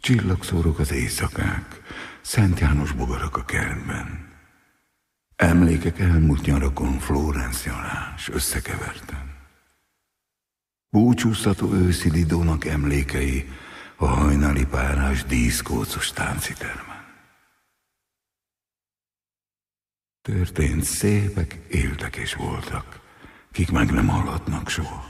Csillagszórok az éjszakák, Szent János bogarak a kertben. Emlékek elmúlt nyarakon Florence nyarás, összekeverten. Búcsúztató őszi Lidónak emlékei a hajnali párás díszkócos táncitermen. Történt szépek, éltek és voltak, kik meg nem hallhatnak soha.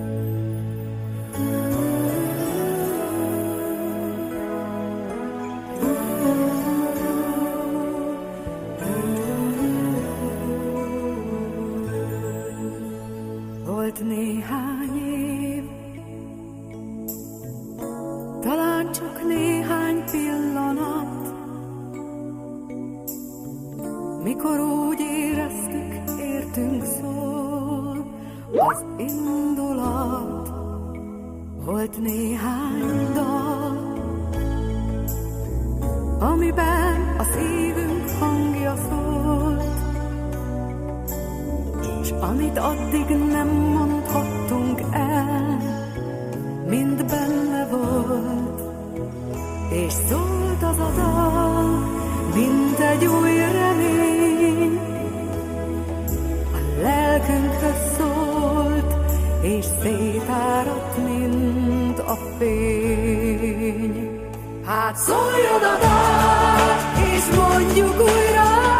Volt néhány év, talán csak néhány pillanat, mikor úgy éreztük, értünk szól az indulat. Volt néhány dal, amiben a szívünk amit addig nem mondhattunk el, mind benne volt, és szólt az a dal, mint egy új remény. A lelkünkhöz szólt, és szétáradt, mint a fény. Hát szóljon a dal, és mondjuk újra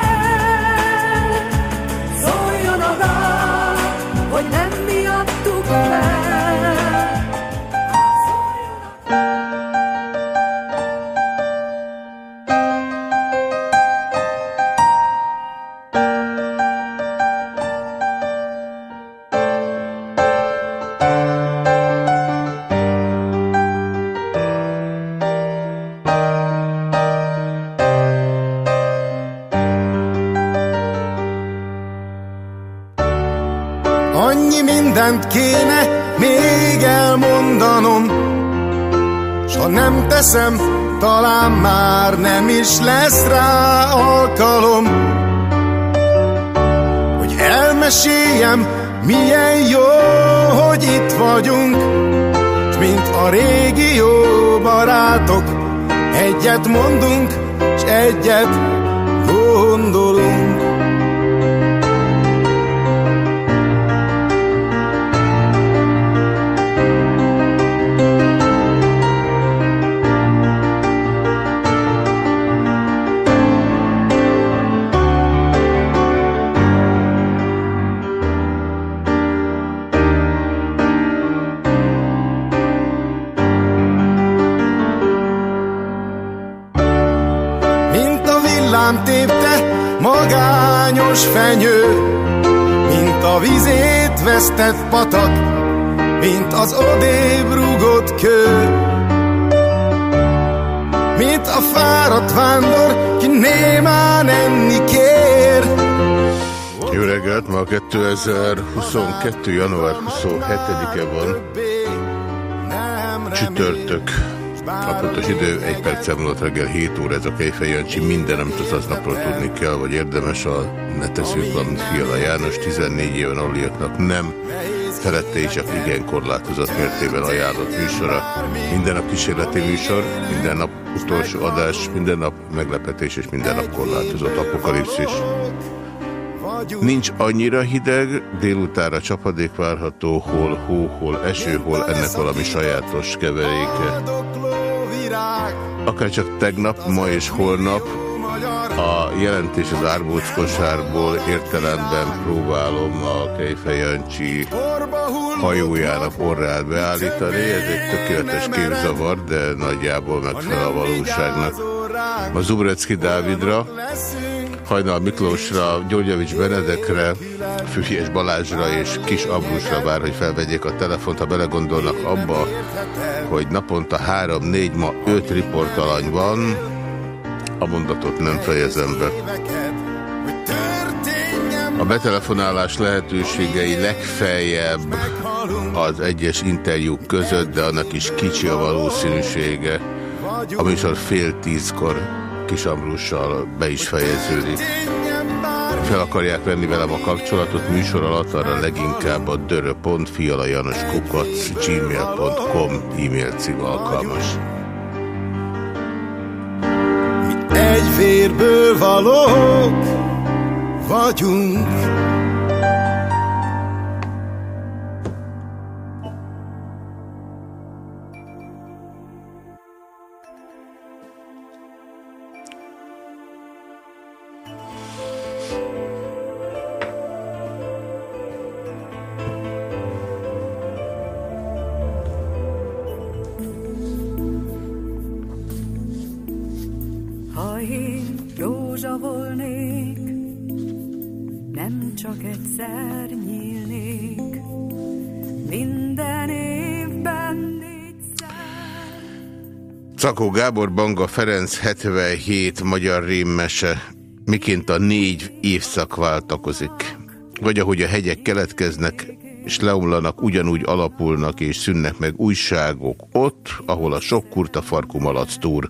2022. január 27-e van, csütörtök. A pontos idő, egy perc múlott reggel 7 óra, ez a Kejfej. Minden, amit az aznapról tudni kell, vagy érdemes a neteszünk, valamint Fiala János, 14 éven aluliaknak nem, felette és csak igen korlátozott mértében ajánlott műsora. Minden nap kísérleti műsor, minden nap utolsó adás, minden nap meglepetés és minden nap korlátozott apokalipszis. Nincs annyira hideg, délutára csapadék várható, hol hó, hol eső, hol ennek valami sajátos keveréke. Akár csak tegnap, ma és holnap, A jelentés az árbóckosárból értelemben próbálom a Kejfej Jancsi hajójának orrát beállítani. Ez egy tökéletes képzavar, de nagyjából megfelel a valóságnak. A Zubrecki Dávidra, Hajnal Miklósra, Györgyevics Benedekre, Fühjes Balázsra és Kis Abrusra vár, hogy felvegyék a telefont, ha belegondolnak abba, hogy naponta három, négy, ma öt riportalany van, a mondatot nem fejezem be. A betelefonálás lehetőségei legfeljebb az egyes interjúk között, de annak is kicsi a valószínűsége. A műsor fél tízkor Kis Ambrussal be is fejeződik. Fel akarják venni velem a kapcsolatot műsor alatt, arra leginkább a dörö.fialajanoskukac gmail.com e-mail cím alkalmas. Mi egy vérből valók vagyunk, Gábor Banga Ferenc 77 magyar rémmese, miként a négy évszak váltakozik. Vagy ahogy a hegyek keletkeznek, és leomlanak, ugyanúgy alapulnak és szűnnek meg újságok ott, ahol a sok kurta farkú malac túr.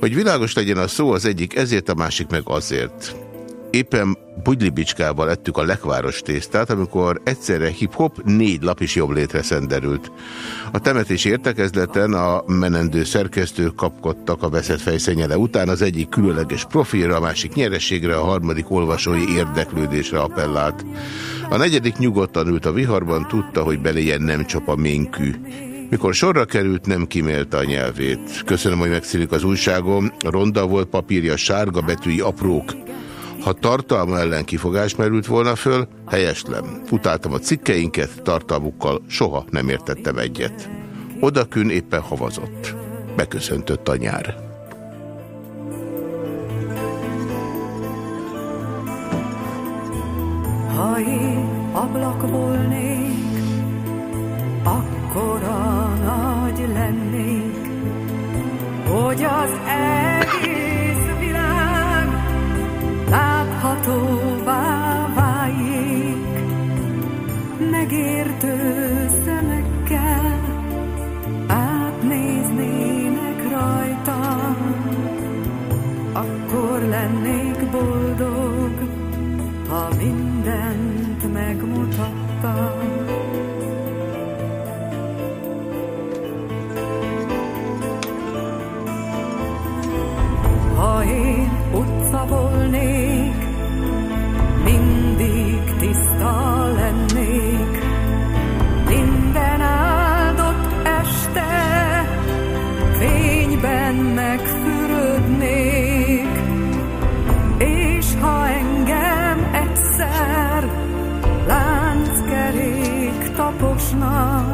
Hogy világos legyen a szó, az egyik ezért, a másik meg azért. Éppen bugylibicskával ettük a lekváros tésztát, amikor egyszerre hip-hop négy lap is jobb létre szenderült. A temetési értekezleten a menendő szerkesztők kapkodtak a veszett fejszennyele után, az egyik különleges profilra, a másik nyereségre, a harmadik olvasói érdeklődésre appellált. A negyedik nyugodtan ült a viharban, tudta, hogy beléjen nem csap a ménkű. Mikor sorra került, nem kimélte a nyelvét. Köszönöm, hogy megszílik az újságom. Ronda volt papírja, sárga betűi aprók. Ha tartalma ellen kifogás merült volna föl, helyeslem. Utáltam a cikkeinket, tartalmukkal soha nem értettem egyet. Odakün éppen havazott. Beköszöntött a nyár. Ha én ablak volnék, akkora nagy lennék, hogy az egész láthatóvá váljék, megértő szemekkel átnéznének rajtam, akkor lennék boldog, ha mindent megmutattam. Ha én taposna,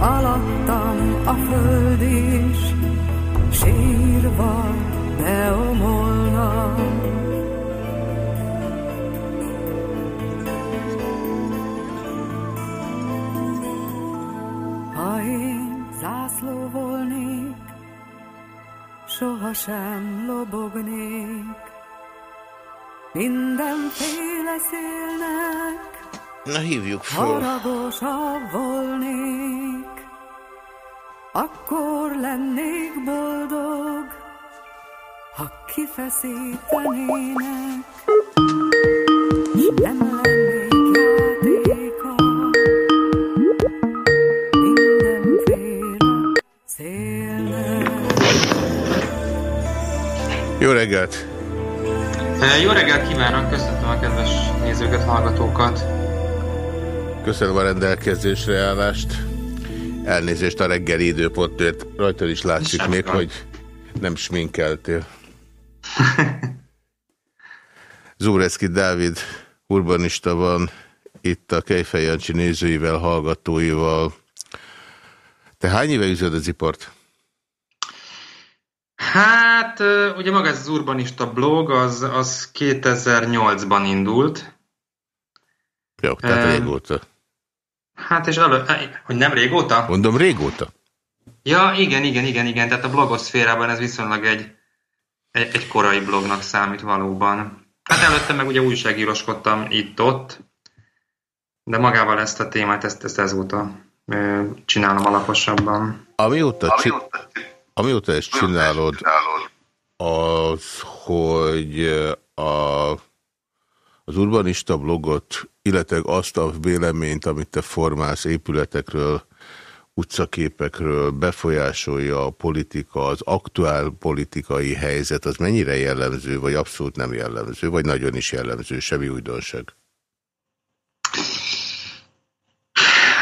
alattam a föld is, sírva beomolna. Ha én zászló volnék, sohasem lobognék, mindenféle szélnek, Na hívjuk föl. haragosabb volnék, akkor lennék boldog, ha kifeszítenének, nem lennék játéka mindenféle szélnek. Jó reggelt! Jó reggelt kívánok, köszöntöm a kedves nézőket, hallgatókat. Köszönöm a rendelkezésre állást. Elnézést a reggeli időpontért. Rajtad is látszik Semmi még, gond. hogy nem sminkeltél. Zúrecki Dávid urbanista van itt a Kejfej Jancsi nézőivel, hallgatóival. Te hány éve üzöd az ipart? Hát, ugye maga ez az urbanista blog, az, az 2008-ban indult. Jó, tehát um, régóta. Hát és elő, hogy nem régóta? Mondom, régóta. Ja, igen, igen, igen, igen. Tehát a blogoszférában ez viszonylag egy, egy, egy korai blognak számít valóban. Hát előtte meg ugye újságíroskodtam itt-ott, de magával ezt a témát, ezt, ezt ezóta csinálom alaposabban. Amióta, csi... Amióta ezt csinálod, az, hogy a, az urbanista blogot, illetve azt a véleményt, amit te formálsz épületekről, utcaképekről befolyásolja a politika, az aktuál politikai helyzet, az mennyire jellemző, vagy abszolút nem jellemző, vagy nagyon is jellemző, semmi újdonság?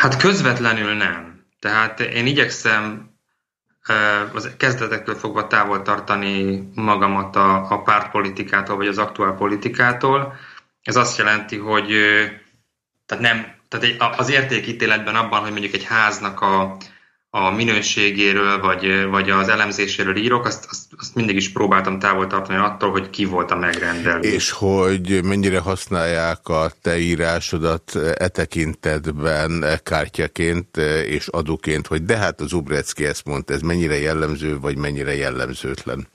Hát közvetlenül nem. Tehát én igyekszem az kezdetektől fogva távol tartani magamat a, a pártpolitikától, vagy az aktuál politikától. Ez azt jelenti, hogy tehát nem, tehát az értékítéletben abban, hogy mondjuk egy háznak a, a minőségéről, vagy, vagy az elemzéséről írok, azt, azt, azt mindig is próbáltam távol tartani attól, hogy ki volt a megrendelő. És hogy mennyire használják a te írásodat e tekintetben kártyaként és adóként, hogy de hát az Ubrecki ezt mondta, ez mennyire jellemző, vagy mennyire jellemzőtlen?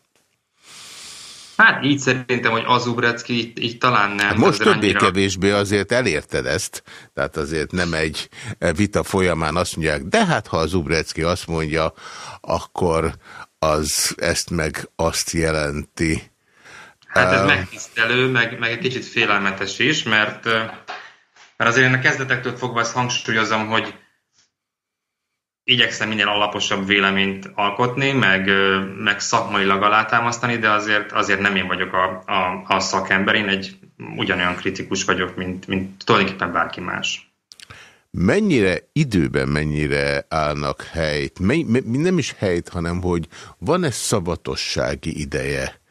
Hát így szerintem, hogy az Ubrecki így, így talán nem. Hát most többé-kevésbé annyira... azért elérted ezt, tehát azért nem egy vita folyamán azt mondják, de hát ha az Ubrecki azt mondja, akkor az ezt meg azt jelenti. Hát ez uh... megtisztelő, meg, meg egy kicsit félelmetes is, mert, mert azért én a kezdetektől fogva ezt hangsúlyozom, hogy igyekszem minél alaposabb véleményt alkotni, meg, meg szakmailag alátámasztani, de azért, azért nem én vagyok a, a, a szakember, én egy ugyanolyan kritikus vagyok, mint, mint tulajdonképpen bárki más. Mennyire időben mennyire állnak helyt, mely, nem is helyt, hanem hogy van-e szabatossági ideje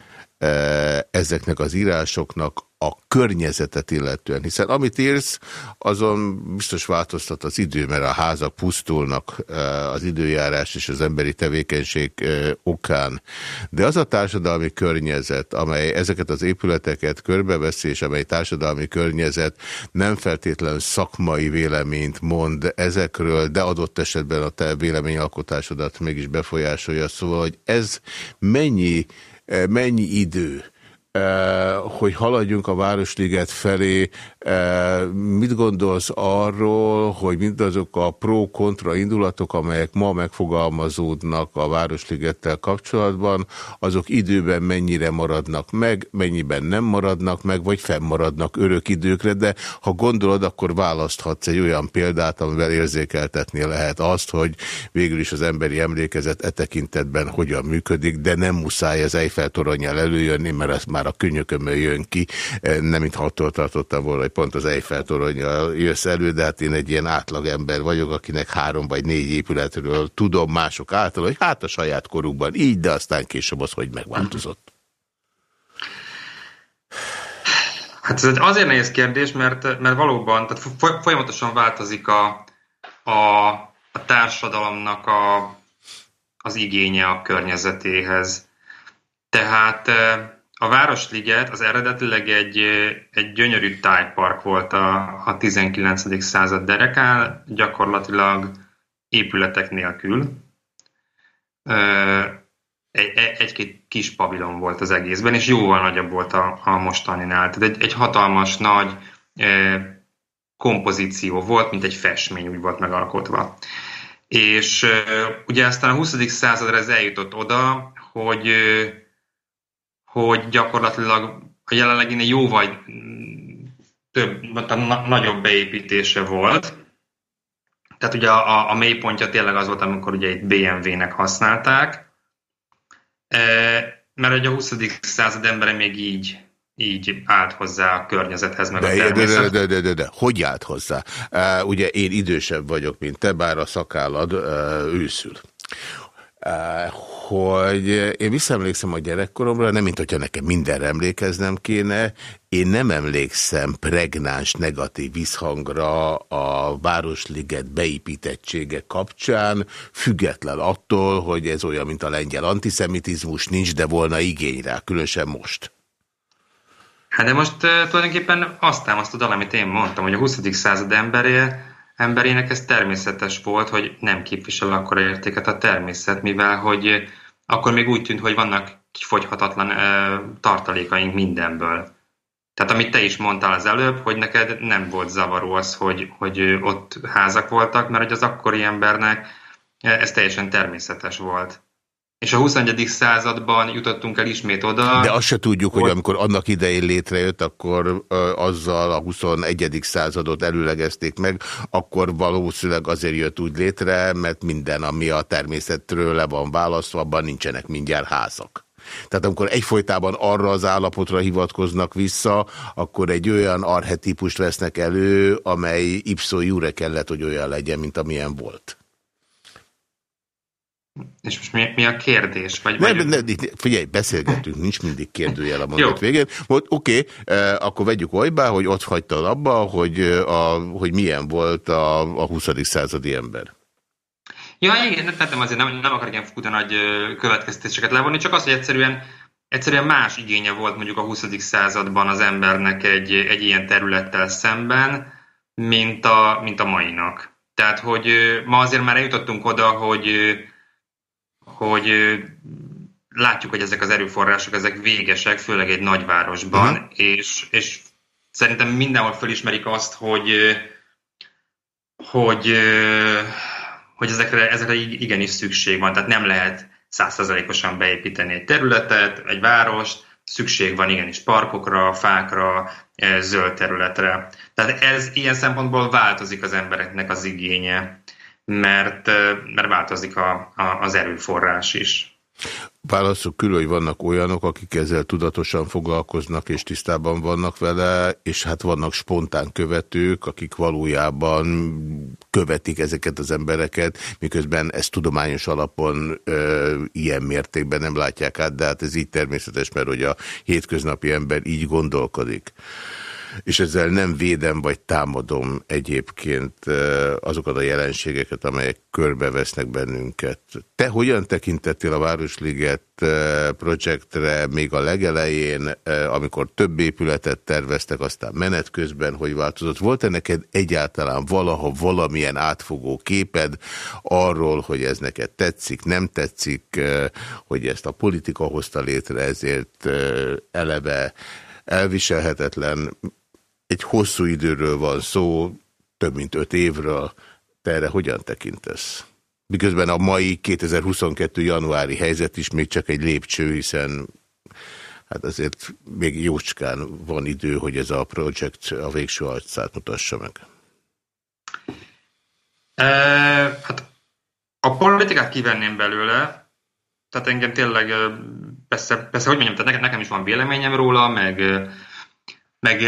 ezeknek az írásoknak a környezetet illetően, hiszen amit írsz, azon biztos változtat az idő, mert a házak pusztulnak az időjárás és az emberi tevékenység okán. De az a társadalmi környezet, amely ezeket az épületeket körbeveszi, és amely társadalmi környezet nem feltétlenül szakmai véleményt mond ezekről, de adott esetben a te véleményalkotásodat mégis befolyásolja. Szóval, hogy ez mennyi, mennyi idő? Hogy haladjunk a Városliget felé. Mit gondolsz arról, hogy mindazok a pro-kontra indulatok, amelyek ma megfogalmazódnak a Városligettel kapcsolatban, azok időben mennyire maradnak meg, mennyiben nem maradnak meg, vagy fennmaradnak örök időkre, de ha gondolod, akkor választhatsz egy olyan példát, amivel érzékeltetni lehet azt, hogy végül is az emberi emlékezet e tekintetben hogyan működik, de nem muszáj az Eiffel toronyjal előjönni, mert ezt már a könnyökömön jön ki, eh, nem mintha attól tartottam volna, hogy pont az Eiffel toronyjal jössz elő, de hát én egy ilyen átlagember vagyok, akinek három vagy négy épületről tudom mások által, hogy hát a saját korukban így, de aztán később az, hogy megváltozott. Hát ez egy azért nehéz kérdés, mert, mert valóban tehát folyamatosan változik a, a, a társadalomnak a, az igénye a környezetéhez. Tehát eh, a Városliget az eredetileg egy, egy gyönyörű tájpark volt a, a 19. század derekán, gyakorlatilag épületek nélkül. Egy, egy-két kis pavilon volt az egészben, és jóval nagyobb volt a, a mostaninál. Tehát egy, egy hatalmas, nagy kompozíció volt, mint egy festmény úgy volt megalkotva. És ugye aztán a 20. századra ez eljutott oda, hogy hogy gyakorlatilag a jelenleginél jóval több, nagyobb beépítése volt. Tehát ugye a, a mélypontja tényleg az volt, amikor ugye itt BMW-nek használták, e, mert ugye a 20. század embere még így, így állt hozzá a környezethez, meg de, a természet. De, de, de, de, de, hogy állt hozzá? Uh, ugye én idősebb vagyok, mint te, bár a szakállad uh, őszül. Hogy én visszaemlékszem a gyerekkoromra, nem mint hogyha nekem mindenre emlékeznem kéne, én nem emlékszem pregnáns negatív visszhangra a Városliget beépítettsége kapcsán, független attól, hogy ez olyan, mint a lengyel antiszemitizmus, nincs, de volna igény rá, különösen most. Hát de most uh, tulajdonképpen azt támasztod el, amit én mondtam, hogy a 20. század emberé, emberének ez természetes volt, hogy nem képvisel akkor értéket a természet, mivel hogy akkor még úgy tűnt, hogy vannak kifogyhatatlan uh, tartalékaink mindenből. Tehát amit te is mondtál az előbb, hogy neked nem volt zavaró az, hogy, hogy ott házak voltak, mert hogy az akkori embernek ez teljesen természetes volt. És a 21. században jutottunk el ismét oda. De azt se tudjuk, hogy, hogy amikor annak idején létrejött, akkor azzal a 21. századot előlegezték meg, akkor valószínűleg azért jött úgy létre, mert minden, ami a természetről le van választva, abban nincsenek mindjárt házak. Tehát amikor egyfolytában arra az állapotra hivatkoznak vissza, akkor egy olyan arhetipust vesznek elő, amely ipszó jure kellett, hogy olyan legyen, mint amilyen volt. És most mi, mi a kérdés? Vagy, nem, vagy... nem, figyelj, beszélgetünk, nincs mindig kérdőjel a mondat végén. Oké, okay, eh, akkor vegyük olybá, hogy ott hagytad abba, hogy, eh, a, hogy milyen volt a, a 20. századi ember. Ja, igen, tehát nem azért nem, nem akarok ilyen futa nagy következtetéseket levonni, csak az, hogy egyszerűen, egyszerűen más igénye volt mondjuk a 20. században az embernek egy, egy ilyen területtel szemben, mint a, mint a mainak. Tehát, hogy ma azért már eljutottunk oda, hogy hogy látjuk, hogy ezek az erőforrások, ezek végesek, főleg egy nagyvárosban, uh-huh. és, és szerintem mindenhol fölismerik azt, hogy hogy, hogy ezekre, ezekre igenis szükség van, tehát nem lehet százszerzalékosan beépíteni egy területet, egy várost, szükség van igenis parkokra, fákra, zöld területre. Tehát ez ilyen szempontból változik az embereknek az igénye mert, mert változik a, a, az erőforrás is. Válaszok külön, hogy vannak olyanok, akik ezzel tudatosan foglalkoznak és tisztában vannak vele, és hát vannak spontán követők, akik valójában követik ezeket az embereket, miközben ezt tudományos alapon ö, ilyen mértékben nem látják át, de hát ez így természetes, mert hogy a hétköznapi ember így gondolkodik és ezzel nem védem vagy támadom egyébként azokat a jelenségeket, amelyek körbevesznek bennünket. Te hogyan tekintettél a Városliget projektre még a legelején, amikor több épületet terveztek, aztán menet közben, hogy változott? Volt-e neked egyáltalán valaha valamilyen átfogó képed arról, hogy ez neked tetszik, nem tetszik, hogy ezt a politika hozta létre, ezért eleve elviselhetetlen, egy hosszú időről van szó, több mint öt évről. Te erre hogyan tekintesz? Miközben a mai 2022. januári helyzet is még csak egy lépcső, hiszen hát azért még jócskán van idő, hogy ez a projekt a végső arcát mutassa meg. E, hát a politikát kivenném belőle, tehát engem tényleg, persze, persze hogy mondjam, tehát nekem is van véleményem róla, meg meg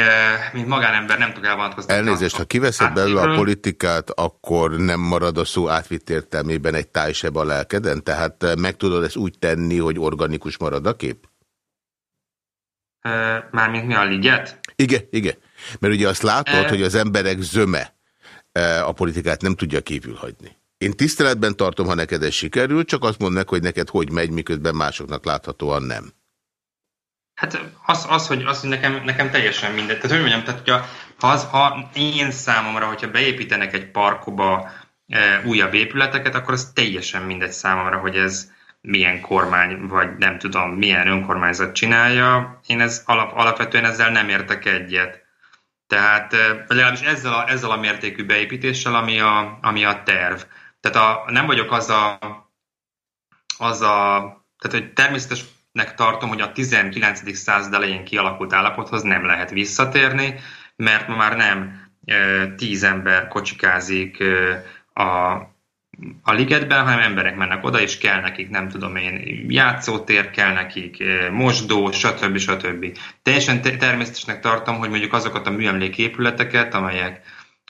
mint magánember nem tudok elvonatkozni. Elnézést, ha kiveszed belőle a politikát, akkor nem marad a szó átvitt értelmében egy tájseb a lelkeden? Tehát eh, meg tudod ezt úgy tenni, hogy organikus marad a kép? Mármint mi a liget? Igen, igen. Mert ugye azt látod, e... hogy az emberek zöme a politikát nem tudja kívül hagyni. Én tiszteletben tartom, ha neked ez sikerül, csak azt mondd meg, hogy neked hogy megy, miközben másoknak láthatóan nem. Hát az, az, hogy, az, hogy nekem, nekem teljesen mindegy. Tehát, hogy mondjam, tehát, hogyha, ha, az, ha én számomra, hogyha beépítenek egy parkoba e, újabb épületeket, akkor az teljesen mindegy számomra, hogy ez milyen kormány, vagy nem tudom, milyen önkormányzat csinálja. Én ez alap, alapvetően ezzel nem értek egyet. Tehát, e, legalábbis ezzel a, ezzel a mértékű beépítéssel, ami a, ami a terv. Tehát a, nem vagyok az a, az a tehát, hogy természetes nek tartom, hogy a 19. század elején kialakult állapothoz nem lehet visszatérni, mert ma már nem tíz ember kocsikázik a, a ligetben, hanem emberek mennek oda, és kell nekik, nem tudom én, játszótér, kell nekik mosdó, stb. stb. Teljesen természetesnek tartom, hogy mondjuk azokat a műemléképületeket, amelyek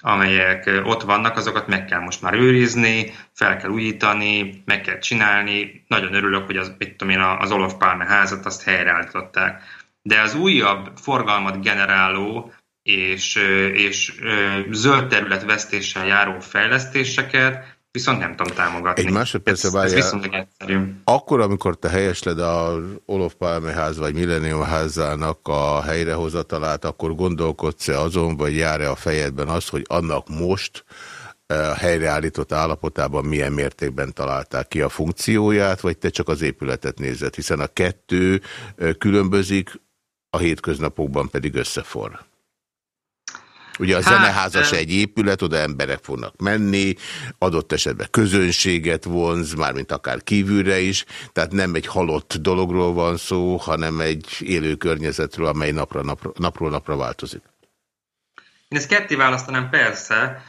amelyek ott vannak, azokat meg kell most már őrizni, fel kell újítani, meg kell csinálni. Nagyon örülök, hogy az, mit tudom én, az Olof Palme házat azt helyreállították. De az újabb forgalmat generáló és, és zöld terület vesztéssel járó fejlesztéseket viszont nem tudom támogatni. Egy másodperce várjál. Akkor, amikor te helyesled a Olof Palme ház vagy Millennium házának a helyrehozatalát, akkor gondolkodsz-e azon, vagy jár-e a fejedben az, hogy annak most a helyreállított állapotában milyen mértékben találták ki a funkcióját, vagy te csak az épületet nézed, hiszen a kettő különbözik, a hétköznapokban pedig összefor. Ugye a hát, zeneháza se egy épület, oda emberek fognak menni, adott esetben közönséget vonz, mármint akár kívülre is, tehát nem egy halott dologról van szó, hanem egy élő környezetről, amely napra, napra, napról napra változik. Én ezt ketté választanám persze,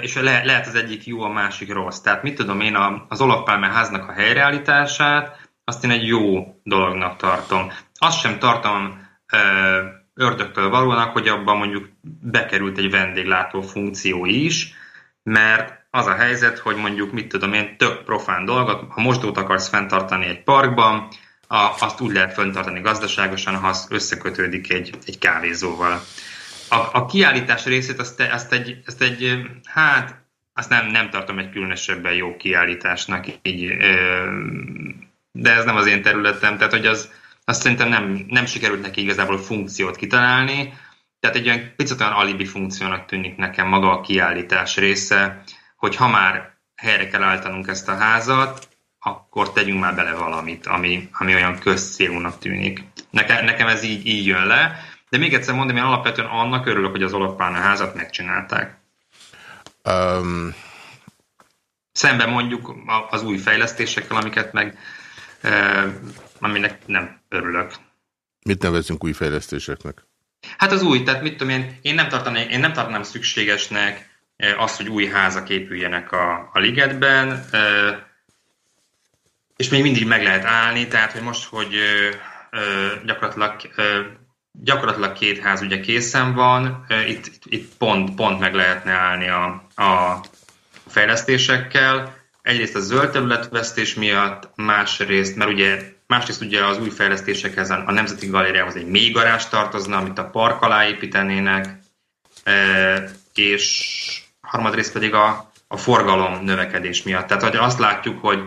és le, lehet az egyik jó, a másik rossz. Tehát mit tudom én, az Olaf Palme háznak a helyreállítását, azt én egy jó dolognak tartom. Azt sem tartom ördögtől valónak, hogy abban mondjuk bekerült egy vendéglátó funkció is, mert az a helyzet, hogy mondjuk, mit tudom én, tök profán dolgot, ha mosdót akarsz fenntartani egy parkban, a, azt úgy lehet fenntartani gazdaságosan, ha az összekötődik egy, egy kávézóval. A, a kiállítás részét azt, azt, egy, azt egy, hát, azt nem, nem tartom egy különösebben jó kiállításnak, így, de ez nem az én területem, tehát hogy az, azt szerintem nem, nem sikerült neki igazából funkciót kitalálni, tehát egy olyan picit olyan alibi funkciónak tűnik nekem maga a kiállítás része, hogy ha már helyre kell állítanunk ezt a házat, akkor tegyünk már bele valamit, ami, ami olyan közcélúnak tűnik. Nekem, nekem ez így, így jön le, de még egyszer mondom, én alapvetően annak örülök, hogy az Olof Pálna házat megcsinálták. Um... Szemben mondjuk az új fejlesztésekkel, amiket meg aminek nem örülök. Mit nevezünk új fejlesztéseknek? Hát az új, tehát mit tudom én, én nem tartanám, én nem tartanám szükségesnek azt, hogy új házak épüljenek a, a ligetben, és még mindig meg lehet állni, tehát hogy most, hogy gyakorlatilag, gyakorlatilag két ház ugye készen van, itt, itt pont, pont meg lehetne állni a, a fejlesztésekkel, egyrészt a zöld területvesztés miatt, másrészt, mert ugye másrészt ugye az új fejlesztésekhez a Nemzeti Galériához egy mély garázs tartozna, amit a park alá építenének, e, és harmadrészt pedig a, a forgalom növekedés miatt. Tehát hogy azt látjuk, hogy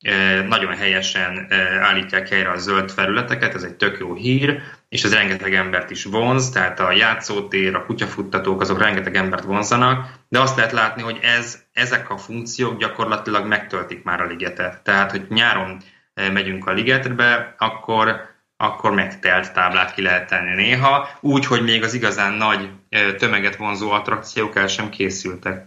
e, nagyon helyesen e, állítják helyre a zöld felületeket, ez egy tök jó hír, és ez rengeteg embert is vonz, tehát a játszótér, a kutyafuttatók, azok rengeteg embert vonzanak, de azt lehet látni, hogy ez, ezek a funkciók gyakorlatilag megtöltik már a ligetet. Tehát, hogy nyáron megyünk a ligetbe, akkor, akkor megtelt táblát ki lehet tenni néha, úgy, hogy még az igazán nagy tömeget vonzó attrakciók el sem készültek.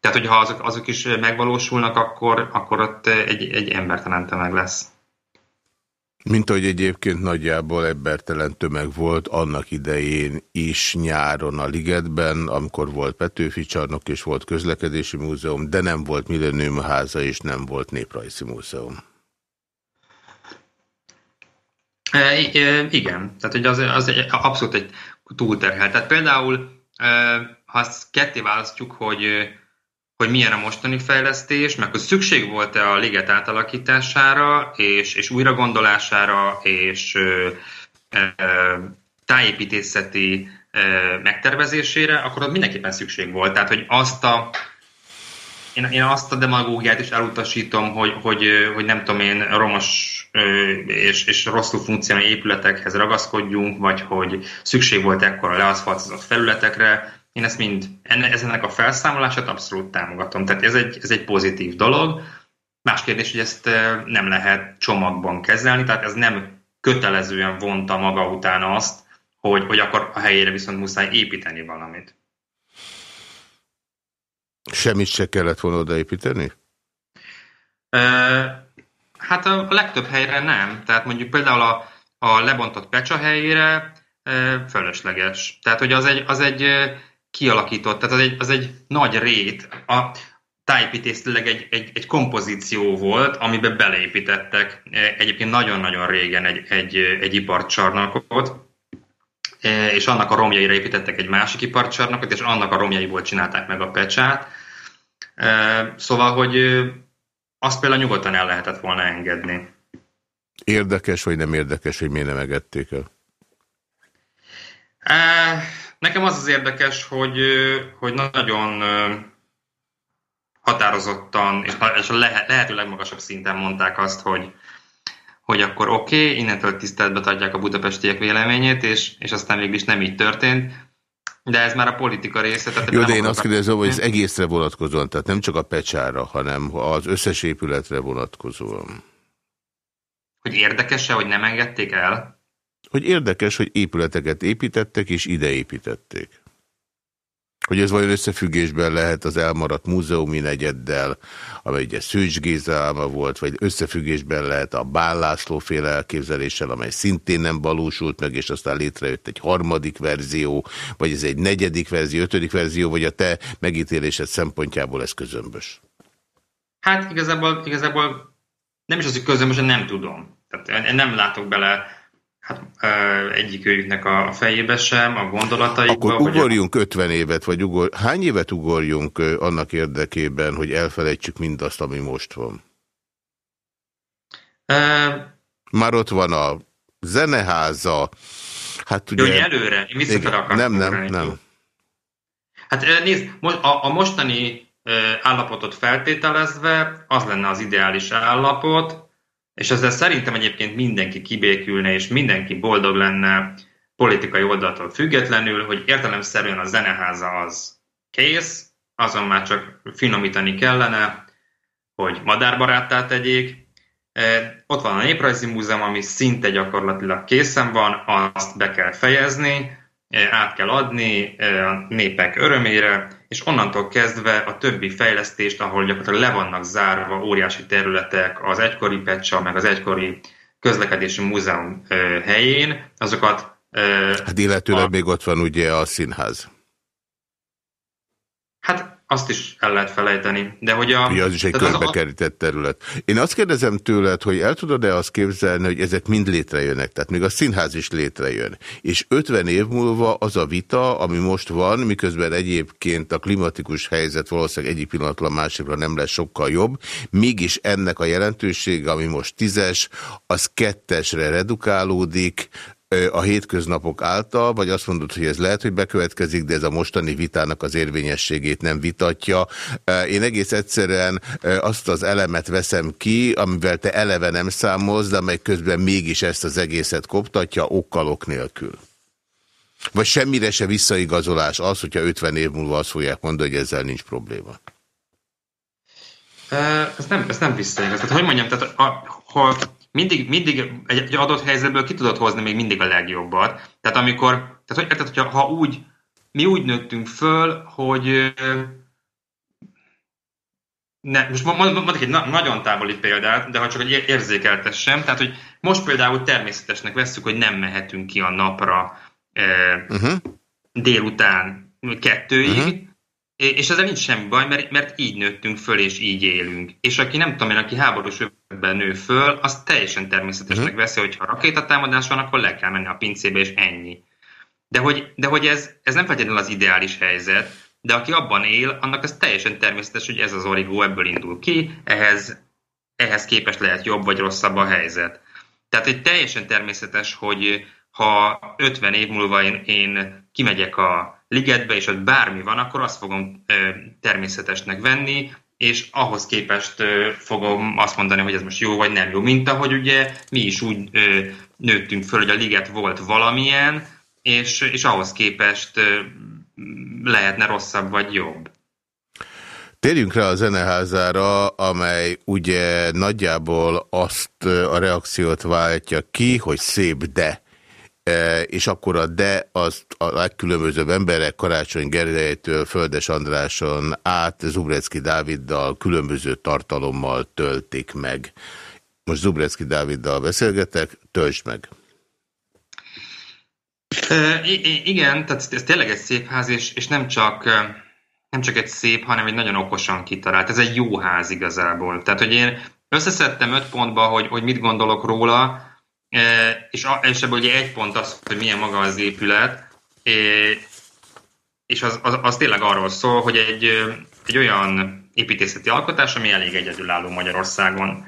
Tehát, hogyha azok, azok is megvalósulnak, akkor, akkor ott egy, egy embertelen tömeg lesz. Mint ahogy egyébként nagyjából ebbertelen tömeg volt annak idején is nyáron a Ligetben, amikor volt Petőfi csarnok és volt közlekedési múzeum, de nem volt Millennium háza és nem volt Néprajzi múzeum. E, e, igen, tehát hogy az, az egy, abszolút egy túlterhelt. Tehát például, e, ha azt ketté választjuk, hogy hogy milyen a mostani fejlesztés, meg hogy szükség volt-e a liget átalakítására, és, és újragondolására, és ö, ö, tájépítészeti ö, megtervezésére, akkor ott mindenképpen szükség volt. Tehát, hogy azt a én, én azt a demagógiát is elutasítom, hogy, hogy, hogy nem tudom én, romos és, és rosszul funkcionáló épületekhez ragaszkodjunk, vagy hogy szükség volt ekkor a leaszfaltozott felületekre. Én ezt mind, ennek a felszámolását abszolút támogatom. Tehát ez egy, ez egy pozitív dolog. Más kérdés, hogy ezt nem lehet csomagban kezelni, tehát ez nem kötelezően vonta maga után azt, hogy, hogy akkor a helyére viszont muszáj építeni valamit. Semmit se kellett volna odaépíteni? E, hát a, legtöbb helyre nem. Tehát mondjuk például a, a lebontott pecsa helyére e, fölösleges. Tehát, hogy az egy, az egy kialakított, tehát az egy, az egy nagy rét, a tájépítés egy, egy, egy kompozíció volt, amiben beleépítettek egyébként nagyon-nagyon régen egy, egy, egy iparcsarnokot, és annak a romjaira építettek egy másik iparcsarnokot, és annak a romjaiból csinálták meg a pecsát. Szóval, hogy azt például nyugodtan el lehetett volna engedni. Érdekes, vagy nem érdekes, hogy miért nem engedték el? Nekem az az érdekes, hogy, hogy nagyon határozottan és a lehető legmagasabb szinten mondták azt, hogy, hogy akkor oké, okay, innentől tiszteletbe adják a budapestiek véleményét, és, és aztán végül is nem így történt. De ez már a politika része. Tehát Jó, de én azt kérdezem, hogy ez egészre vonatkozóan, tehát nem csak a pecsára, hanem az összes épületre vonatkozóan. Hogy érdekes-e, hogy nem engedték el? Hogy érdekes, hogy épületeket építettek, és ide építették. Hogy ez vajon összefüggésben lehet az elmaradt múzeumi negyeddel, amely ugye Szőcs Géza volt, vagy összefüggésben lehet a Bállászló féle elképzeléssel, amely szintén nem valósult meg, és aztán létrejött egy harmadik verzió, vagy ez egy negyedik verzió, ötödik verzió, vagy a te megítélésed szempontjából ez közömbös? Hát igazából, igazából nem is az, hogy közömbös, nem tudom. Tehát nem látok bele hát egyik őjüknek a fejébe sem, a gondolataikba. Akkor ugorjunk a... 50 évet, vagy ugor... hány évet ugorjunk annak érdekében, hogy elfelejtsük mindazt, ami most van? E... Már ott van a zeneháza, hát ugye... Jó, előre, én visszafele Nem, nem, nem. Hát nézd, a, a mostani állapotot feltételezve, az lenne az ideális állapot, és ezzel szerintem egyébként mindenki kibékülne, és mindenki boldog lenne politikai oldaltól függetlenül, hogy értelemszerűen a zeneháza az kész, azon már csak finomítani kellene, hogy madárbaráttá tegyék. E, ott van a Néprajzi Múzeum, ami szinte gyakorlatilag készen van, azt be kell fejezni, e, át kell adni e, a népek örömére, és onnantól kezdve a többi fejlesztést, ahol gyakorlatilag le vannak zárva óriási területek az egykori Pecsa, meg az egykori közlekedési múzeum helyén, azokat... Hát illetőleg a... még ott van ugye a színház. Hát azt is el lehet felejteni. De hogy a, ja, az is egy körbekerített a... terület. Én azt kérdezem tőled, hogy el tudod-e azt képzelni, hogy ezek mind létrejönnek, tehát még a színház is létrejön. És 50 év múlva az a vita, ami most van, miközben egyébként a klimatikus helyzet valószínűleg egyik pillanatlan másikra nem lesz sokkal jobb, mégis ennek a jelentősége, ami most tízes, az kettesre redukálódik, a hétköznapok által, vagy azt mondod, hogy ez lehet, hogy bekövetkezik, de ez a mostani vitának az érvényességét nem vitatja. Én egész egyszerűen azt az elemet veszem ki, amivel te eleve nem számolsz, de amely közben mégis ezt az egészet koptatja, okkalok nélkül. Vagy semmire se visszaigazolás az, hogyha 50 év múlva azt fogják mondani, hogy ezzel nincs probléma. Ez nem, ez nem visszaigaz. Tehát, hogy mondjam, tehát, a, ha mindig, mindig egy, egy adott helyzetből ki tudod hozni még mindig a legjobbat. Tehát amikor, tehát hogy, érted, hogyha, ha úgy, mi úgy nőttünk föl, hogy ne, most mondok egy na, nagyon távoli példát, de ha csak egy érzékeltessem, tehát hogy most például természetesnek vesszük, hogy nem mehetünk ki a napra eh, uh-huh. délután kettőig, uh-huh. És ezzel nincs semmi baj, mert, mert így nőttünk föl, és így élünk. És aki nem tudom én, aki háborús övben nő föl, az teljesen természetesnek uh-huh. veszi, hogy ha rakétatámadás van, akkor le kell menni a pincébe, és ennyi. De hogy, de hogy ez, ez nem feltétlenül az ideális helyzet, de aki abban él, annak ez teljesen természetes, hogy ez az origó ebből indul ki, ehhez, ehhez képest lehet jobb vagy rosszabb a helyzet. Tehát egy teljesen természetes, hogy ha 50 év múlva én, én kimegyek a ligetbe, és ott bármi van, akkor azt fogom természetesnek venni, és ahhoz képest fogom azt mondani, hogy ez most jó vagy nem jó. Mint ahogy ugye mi is úgy nőttünk föl, hogy a liget volt valamilyen, és, és ahhoz képest lehetne rosszabb vagy jobb. Térjünk rá a zeneházára, amely ugye nagyjából azt a reakciót váltja ki, hogy szép, de és akkor a de az a legkülönbözőbb emberek Karácsony Gergelytől Földes Andráson át Zubrecki Dáviddal különböző tartalommal töltik meg. Most Zubrecki Dáviddal beszélgetek, töltsd meg. E, igen, tehát ez tényleg egy szép ház, és, és nem csak nem csak egy szép, hanem egy nagyon okosan kitalált. Ez egy jó ház igazából. Tehát, hogy én összeszedtem öt pontba, hogy, hogy mit gondolok róla, és, a, és ebből ugye egy pont az, hogy milyen maga az épület, és az, az, az tényleg arról szól, hogy egy, egy olyan építészeti alkotás, ami elég egyedülálló Magyarországon.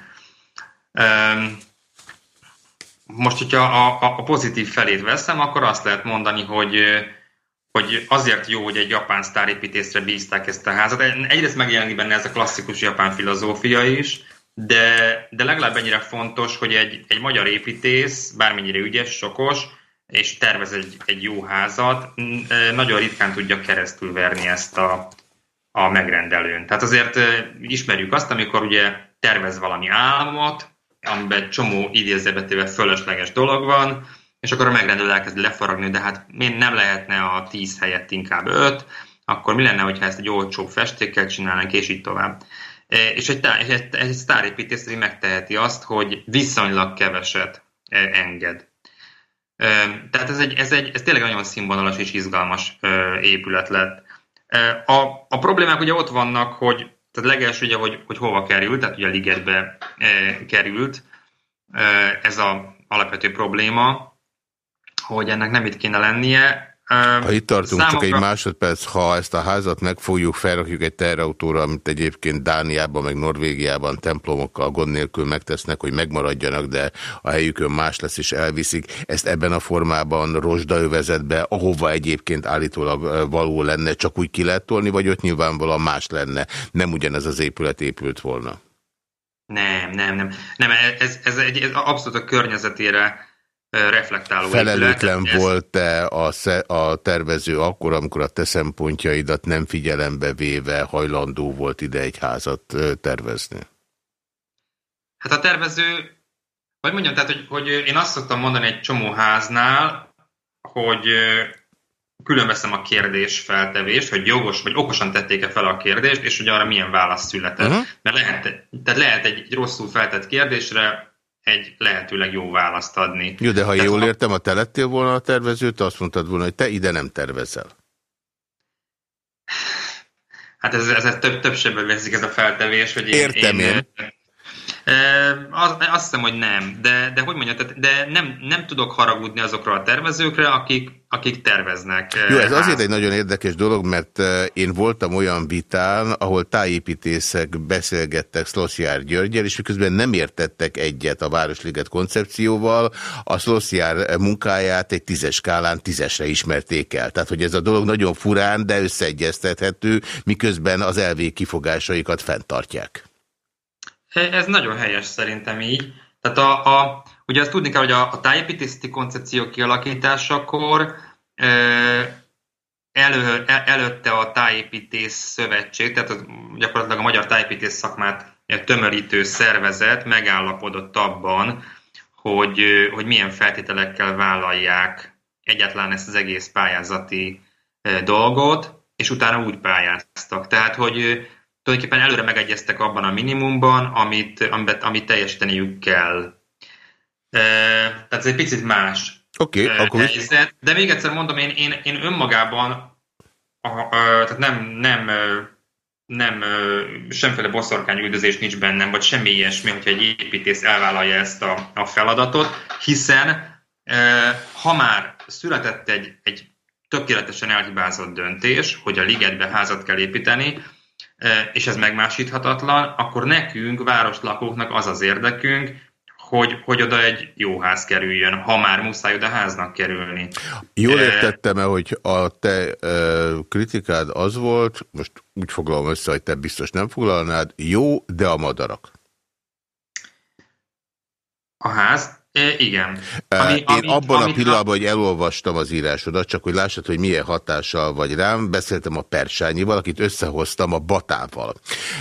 Most, hogyha a, a pozitív felét veszem, akkor azt lehet mondani, hogy, hogy azért jó, hogy egy japán sztárépítészre bízták ezt a házat. Egyrészt megjelenik benne ez a klasszikus japán filozófia is, de, de legalább ennyire fontos, hogy egy, egy magyar építész, bármennyire ügyes, sokos, és tervez egy, egy jó házat, nagyon ritkán tudja keresztül verni ezt a, a megrendelőn. Tehát azért ismerjük azt, amikor ugye tervez valami álmot, amiben csomó idézőbetéve fölösleges dolog van, és akkor a megrendelő elkezd lefaragni, de hát miért nem lehetne a 10 helyett inkább 5, akkor mi lenne, hogyha ezt egy olcsóbb festékkel csinálnánk, és így tovább. És egy, egy, egy sztárépítész megteheti azt, hogy viszonylag keveset enged. Tehát ez, egy, ez, egy, ez tényleg nagyon színvonalas és izgalmas épület lett. A, a problémák ugye ott vannak, hogy tehát legelső ugye, hogy, hogy hova került, tehát ugye a ligetbe került, ez a alapvető probléma, hogy ennek nem itt kéne lennie. Ha itt tartunk, Számokra... csak egy másodperc, ha ezt a házat megfogjuk, felrakjuk egy terrautóra, amit egyébként Dániában, meg Norvégiában templomokkal gond nélkül megtesznek, hogy megmaradjanak, de a helyükön más lesz és elviszik. Ezt ebben a formában rozsdaövezetbe, ahova egyébként állítólag való lenne, csak úgy ki lehet tolni, vagy ott nyilvánvalóan más lenne. Nem ugyanez az épület épült volna. Nem, nem, nem. nem ez, ez, egy, ez abszolút a környezetére reflektáló Felelőtlen volt-e a, a tervező akkor, amikor a te szempontjaidat nem figyelembe véve hajlandó volt ide egy házat tervezni? Hát a tervező, vagy mondjam, tehát, hogy, hogy én azt szoktam mondani egy csomó háznál, hogy külön veszem a kérdés feltevést, hogy jogos vagy okosan tették-e fel a kérdést, és hogy arra milyen válasz született. Uh -huh. Mert lehet, tehát lehet egy, egy rosszul feltett kérdésre egy lehetőleg jó választ adni. Jó, de ha Tehát jól értem, ha te lettél volna a tervezőt, azt mondtad volna, hogy te ide nem tervezel. Hát ez, ez, ez több, több sebben veszik ez a feltevés, hogy én... Értem én. én azt hiszem, hogy nem, de, de hogy mondjam, tehát, de nem, nem tudok haragudni azokra a tervezőkre, akik, akik terveznek. Jó, ez ház. azért egy nagyon érdekes dolog, mert én voltam olyan vitán, ahol tájépítészek beszélgettek Szlossziár Györgyel, és miközben nem értettek egyet a Városliget koncepcióval, a Szlossziár munkáját egy tízes skálán tízesre ismerték el. Tehát, hogy ez a dolog nagyon furán, de összeegyeztethető, miközben az elvé kifogásaikat fenntartják. Ez nagyon helyes szerintem így. Tehát a, a, ugye azt tudni kell, hogy a, a tájépítészeti koncepció kialakításakor e, elő, el, előtte a Tájépítész Szövetség, tehát az, gyakorlatilag a magyar tájépítész szakmát tömörítő szervezet megállapodott abban, hogy, hogy milyen feltételekkel vállalják egyáltalán ezt az egész pályázati dolgot, és utána úgy pályáztak. Tehát, hogy tulajdonképpen előre megegyeztek abban a minimumban, amit, amit, amit teljesíteniük kell. E, tehát ez egy picit más okay, e, akkor helyzet. De még egyszer mondom, én, én, én önmagában a, a, tehát nem, nem, nem semmiféle boszorkányüldözés nincs bennem, vagy semmi ilyesmi, hogyha egy építész elvállalja ezt a, a feladatot, hiszen ha már született egy, egy tökéletesen elhibázott döntés, hogy a ligetbe házat kell építeni, és ez megmásíthatatlan, akkor nekünk, városlakóknak az az érdekünk, hogy, hogy oda egy jó ház kerüljön, ha már muszáj oda háznak kerülni. Jól értettem-e, hogy a te e, kritikád az volt, most úgy foglalom össze, hogy te biztos nem foglalnád, jó, de a madarak. A ház? É, igen. Ami, Én amit, abban amit, a pillanatban, hogy elolvastam az írásodat, csak hogy lássad, hogy milyen hatással vagy rám, beszéltem a Persányival, akit összehoztam a Batával.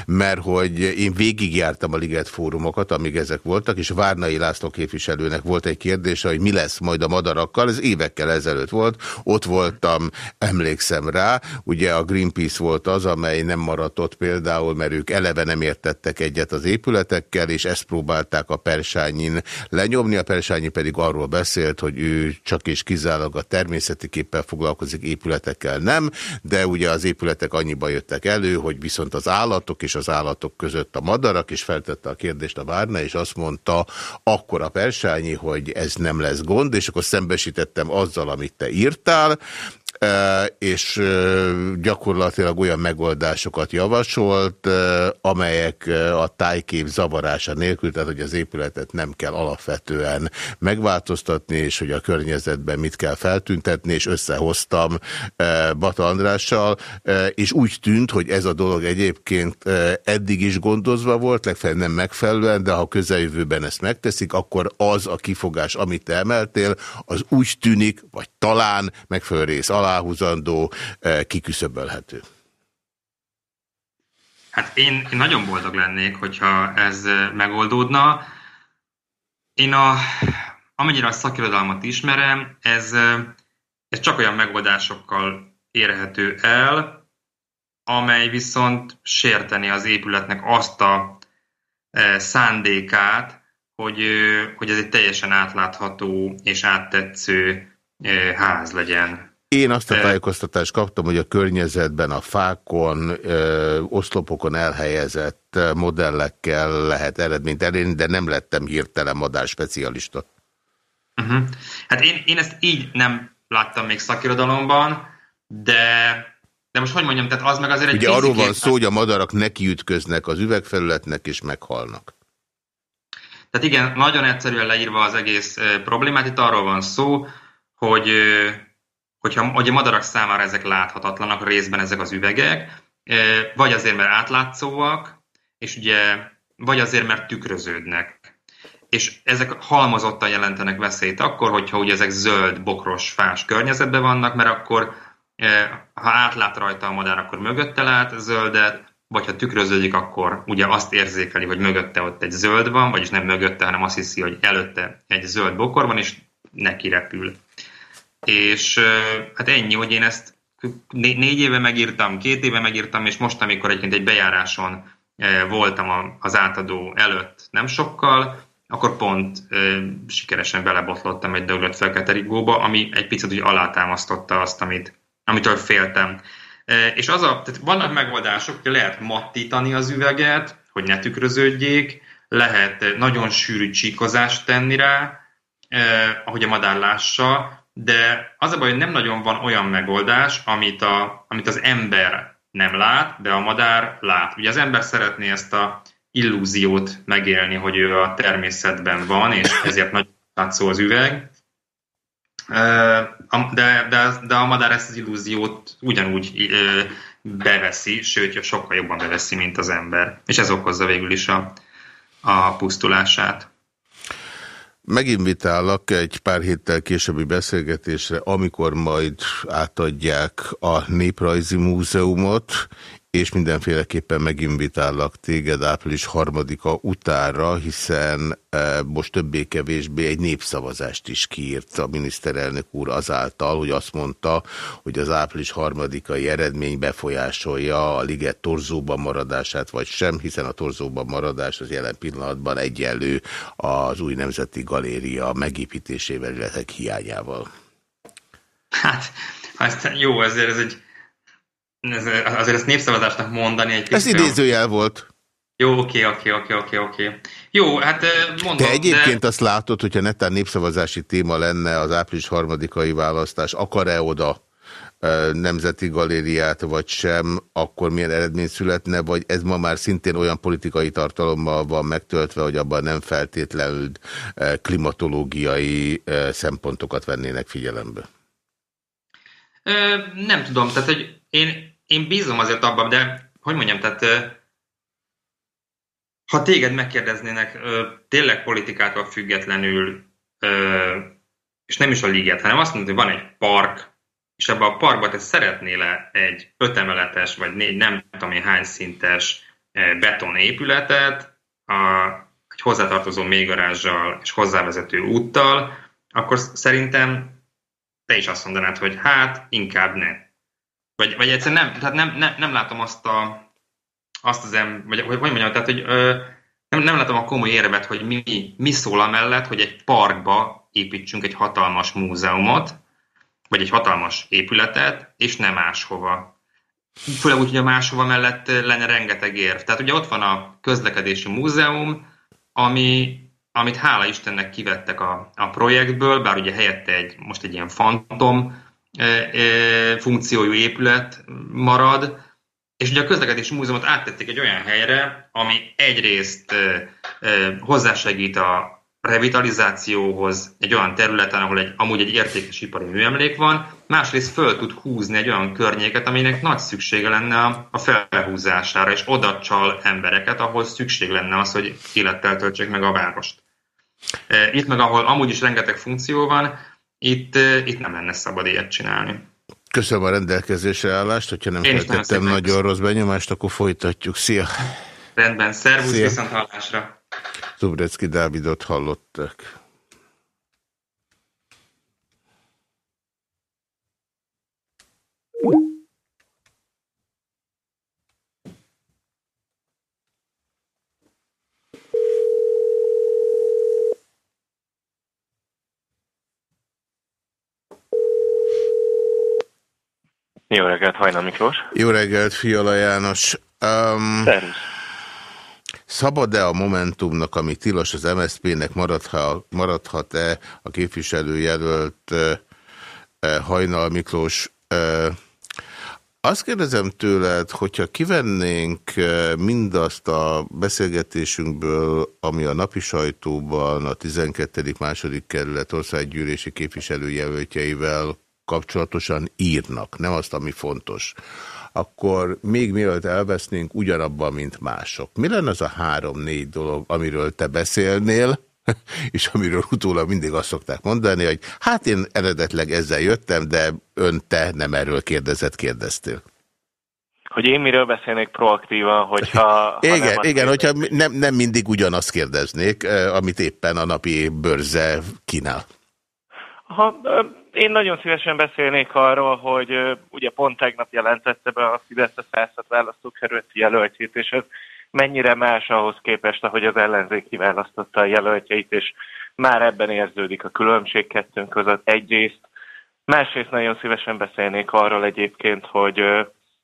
Mert hogy én végigjártam a Liget fórumokat, amíg ezek voltak, és Várnai László képviselőnek volt egy kérdése, hogy mi lesz majd a madarakkal, ez évekkel ezelőtt volt, ott voltam, emlékszem rá, ugye a Greenpeace volt az, amely nem maradt ott például, mert ők eleve nem értettek egyet az épületekkel, és ezt próbálták a Persányin lenyomni, a Persányi pedig arról beszélt, hogy ő csak és kizárólag a természeti képpel foglalkozik, épületekkel nem, de ugye az épületek annyiba jöttek elő, hogy viszont az állatok és az állatok között a madarak, és feltette a kérdést a Várna, és azt mondta akkor a Persányi, hogy ez nem lesz gond, és akkor szembesítettem azzal, amit te írtál, és gyakorlatilag olyan megoldásokat javasolt, amelyek a tájkép zavarása nélkül, tehát hogy az épületet nem kell alapvetően megváltoztatni, és hogy a környezetben mit kell feltüntetni, és összehoztam Bata Andrással, és úgy tűnt, hogy ez a dolog egyébként eddig is gondozva volt, legfeljebb nem megfelelően, de ha közeljövőben ezt megteszik, akkor az a kifogás, amit te emeltél, az úgy tűnik, vagy talán megfelelő rész aláhúzandó, eh, kiküszöbölhető? Hát én, én nagyon boldog lennék, hogyha ez eh, megoldódna. Én a, amennyire a szakirodalmat ismerem, ez, eh, ez csak olyan megoldásokkal érhető el, amely viszont sérteni az épületnek azt a szándékát, hogy, hogy ez egy teljesen átlátható és áttetsző ház legyen. Én azt a tájékoztatást kaptam, hogy a környezetben a fákon, ö, oszlopokon elhelyezett modellekkel lehet eredményt elérni, de nem lettem hirtelen madár specialista. Uh -huh. Hát én, én ezt így nem láttam még szakirodalomban, de, de most hogy mondjam, tehát az meg azért egy Ugye arról van szó, hogy a madarak nekiütköznek az üvegfelületnek és meghalnak. Tehát igen, nagyon egyszerűen leírva az egész problémát, itt arról van szó, hogy hogyha hogy a madarak számára ezek láthatatlanak, részben ezek az üvegek, vagy azért, mert átlátszóak, és ugye, vagy azért, mert tükröződnek. És ezek halmozottan jelentenek veszélyt akkor, hogyha ugye ezek zöld, bokros, fás környezetben vannak, mert akkor ha átlát rajta a madár, akkor mögötte lát zöldet, vagy ha tükröződik, akkor ugye azt érzékeli, hogy mögötte ott egy zöld van, vagyis nem mögötte, hanem azt hiszi, hogy előtte egy zöld bokor van, és neki repül. És hát ennyi, hogy én ezt négy éve megírtam, két éve megírtam, és most, amikor egyébként egy bejáráson voltam az átadó előtt nem sokkal, akkor pont sikeresen belebotlottam egy döglött fekete rigóba, ami egy picit úgy alátámasztotta azt, amit, amitől féltem. És az a, tehát vannak megoldások, hogy lehet mattítani az üveget, hogy ne tükröződjék, lehet nagyon sűrű csíkozást tenni rá, eh, ahogy a madár lássa, de az a baj, hogy nem nagyon van olyan megoldás, amit, a, amit az ember nem lát, de a madár lát. Ugye az ember szeretné ezt a illúziót megélni, hogy ő a természetben van, és ezért nagy látszó az üveg. De, de, de a madár ezt az illúziót ugyanúgy beveszi, sőt, sokkal jobban beveszi, mint az ember. És ez okozza végül is a, a pusztulását. Meginvitálok egy pár héttel későbbi beszélgetésre, amikor majd átadják a Néprajzi Múzeumot, és mindenféleképpen meginvitállak téged április harmadika utára, hiszen e, most többé-kevésbé egy népszavazást is kiírt a miniszterelnök úr azáltal, hogy azt mondta, hogy az április harmadikai eredmény befolyásolja a liget torzóban maradását, vagy sem, hiszen a torzóban maradás az jelen pillanatban egyenlő az új nemzeti galéria megépítésével, illetve hiányával. Hát, hát jó, ezért ez egy ez, azért ezt népszavazásnak mondani egy Ez idézőjel volt. Jó, oké, oké, oké, oké, oké. Jó, hát mondom, Te egyébként de... azt látod, hogyha netán népszavazási téma lenne az április harmadikai választás, akar-e oda nemzeti galériát, vagy sem, akkor milyen eredmény születne, vagy ez ma már szintén olyan politikai tartalommal van megtöltve, hogy abban nem feltétlenül klimatológiai szempontokat vennének figyelembe? Ö, nem tudom, tehát hogy én, én bízom azért abban, de hogy mondjam, tehát ha téged megkérdeznének tényleg politikától függetlenül, és nem is a liget, hanem azt mondod, hogy van egy park, és ebben a parkban te szeretnél-e egy ötemeletes, vagy négy, nem tudom én hány szintes beton épületet, a, egy hozzátartozó mélygarázsal és hozzávezető úttal, akkor szerintem te is azt mondanád, hogy hát inkább ne. Vagy, vagy egyszerűen nem, tehát nem, nem, nem látom azt a, azt az em, vagy hogy mondjam, tehát hogy ö, nem, nem látom a komoly érvet, hogy mi, mi szól amellett, hogy egy parkba építsünk egy hatalmas múzeumot, vagy egy hatalmas épületet, és nem máshova. Főleg úgy, hogy a máshova mellett lenne rengeteg érv. Tehát ugye ott van a közlekedési múzeum, ami, amit hála Istennek kivettek a, a projektből, bár ugye helyette egy, most egy ilyen fantom funkciójú épület marad, és ugye a közlekedési múzeumot áttették egy olyan helyre, ami egyrészt e, e, hozzásegít a revitalizációhoz egy olyan területen, ahol egy, amúgy egy értékes ipari műemlék van, másrészt föl tud húzni egy olyan környéket, aminek nagy szüksége lenne a felhúzására, és oda csal embereket, ahol szükség lenne az, hogy élettel töltsék meg a várost. E, itt meg, ahol amúgy is rengeteg funkció van, itt, itt nem lenne szabad ilyet csinálni. Köszönöm a rendelkezésre állást, hogyha nem feltettem nagyon köszönöm. rossz benyomást, akkor folytatjuk. Szia! Rendben, szervusz, Szia. viszont hallásra! Zubrecki Dávidot hallottak. Jó reggelt, Hajna Miklós. Jó reggelt, Fiala János. Um, Szabad-e a Momentumnak, ami tilos az MSZP-nek maradhat-e a képviselőjelölt Hajnal Miklós? Azt kérdezem tőled, hogyha kivennénk mindazt a beszélgetésünkből, ami a napi sajtóban a 12. második kerület országgyűlési képviselőjelöltjeivel kapcsolatosan írnak, nem azt, ami fontos akkor még mielőtt elvesznénk ugyanabban, mint mások. Mi lenne az a három-négy dolog, amiről te beszélnél, és amiről utólag mindig azt szokták mondani, hogy hát én eredetleg ezzel jöttem, de ön te nem erről kérdezett, kérdeztél. Hogy én miről beszélnék proaktívan, hogyha... Ha igen, nem igen hogyha nem, nem mindig ugyanazt kérdeznék, eh, amit éppen a napi bőrze kínál. Ha, én nagyon szívesen beszélnék arról, hogy ugye pont tegnap jelentette be a Fidesz a Felszat választókerületi jelöltjét, és ez mennyire más ahhoz képest, ahogy az ellenzék kiválasztotta a jelöltjeit, és már ebben érződik a különbség kettőnk között egyrészt. Másrészt nagyon szívesen beszélnék arról egyébként, hogy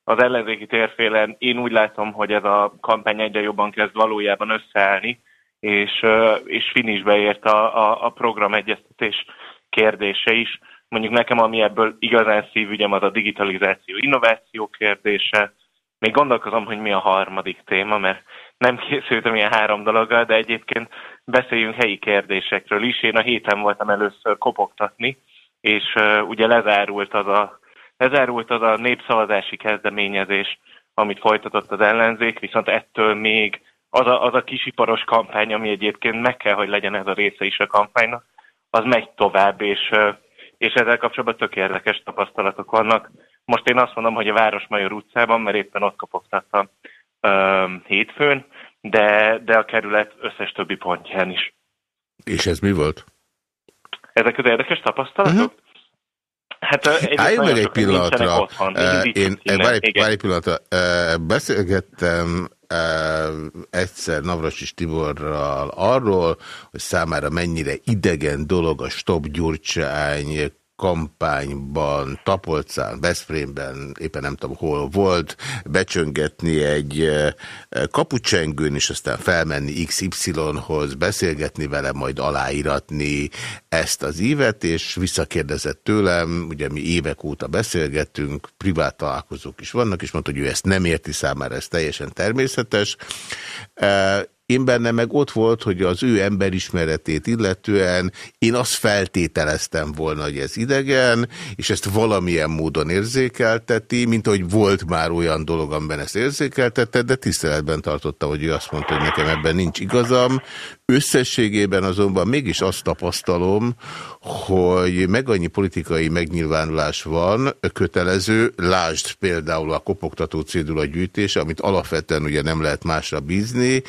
az ellenzéki térfélen én úgy látom, hogy ez a kampány egyre jobban kezd valójában összeállni, és, és finisbe ért a, a, a programegyeztetés kérdése is. Mondjuk nekem, ami ebből igazán szívügyem, az a digitalizáció, innováció kérdése. Még gondolkozom, hogy mi a harmadik téma, mert nem készültem ilyen három dologgal, de egyébként beszéljünk helyi kérdésekről is. Én a héten voltam először kopogtatni, és uh, ugye lezárult az a, lezárult az a népszavazási kezdeményezés, amit folytatott az ellenzék, viszont ettől még az a, az a kisiparos kampány, ami egyébként meg kell, hogy legyen ez a része is a kampánynak, az megy tovább, és uh, és ezzel kapcsolatban tök érdekes tapasztalatok vannak. Most én azt mondom, hogy a Városmajor utcában, mert éppen ott kapogtattam um, hétfőn, de, de a kerület összes többi pontján is. És ez mi volt? Ezek az érdekes tapasztalatok? Uh-huh. Hát, Álljunk meg egy pillanatra. Otthon, uh, én, várj, várj pillanatra. Uh, beszélgettem egyszer Navrasis Tiborral arról, hogy számára mennyire idegen dolog a Stop Gyurcsány kampányban, Tapolcán, Veszprémben, éppen nem tudom hol volt, becsöngetni egy eh, kapucsengőn, és aztán felmenni XY-hoz, beszélgetni vele, majd aláíratni ezt az ívet, és visszakérdezett tőlem, ugye mi évek óta beszélgetünk, privát találkozók is vannak, és mondta, hogy ő ezt nem érti számára, ez teljesen természetes. Én benne meg ott volt, hogy az ő emberismeretét illetően én azt feltételeztem volna, hogy ez idegen, és ezt valamilyen módon érzékelteti, mint hogy volt már olyan dolog, amiben ezt érzékeltette, de tiszteletben tartotta, hogy ő azt mondta, hogy nekem ebben nincs igazam. Összességében azonban mégis azt tapasztalom, hogy meg annyi politikai megnyilvánulás van, kötelező, lásd például a kopogtató cédula gyűjtés, amit alapvetően ugye nem lehet másra bízni,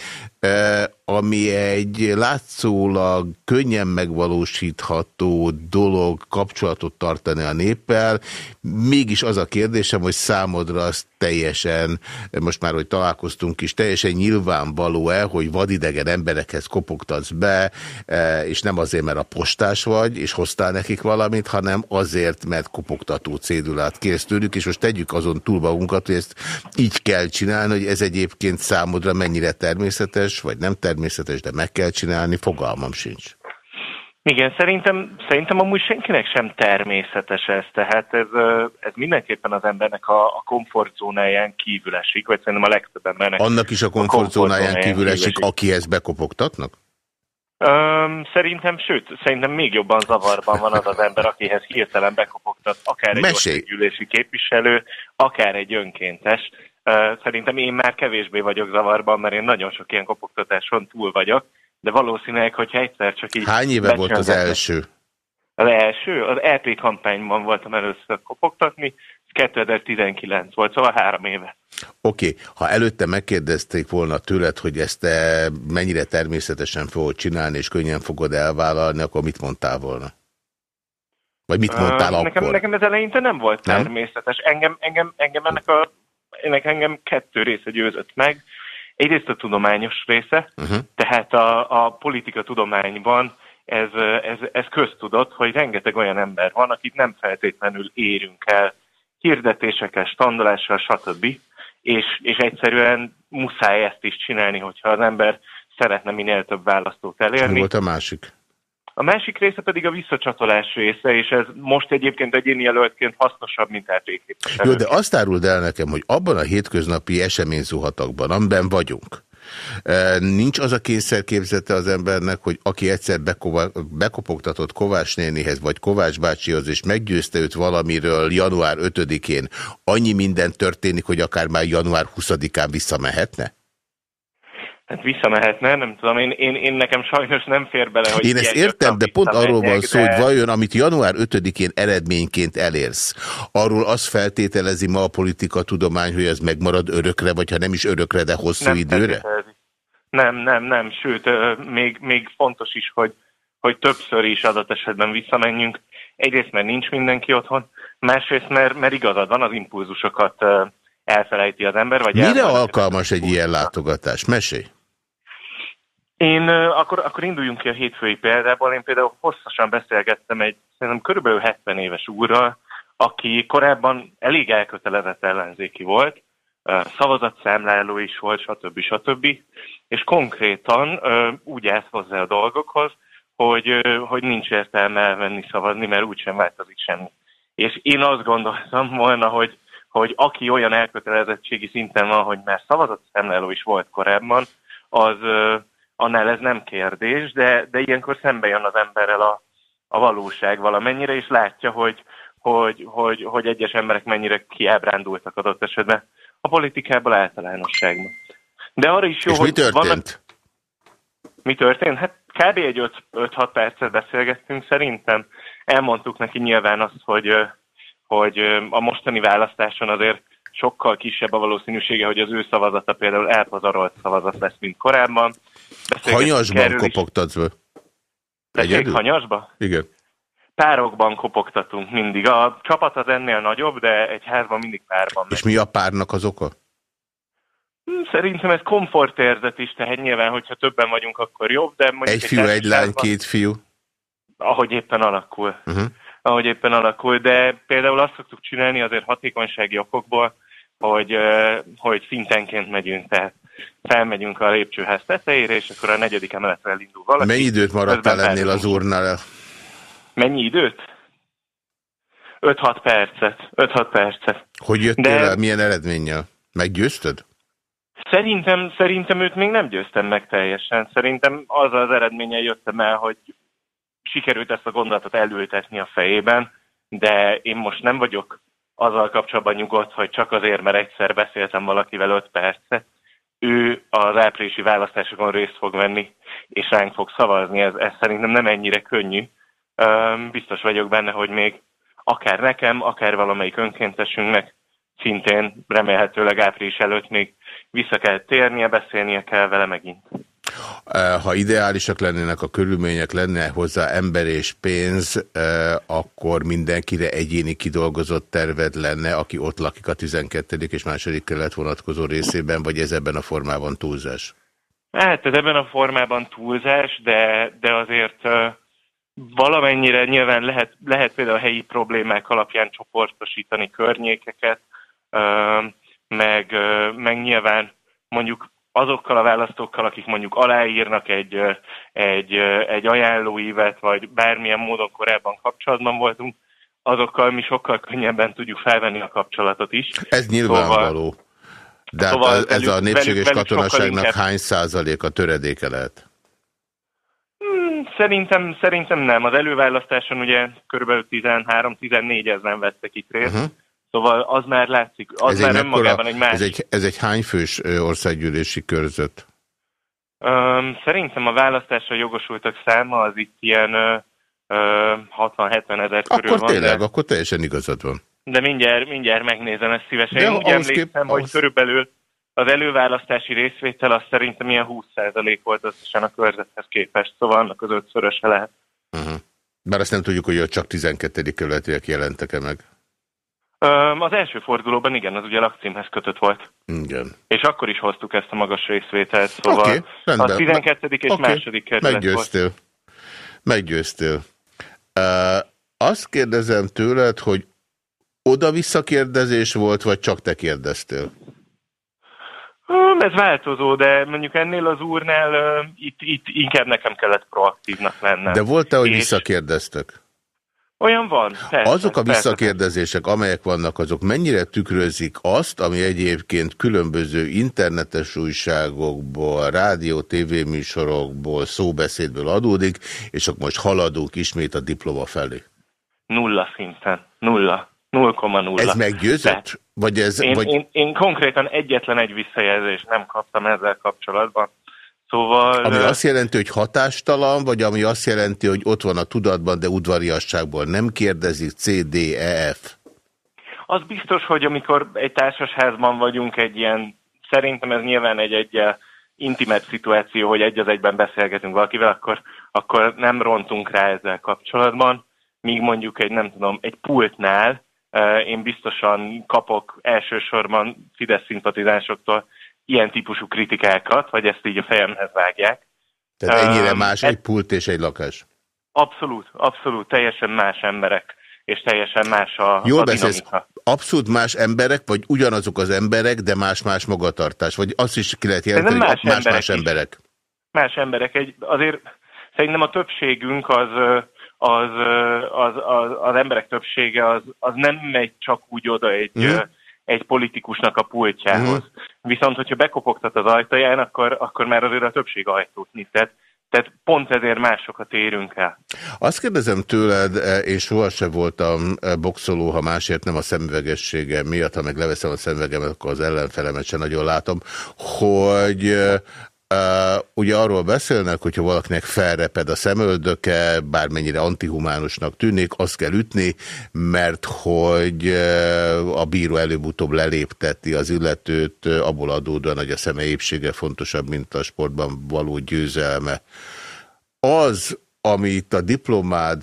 ami egy látszólag könnyen megvalósítható dolog kapcsolatot tartani a néppel, mégis az a kérdésem, hogy számodra azt teljesen, most már, hogy találkoztunk is, teljesen nyilvánvaló-e, hogy vadidegen emberekhez kopogtatsz be, e, és nem azért, mert a postás vagy, és hoztál nekik valamit, hanem azért, mert kopogtató cédulát kérsz tőlük, és most tegyük azon túl magunkat, hogy ezt így kell csinálni, hogy ez egyébként számodra mennyire természetes, vagy nem természetes, de meg kell csinálni, fogalmam sincs. Igen, szerintem, szerintem amúgy senkinek sem természetes ez, tehát ez, ez mindenképpen az embernek a, a komfortzónáján kívül esik, vagy szerintem a legtöbb embernek. Annak is a komfortzónáján kívül, kívül esik, akihez bekopogtatnak? Um, szerintem, sőt, szerintem még jobban zavarban van az az ember, akihez hirtelen bekopogtat, akár egy gyűlési képviselő, akár egy önkéntes. Szerintem én már kevésbé vagyok zavarban, mert én nagyon sok ilyen kopogtatáson túl vagyok, de valószínűleg, hogyha egyszer csak így... Hány éve volt az első? Az első? Az EP kampányban voltam először kopogtatni, 2019 volt, szóval három éve. Oké, okay. ha előtte megkérdezték volna tőled, hogy ezt te mennyire természetesen fogod csinálni, és könnyen fogod elvállalni, akkor mit mondtál volna? Vagy mit mondtál uh, akkor? Nekem, nekem ez eleinte nem volt természetes. Nem? Engem, engem, engem ennek a, ennek engem kettő része győzött meg. Egyrészt a tudományos része, uh-huh. tehát a, a politika tudományban ez, ez, ez köztudott, hogy rengeteg olyan ember van, akit nem feltétlenül érünk el hirdetésekkel, standolással, stb. És, és egyszerűen muszáj ezt is csinálni, hogyha az ember szeretne minél több választót elérni. Mi volt a másik? A másik része pedig a visszacsatolás része, és ez most egyébként egyéni jelöltként hasznosabb, mint eltéképviselő. Jó, de azt áruld el nekem, hogy abban a hétköznapi eseményzuhatakban, amiben vagyunk, e, Nincs az a kényszerképzete az embernek, hogy aki egyszer bekopogtatott Kovács nénihez, vagy Kovács bácsihoz, és meggyőzte őt valamiről január 5-én, annyi minden történik, hogy akár már január 20-án visszamehetne? Hát visszamehetne, nem tudom, én, én, én nekem sajnos nem fér bele, hogy... Én ezt értem, de pont arról van szó, de... hogy vajon, amit január 5-én eredményként elérsz, arról az feltételezi ma a politika tudomány, hogy ez megmarad örökre, vagy ha nem is örökre, de hosszú nem időre? Nem, nem, nem, sőt, még, még fontos is, hogy, hogy többször is adott esetben visszamenjünk. Egyrészt, mert nincs mindenki otthon, másrészt, mert, mert igazad van, az impulzusokat elfelejti az ember. Vagy Mire alkalmas egy ilyen látogatás? Mesélj! Én akkor, akkor induljunk ki a hétfői példából. Én például hosszasan beszélgettem egy szerintem körülbelül 70 éves úrral, aki korábban elég elkötelezett ellenzéki volt, szavazatszámláló is volt, stb. stb. És konkrétan úgy állt hozzá a dolgokhoz, hogy, hogy nincs értelme elvenni szavazni, mert úgysem változik semmi. És én azt gondoltam volna, hogy, hogy aki olyan elkötelezettségi szinten van, hogy már szavazatszámláló is volt korábban, az, annál ez nem kérdés, de, de ilyenkor szembe jön az emberrel a, a valóság valamennyire, és látja, hogy, hogy, hogy, hogy egyes emberek mennyire kiábrándultak adott esetben a politikából általánosságban. De arra is jó, és hogy mi történt? Vannak... Mi történt? Hát kb. egy 5-6 percet beszélgettünk szerintem. Elmondtuk neki nyilván azt, hogy, hogy a mostani választáson azért sokkal kisebb a valószínűsége, hogy az ő szavazata például elpazarolt szavazat lesz, mint korábban. Hanyasban kopogtatsz be? Egyedül? Hanyasba? Igen. Párokban kopogtatunk mindig. A csapat az ennél nagyobb, de egy házban mindig párban. És mi a párnak az oka? Hm, szerintem ez komfortérzet is, tehát nyilván, hogyha többen vagyunk, akkor jobb, de... Egy fiú, egy, egy lány, két fiú? Ahogy éppen alakul. Uh -huh. Ahogy éppen alakul, de például azt szoktuk csinálni azért hatékonysági okokból, hogy, hogy szintenként megyünk, tehát felmegyünk a lépcsőház tetejére, és akkor a negyedik emeletre elindul valaki. Mennyi időt maradtál ennél az úrnál? Mennyi időt? 5-6 percet. 5-6 percet. Hogy jöttél De... el? Milyen eredménnyel? Meggyőzted? Szerintem, szerintem őt még nem győztem meg teljesen. Szerintem az az eredménye jöttem el, hogy sikerült ezt a gondolatot elültetni a fejében, de én most nem vagyok azzal kapcsolatban nyugodt, hogy csak azért, mert egyszer beszéltem valakivel 5 percet, ő az áprilisi választásokon részt fog venni, és ránk fog szavazni. Ez, ez szerintem nem ennyire könnyű. Biztos vagyok benne, hogy még akár nekem, akár valamelyik önkéntesünknek szintén remélhetőleg április előtt még vissza kell térnie, beszélnie kell vele megint. Ha ideálisak lennének a körülmények, lenne hozzá ember és pénz, akkor mindenkire egyéni kidolgozott terved lenne, aki ott lakik a 12. és második kerület vonatkozó részében, vagy ez ebben a formában túlzás? Hát ez ebben a formában túlzás, de, de azért valamennyire nyilván lehet, lehet például a helyi problémák alapján csoportosítani környékeket, meg, meg nyilván mondjuk azokkal a választókkal, akik mondjuk aláírnak egy, egy, egy ajánlóívet, vagy bármilyen módon korábban kapcsolatban voltunk, azokkal mi sokkal könnyebben tudjuk felvenni a kapcsolatot is. Ez nyilvánvaló. De szóval hát ez velük, a népséges katonaságnak inkább... hány százalék a töredéke lehet? Hmm, szerintem, szerintem nem. Az előválasztáson ugye kb. 13-14 ezen vettek itt részt. Uh -huh. Szóval az már látszik, az ez már egy önmagában egy más... Ez egy, ez egy hányfős országgyűlési körzet? Um, szerintem a választásra jogosultak száma az itt ilyen uh, 60-70 ezer körül Akkor van. tényleg, de... akkor teljesen igazad van. De mindjárt, mindjárt megnézem ezt szívesen. De Én úgy emlékszem, kép, hogy ahhoz... körülbelül az előválasztási részvétel az szerintem ilyen 20% volt összesen a körzethez képest, szóval annak az ötszöröse lehet. Uh -huh. Bár azt nem tudjuk, hogy csak 12. kerületiek jelentek-e meg. Az első fordulóban igen, az ugye lakcímhez kötött volt. Igen. És akkor is hoztuk ezt a magas részvételt, szóval okay, a 12. és okay. második kerület Meggyőztél. Volt. Meggyőztél. Uh, azt kérdezem tőled, hogy oda-vissza kérdezés volt, vagy csak te kérdeztél? Ez változó, de mondjuk ennél az úrnál uh, itt, itt inkább nekem kellett proaktívnak lennem. De volt-e, hogy és... visszakérdeztek? Olyan van. Persze, azok a visszakérdezések, persze. amelyek vannak, azok mennyire tükrözik azt, ami egyébként különböző internetes újságokból, rádió, tévéműsorokból, szóbeszédből adódik, és akkor most haladunk ismét a diploma felé? Nulla szinten. Nulla. 0,0. Ez meggyőzött? Vagy ez, én, vagy... Én, én konkrétan egyetlen egy visszajelzést nem kaptam ezzel kapcsolatban. Szóval... Ami azt jelenti, hogy hatástalan, vagy ami azt jelenti, hogy ott van a tudatban, de udvariasságból nem kérdezik C, D, E, F? Az biztos, hogy amikor egy társasházban vagyunk, egy ilyen, szerintem ez nyilván egy egyel intimebb szituáció, hogy egy az egyben beszélgetünk valakivel, akkor, akkor nem rontunk rá ezzel kapcsolatban, míg mondjuk egy, nem tudom, egy pultnál én biztosan kapok elsősorban Fidesz szimpatizánsoktól ilyen típusú kritikákat, vagy ezt így a fejemhez vágják. Tehát ennyire um, más egy pult és egy lakás? Abszolút, abszolút, teljesen más emberek, és teljesen más a, Jól a beszélsz, abszolút más emberek, vagy ugyanazok az emberek, de más-más magatartás? Vagy azt is ki lehet jelenteni, más-más emberek, emberek? Más emberek. Egy, azért szerintem a többségünk az, az, az, az, az emberek többsége az, az nem megy csak úgy oda egy, mm egy politikusnak a pultjához. Mm. Viszont, hogyha bekopogtat az ajtaján, akkor, akkor már azért a többség ajtót nyit. Tehát, tehát pont ezért másokat érünk el. Azt kérdezem tőled, e, én sohasem voltam e, boxoló, ha másért nem a szemüvegessége miatt, ha meg leveszem a szemüvegemet, akkor az ellenfelemet sem nagyon látom, hogy e, Uh, ugye arról beszélnek, hogyha valakinek felreped a szemöldöke, bármennyire antihumánusnak tűnik, azt kell ütni, mert hogy a bíró előbb-utóbb lelépteti az illetőt, abból adódóan, hogy a szeme épsége fontosabb, mint a sportban való győzelme. Az, ami itt a diplomád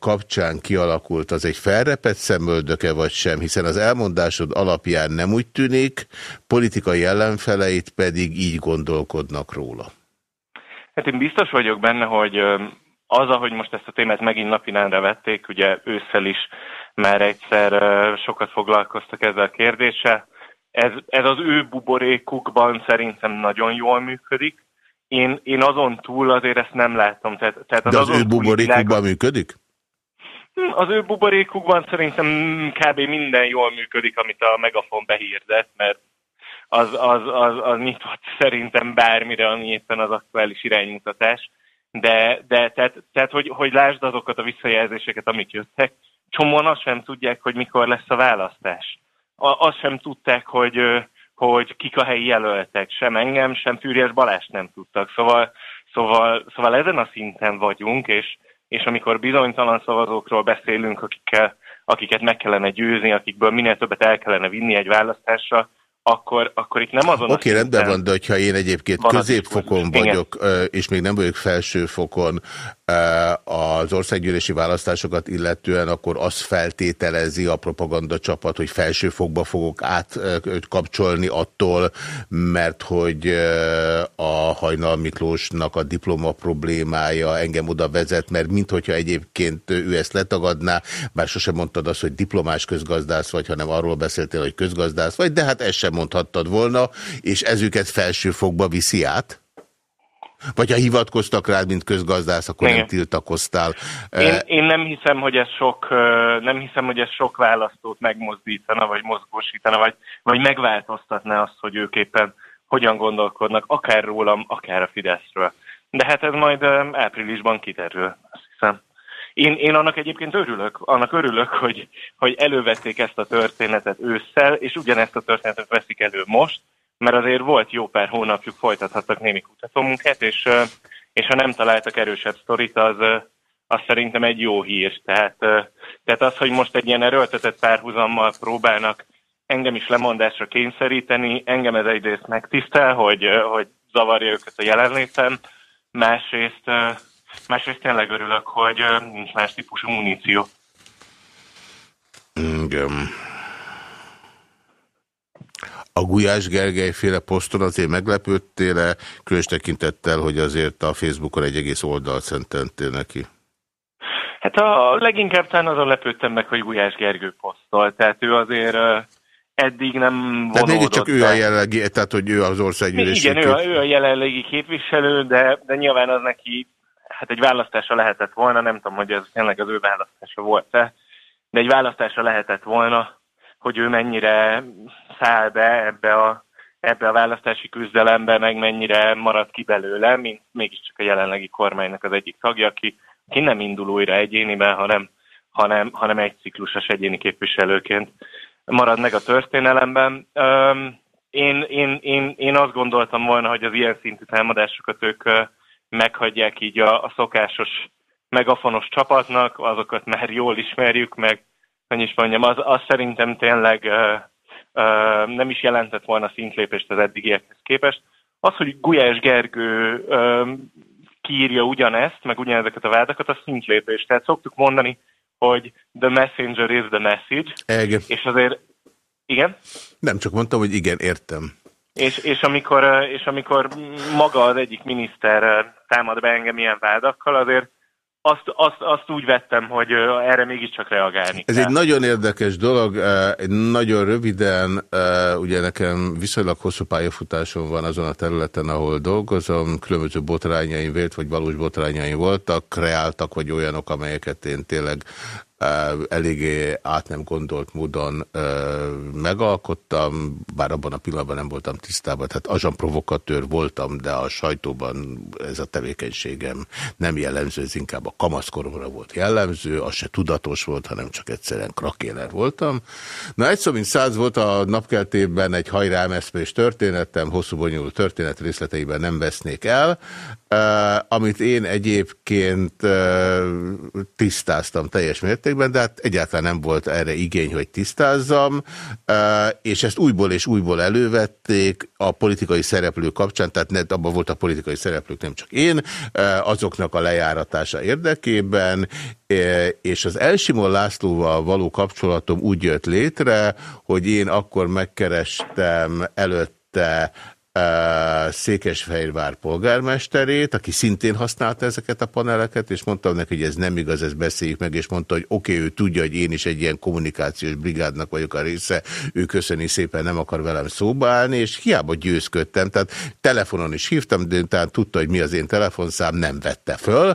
kapcsán kialakult, az egy felrepett szemöldöke vagy sem, hiszen az elmondásod alapján nem úgy tűnik, politikai ellenfeleit pedig így gondolkodnak róla. Hát én biztos vagyok benne, hogy az, ahogy most ezt a témát megint napirendre vették, ugye ősszel is már egyszer sokat foglalkoztak ezzel a kérdéssel, ez, ez az ő buborékukban szerintem nagyon jól működik. Én, én azon túl azért ezt nem látom. Tehát, tehát az De az, az ő buborékukban világ... működik? Az ő buborékukban szerintem kb. minden jól működik, amit a Megafon behírdett, mert az, az, az, az nyitott szerintem bármire, ami éppen az aktuális iránymutatás. De, de tehát, tehát hogy, hogy lásd azokat a visszajelzéseket, amik jöttek, csomóan azt sem tudják, hogy mikor lesz a választás. A, azt sem tudták, hogy, hogy kik a helyi jelöltek, sem engem, sem Fűrjes Balázs nem tudtak. Szóval, szóval, szóval ezen a szinten vagyunk, és, és amikor bizonytalan szavazókról beszélünk, akikkel, akiket meg kellene győzni, akikből minél többet el kellene vinni egy választásra, akkor, akkor itt nem azon Oké, okay, rendben van, de hogyha én egyébként van középfokon vagyok, és még nem vagyok felsőfokon az országgyűlési választásokat illetően, akkor az feltételezi a propaganda csapat, hogy felsőfokba fogok átkapcsolni attól, mert hogy a Hajnal Miklósnak a diploma problémája engem oda vezet, mert minthogyha egyébként ő ezt letagadná, bár sosem mondtad azt, hogy diplomás közgazdász vagy, hanem arról beszéltél, hogy közgazdász vagy, de hát ezt sem mondhattad volna, és ezüket felsőfokba viszi át? Vagy ha hivatkoztak rád, mint közgazdász, akkor Igen. nem tiltakoztál. Én, én nem hiszem, hogy ez sok, nem hiszem, hogy ez sok választót megmozdítana, vagy mozgósítana, vagy, vagy megváltoztatna azt, hogy ők éppen hogyan gondolkodnak, akár rólam, akár a Fideszről. De hát ez majd áprilisban kiderül, azt hiszem. Én, én annak egyébként örülök, annak örülök, hogy, hogy elővették ezt a történetet ősszel, és ugyanezt a történetet veszik elő most, mert azért volt jó pár hónapjuk, folytathattak némi kutatómunkát, és, és ha nem találtak erősebb sztorit, az, az szerintem egy jó hír. Tehát, tehát az, hogy most egy ilyen erőltetett párhuzammal próbálnak engem is lemondásra kényszeríteni, engem ez egyrészt megtisztel, hogy, hogy zavarja őket a jelenlétem, másrészt, másrészt tényleg örülök, hogy nincs más típusú muníció. Igen. A Gulyás Gergely féle poszton azért meglepődtél-e, különös tekintettel, hogy azért a Facebookon egy egész oldalt szententél neki? Hát a leginkább talán azon lepődtem meg, hogy Gulyás Gergő posztol, tehát ő azért eddig nem. Tehát csak ő a jelenlegi, tehát hogy ő az országgyűlési Igen, ő a, ő a jelenlegi képviselő, de, de nyilván az neki hát egy választása lehetett volna, nem tudom, hogy ez tényleg az ő választása volt-e, de egy választása lehetett volna, hogy ő mennyire száll be ebbe a, ebbe a választási küzdelembe, meg mennyire marad ki belőle, mint mégiscsak a jelenlegi kormánynak az egyik tagja, aki, aki nem indul újra egyéniben, hanem, hanem, hanem egy ciklusos egyéni képviselőként marad meg a történelemben. Um, én, én, én, én azt gondoltam volna, hogy az ilyen szintű támadásokat ők meghagyják így a, a szokásos megafonos csapatnak, azokat már jól ismerjük, meg hogy is mondjam, az, az szerintem tényleg uh, uh, nem is jelentett volna szintlépést az eddigiekhez képest. Az, hogy Gulyás Gergő uh, kiírja ugyanezt, meg ugyanezeket a vádakat, az szintlépés. Tehát szoktuk mondani, hogy the messenger is the message. Igen. És azért, igen? Nem, csak mondtam, hogy igen, értem. És, és, amikor, és amikor maga az egyik miniszter támad be engem ilyen vádakkal, azért azt, azt, azt úgy vettem, hogy erre mégiscsak reagálni Ez kell. egy nagyon érdekes dolog, nagyon röviden, ugye nekem viszonylag hosszú pályafutásom van azon a területen, ahol dolgozom, különböző botrányaim, vélt vagy valós botrányaim voltak, kreáltak, vagy olyanok, amelyeket én tényleg eléggé át nem gondolt módon megalkottam, bár abban a pillanatban nem voltam tisztában, tehát azon provokatőr voltam, de a sajtóban ez a tevékenységem nem jellemző, ez inkább a kamaszkoromra volt jellemző, az se tudatos volt, hanem csak egyszerűen krakéler voltam. Na egy szó, mint száz volt a napkeltében egy hajrá MSZP-s történetem, hosszú bonyolult történet részleteiben nem vesznék el, amit én egyébként tisztáztam teljes mértékben, de hát egyáltalán nem volt erre igény, hogy tisztázzam, és ezt újból és újból elővették a politikai szereplő kapcsán, tehát abban volt a politikai szereplők, nem csak én, azoknak a lejáratása érdekében, és az Elsimon Lászlóval való kapcsolatom úgy jött létre, hogy én akkor megkerestem előtte Székesfehérvár polgármesterét, aki szintén használta ezeket a paneleket, és mondtam neki, hogy ez nem igaz, ezt beszéljük meg, és mondta, hogy oké, okay, ő tudja, hogy én is egy ilyen kommunikációs brigádnak vagyok a része, ő köszöni szépen, nem akar velem szóba állni, és hiába győzködtem, tehát telefonon is hívtam, de utána tudta, hogy mi az én telefonszám, nem vette föl,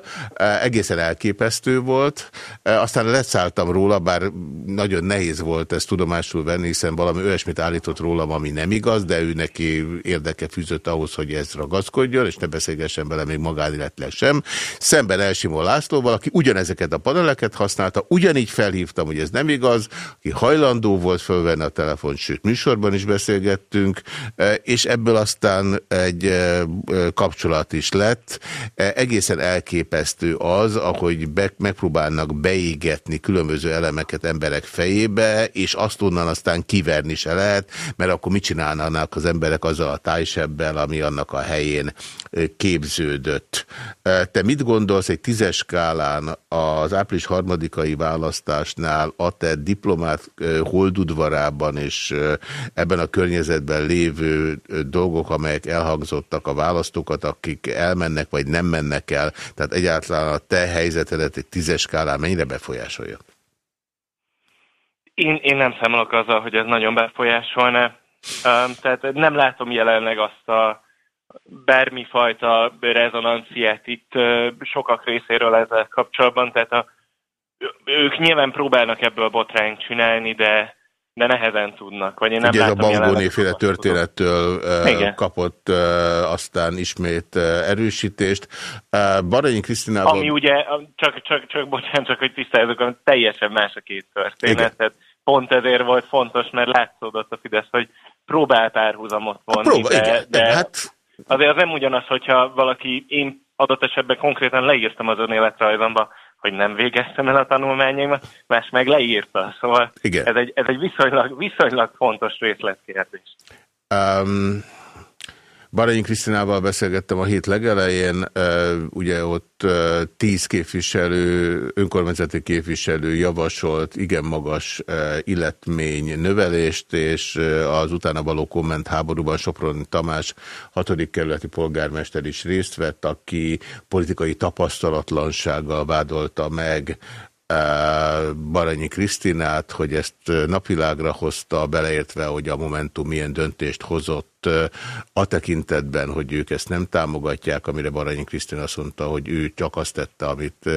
egészen elképesztő volt, aztán leszálltam róla, bár nagyon nehéz volt ezt tudomásul venni, hiszen valami olyasmit állított rólam, ami nem igaz, de ő neki érdekel érdeke fűzött ahhoz, hogy ez ragaszkodjon, és ne beszélgessen vele még magániletileg sem. Szemben Elsimó Lászlóval, aki ugyanezeket a paneleket használta, ugyanígy felhívtam, hogy ez nem igaz, aki hajlandó volt fölvenni a telefon, sőt műsorban is beszélgettünk, és ebből aztán egy kapcsolat is lett. Egészen elképesztő az, ahogy be, megpróbálnak beégetni különböző elemeket emberek fejébe, és azt onnan aztán kiverni se lehet, mert akkor mit csinálnának az emberek azzal a tájsebbel, ami annak a helyén képződött. Te mit gondolsz egy tízes skálán az április harmadikai választásnál a te diplomát holdudvarában és ebben a környezetben lévő dolgok, amelyek elhangzottak a választókat, akik elmennek vagy nem mennek el, tehát egyáltalán a te helyzetedet egy tízes skálán mennyire befolyásolja? Én, én nem számolok azzal, hogy ez nagyon befolyásolna. Tehát nem látom jelenleg azt a bármifajta rezonanciát itt sokak részéről ezzel kapcsolatban. Tehát a, ők nyilván próbálnak ebből botrányt csinálni, de de nehezen tudnak. Vagy én nem Ugye ez a Bangóné féle történettől Igen. kapott aztán ismét erősítést. Baranyi Krisztinában... Ami ugye, csak, csak, csak bocsánat, csak hogy tisztázzuk, teljesen más a két történet. Tehát pont ezért volt fontos, mert látszódott a Fidesz, hogy próbált árhuzamot vonni, Próba, de, igen, de hát... azért az nem ugyanaz, hogyha valaki, én adott esetben konkrétan leírtam az önéletrajzomba, hogy nem végeztem el a tanulmányaimat, más meg leírta. Szóval Igen. ez egy, ez egy viszonylag, viszonylag fontos részletkérdés. Um, Baranyi Krisztinával beszélgettem a hét legelején, ugye ott tíz képviselő, önkormányzati képviselő javasolt igen magas illetmény növelést, és az utána való komment háborúban Soproni Tamás hatodik kerületi polgármester is részt vett, aki politikai tapasztalatlansággal vádolta meg Baranyi Krisztinát, hogy ezt napvilágra hozta, beleértve, hogy a Momentum milyen döntést hozott a tekintetben, hogy ők ezt nem támogatják, amire Baranyi Krisztina azt mondta, hogy ő csak azt tette, amit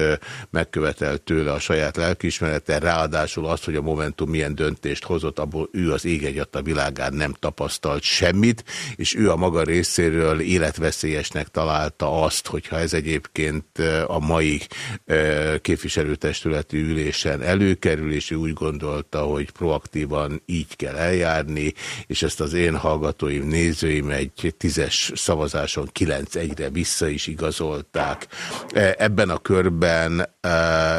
megkövetelt tőle a saját lelkiismerete, ráadásul azt, hogy a Momentum milyen döntést hozott, abból ő az ég a világán nem tapasztalt semmit, és ő a maga részéről életveszélyesnek találta azt, hogyha ez egyébként a mai képviselőtestületi ülésen előkerül, és ő úgy gondolta, hogy proaktívan így kell eljárni, és ezt az én hallgatóim nézőim egy tízes szavazáson 9-1-re vissza is igazolták. E, ebben a körben e,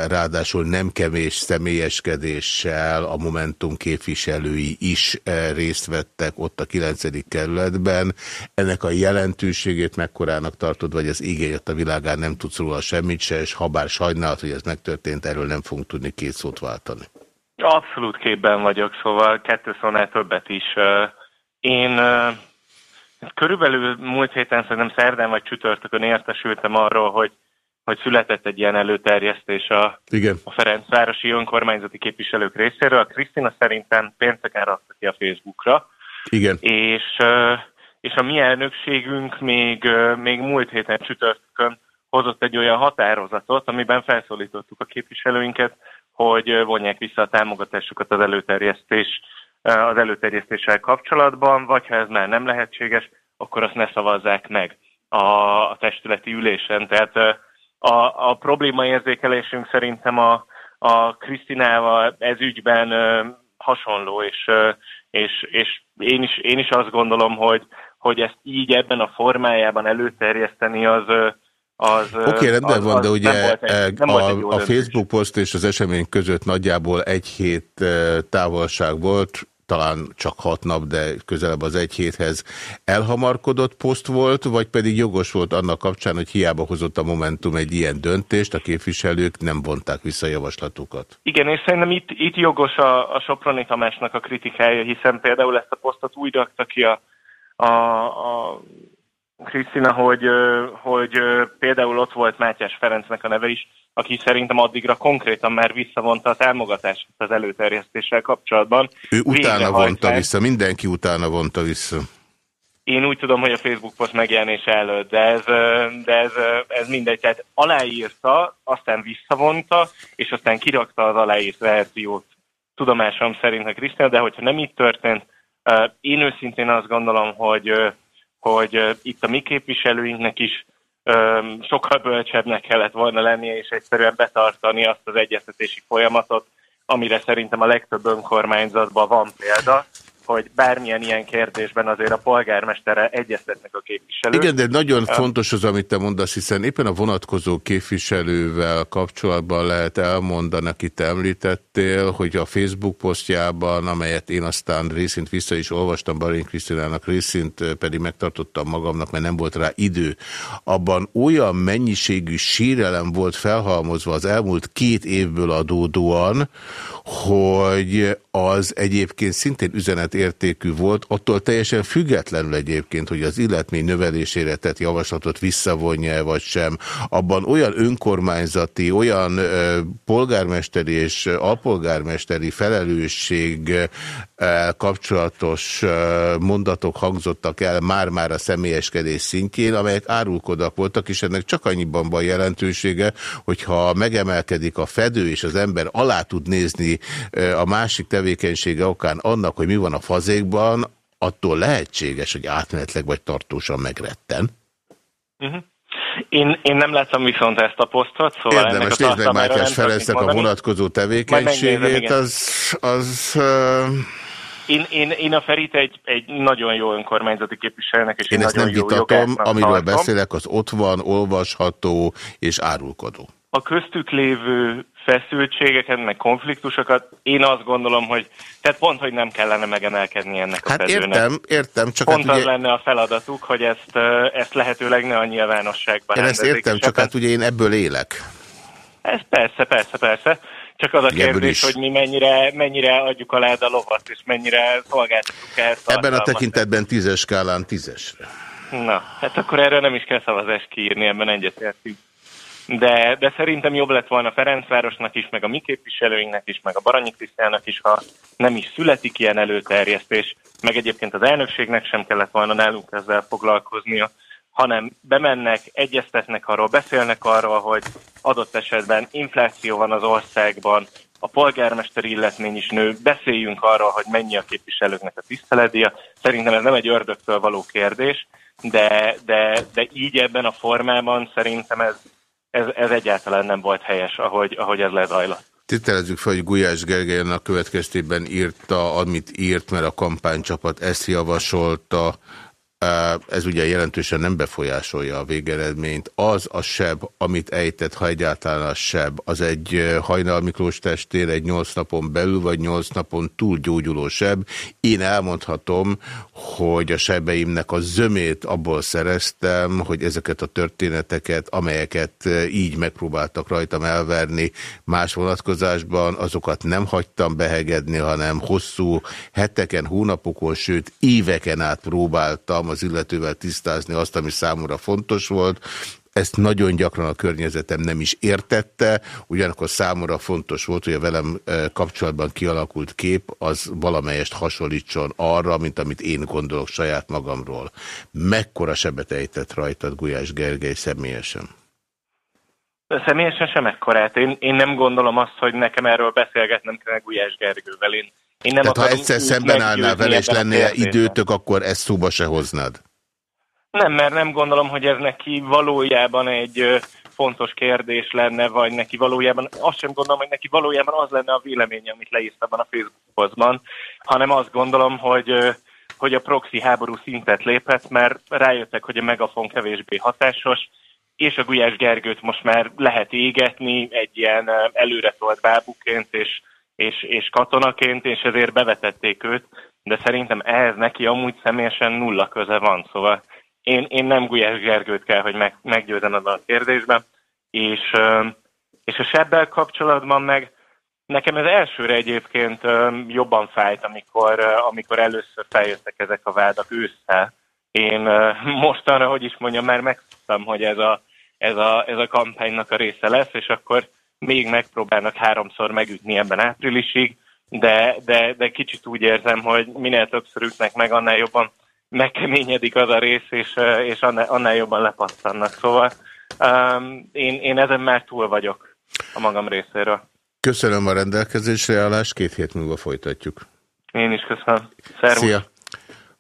ráadásul nem kevés személyeskedéssel a Momentum képviselői is e, részt vettek ott a 9. kerületben. Ennek a jelentőségét mekkorának tartod, vagy az ígéjött a világán nem tudsz róla semmit se, és ha bár sajnálat, hogy ez megtörtént, erről nem fogunk tudni két szót váltani. Abszolút képben vagyok, szóval kettő szónál többet is. Én körülbelül múlt héten szerintem szerdán vagy csütörtökön értesültem arról, hogy, hogy született egy ilyen előterjesztés a, Igen. a Ferencvárosi önkormányzati képviselők részéről. A Krisztina szerintem pénteken rakta ki a Facebookra. Igen. És, és a mi elnökségünk még, még múlt héten csütörtökön hozott egy olyan határozatot, amiben felszólítottuk a képviselőinket, hogy vonják vissza a támogatásukat az előterjesztés az előterjesztéssel kapcsolatban, vagy ha ez már nem lehetséges, akkor azt ne szavazzák meg a, a testületi ülésen. Tehát a, a problémaérzékelésünk szerintem a, a Krisztinával ez ügyben hasonló, és, és, és én, is, én is azt gondolom, hogy, hogy ezt így ebben a formájában előterjeszteni az, az, Oké, okay, rendben az, van, de ugye egy, a, a Facebook poszt és az esemény között nagyjából egy hét távolság volt, talán csak hat nap, de közelebb az egy héthez elhamarkodott poszt volt, vagy pedig jogos volt annak kapcsán, hogy hiába hozott a Momentum egy ilyen döntést, a képviselők nem vonták vissza javaslatukat? Igen, és szerintem itt, itt jogos a, a Soproni Tamásnak a kritikája, hiszen például ezt a posztot úgy rakta ki a, a, a Krisztina, hogy, hogy például ott volt Mátyás Ferencnek a neve is, aki szerintem addigra konkrétan már visszavonta a támogatást az előterjesztéssel kapcsolatban. Ő utána vonta vissza, mindenki utána vonta vissza. Én úgy tudom, hogy a Facebook poszt megjelenése előtt, de ez, de ez, ez mindegy. Tehát aláírta, aztán visszavonta, és aztán kirakta az aláírt verziót tudomásom szerint a Krisztina, de hogyha nem így történt, én őszintén azt gondolom, hogy hogy itt a mi képviselőinknek is sokkal bölcsebbnek kellett volna lennie, és egyszerűen betartani azt az egyeztetési folyamatot, amire szerintem a legtöbb önkormányzatban van példa, hogy bármilyen ilyen kérdésben azért a polgármesterrel egyeztetnek a képviselők. Igen, de nagyon fontos az, amit te mondasz, hiszen éppen a vonatkozó képviselővel kapcsolatban lehet elmondani, akit te említettél, hogy a Facebook posztjában, amelyet én aztán részint vissza is olvastam Barin Krisztinának, részint pedig megtartottam magamnak, mert nem volt rá idő, abban olyan mennyiségű sírelem volt felhalmozva az elmúlt két évből adódóan, hogy az egyébként szintén üzenetértékű volt, attól teljesen függetlenül egyébként, hogy az illetmény növelésére tett javaslatot visszavonja vagy sem. Abban olyan önkormányzati, olyan ö, polgármesteri és alpolgármesteri felelősség kapcsolatos mondatok hangzottak el már-már a személyeskedés szintjén, amelyek árulkodak voltak, és ennek csak annyiban van jelentősége, hogyha megemelkedik a fedő, és az ember alá tud nézni a másik tevékenysége okán annak, hogy mi van a fazékban, attól lehetséges, hogy átmenetleg vagy tartósan megretten. Uh -huh. Én, én nem láttam viszont ezt a posztot, szóval Érdemes, ennek a meg Mátyás Ferencnek a vonatkozó tevékenységét, az... az uh... Én, én, én a Ferit egy, egy nagyon jó önkormányzati képviselőnek, és én ezt nem vitatom, amiről tartom. beszélek, az ott van, olvasható és árulkodó. A köztük lévő feszültségeket, meg konfliktusokat, én azt gondolom, hogy tehát pont, hogy nem kellene megemelkedni ennek a hát fedőnek. értem, értem. Csak pont hát az ugye... lenne a feladatuk, hogy ezt, ezt lehetőleg ne a nyilvánosságban Én ezt értem, csak hát ugye én ebből élek. Ez persze, persze, persze. Csak az a kérdés, hogy mi mennyire, mennyire adjuk alá a lovat, és mennyire szolgáltatunk ehhez. Ebben a tekintetben tízes skálán tízesre. Na, hát akkor erre nem is kell szavazást kiírni, ebben egyetértünk. De, de szerintem jobb lett volna Ferencvárosnak is, meg a mi képviselőinknek is, meg a Baranyi Krisztiának is, ha nem is születik ilyen előterjesztés, meg egyébként az elnökségnek sem kellett volna nálunk ezzel foglalkoznia, hanem bemennek, egyeztetnek arról, beszélnek arról, hogy adott esetben infláció van az országban, a polgármester illetmény is nő, beszéljünk arról, hogy mennyi a képviselőknek a tiszteletdíja. Szerintem ez nem egy ördögtől való kérdés, de, de, de így ebben a formában szerintem ez, ez, ez egyáltalán nem volt helyes, ahogy, ahogy ez lezajlott. Tételezzük fel, hogy Gulyás Gergely a következtében írta, amit írt, mert a kampánycsapat ezt javasolta, ez ugye jelentősen nem befolyásolja a végeredményt. Az a seb, amit ejtett, ha egyáltalán a seb, az egy Hajnal Miklós testér egy nyolc napon belül, vagy nyolc napon túl gyógyuló seb. Én elmondhatom, hogy a sebeimnek a zömét abból szereztem, hogy ezeket a történeteket, amelyeket így megpróbáltak rajtam elverni más vonatkozásban, azokat nem hagytam behegedni, hanem hosszú heteken, hónapokon, sőt éveken át próbáltam az illetővel tisztázni azt, ami számomra fontos volt. Ezt nagyon gyakran a környezetem nem is értette, ugyanakkor számomra fontos volt, hogy a velem kapcsolatban kialakult kép az valamelyest hasonlítson arra, mint amit én gondolok saját magamról. Mekkora sebet ejtett rajtad Gulyás Gergely személyesen? Személyesen sem ekkorát. Én, én nem gondolom azt, hogy nekem erről beszélgetnem kell Gulyás Gergővel. Én én nem Tehát ha egyszer szemben állnál vele, és lenne időtök, akkor ezt szóba se hoznád? Nem, mert nem gondolom, hogy ez neki valójában egy fontos kérdés lenne, vagy neki valójában, azt sem gondolom, hogy neki valójában az lenne a véleménye, amit leírt abban a Facebook posztban, hanem azt gondolom, hogy, hogy a proxy háború szintet lépett, mert rájöttek, hogy a megafon kevésbé hatásos, és a Gulyás Gergőt most már lehet égetni egy ilyen előretolt bábuként, és és, és katonaként, és ezért bevetették őt, de szerintem ehhez neki amúgy személyesen nulla köze van, szóval én, én nem Gulyás Gergőt kell, hogy meg, meggyőzem ebben a kérdésben, és, és a sebbel kapcsolatban meg nekem ez elsőre egyébként jobban fájt, amikor, amikor először feljöttek ezek a vádak ősszel. Én mostanra, hogy is mondjam, már megtudtam, hogy ez a, ez, a, ez a kampánynak a része lesz, és akkor még megpróbálnak háromszor megütni ebben áprilisig, de, de, de kicsit úgy érzem, hogy minél többször ütnek meg, annál jobban megkeményedik az a rész, és, és annál, annál jobban lepasszannak. Szóval um, én, én ezen már túl vagyok a magam részéről. Köszönöm a rendelkezésre állást, két hét múlva folytatjuk. Én is köszönöm. Szervusz. Szia!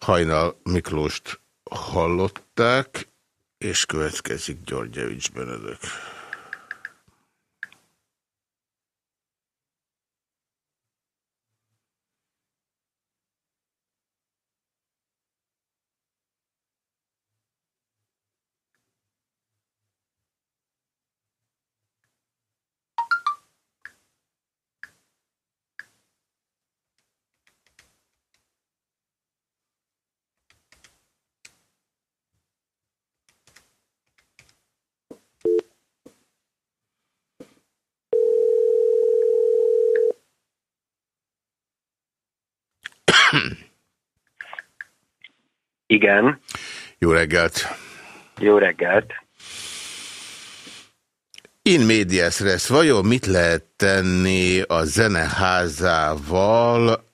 Hajnal Miklóst hallották, és következik Györgyevics Benedek. Igen. Jó reggelt! Jó reggelt! In medias res, vajon mit lehet tenni a zeneházával,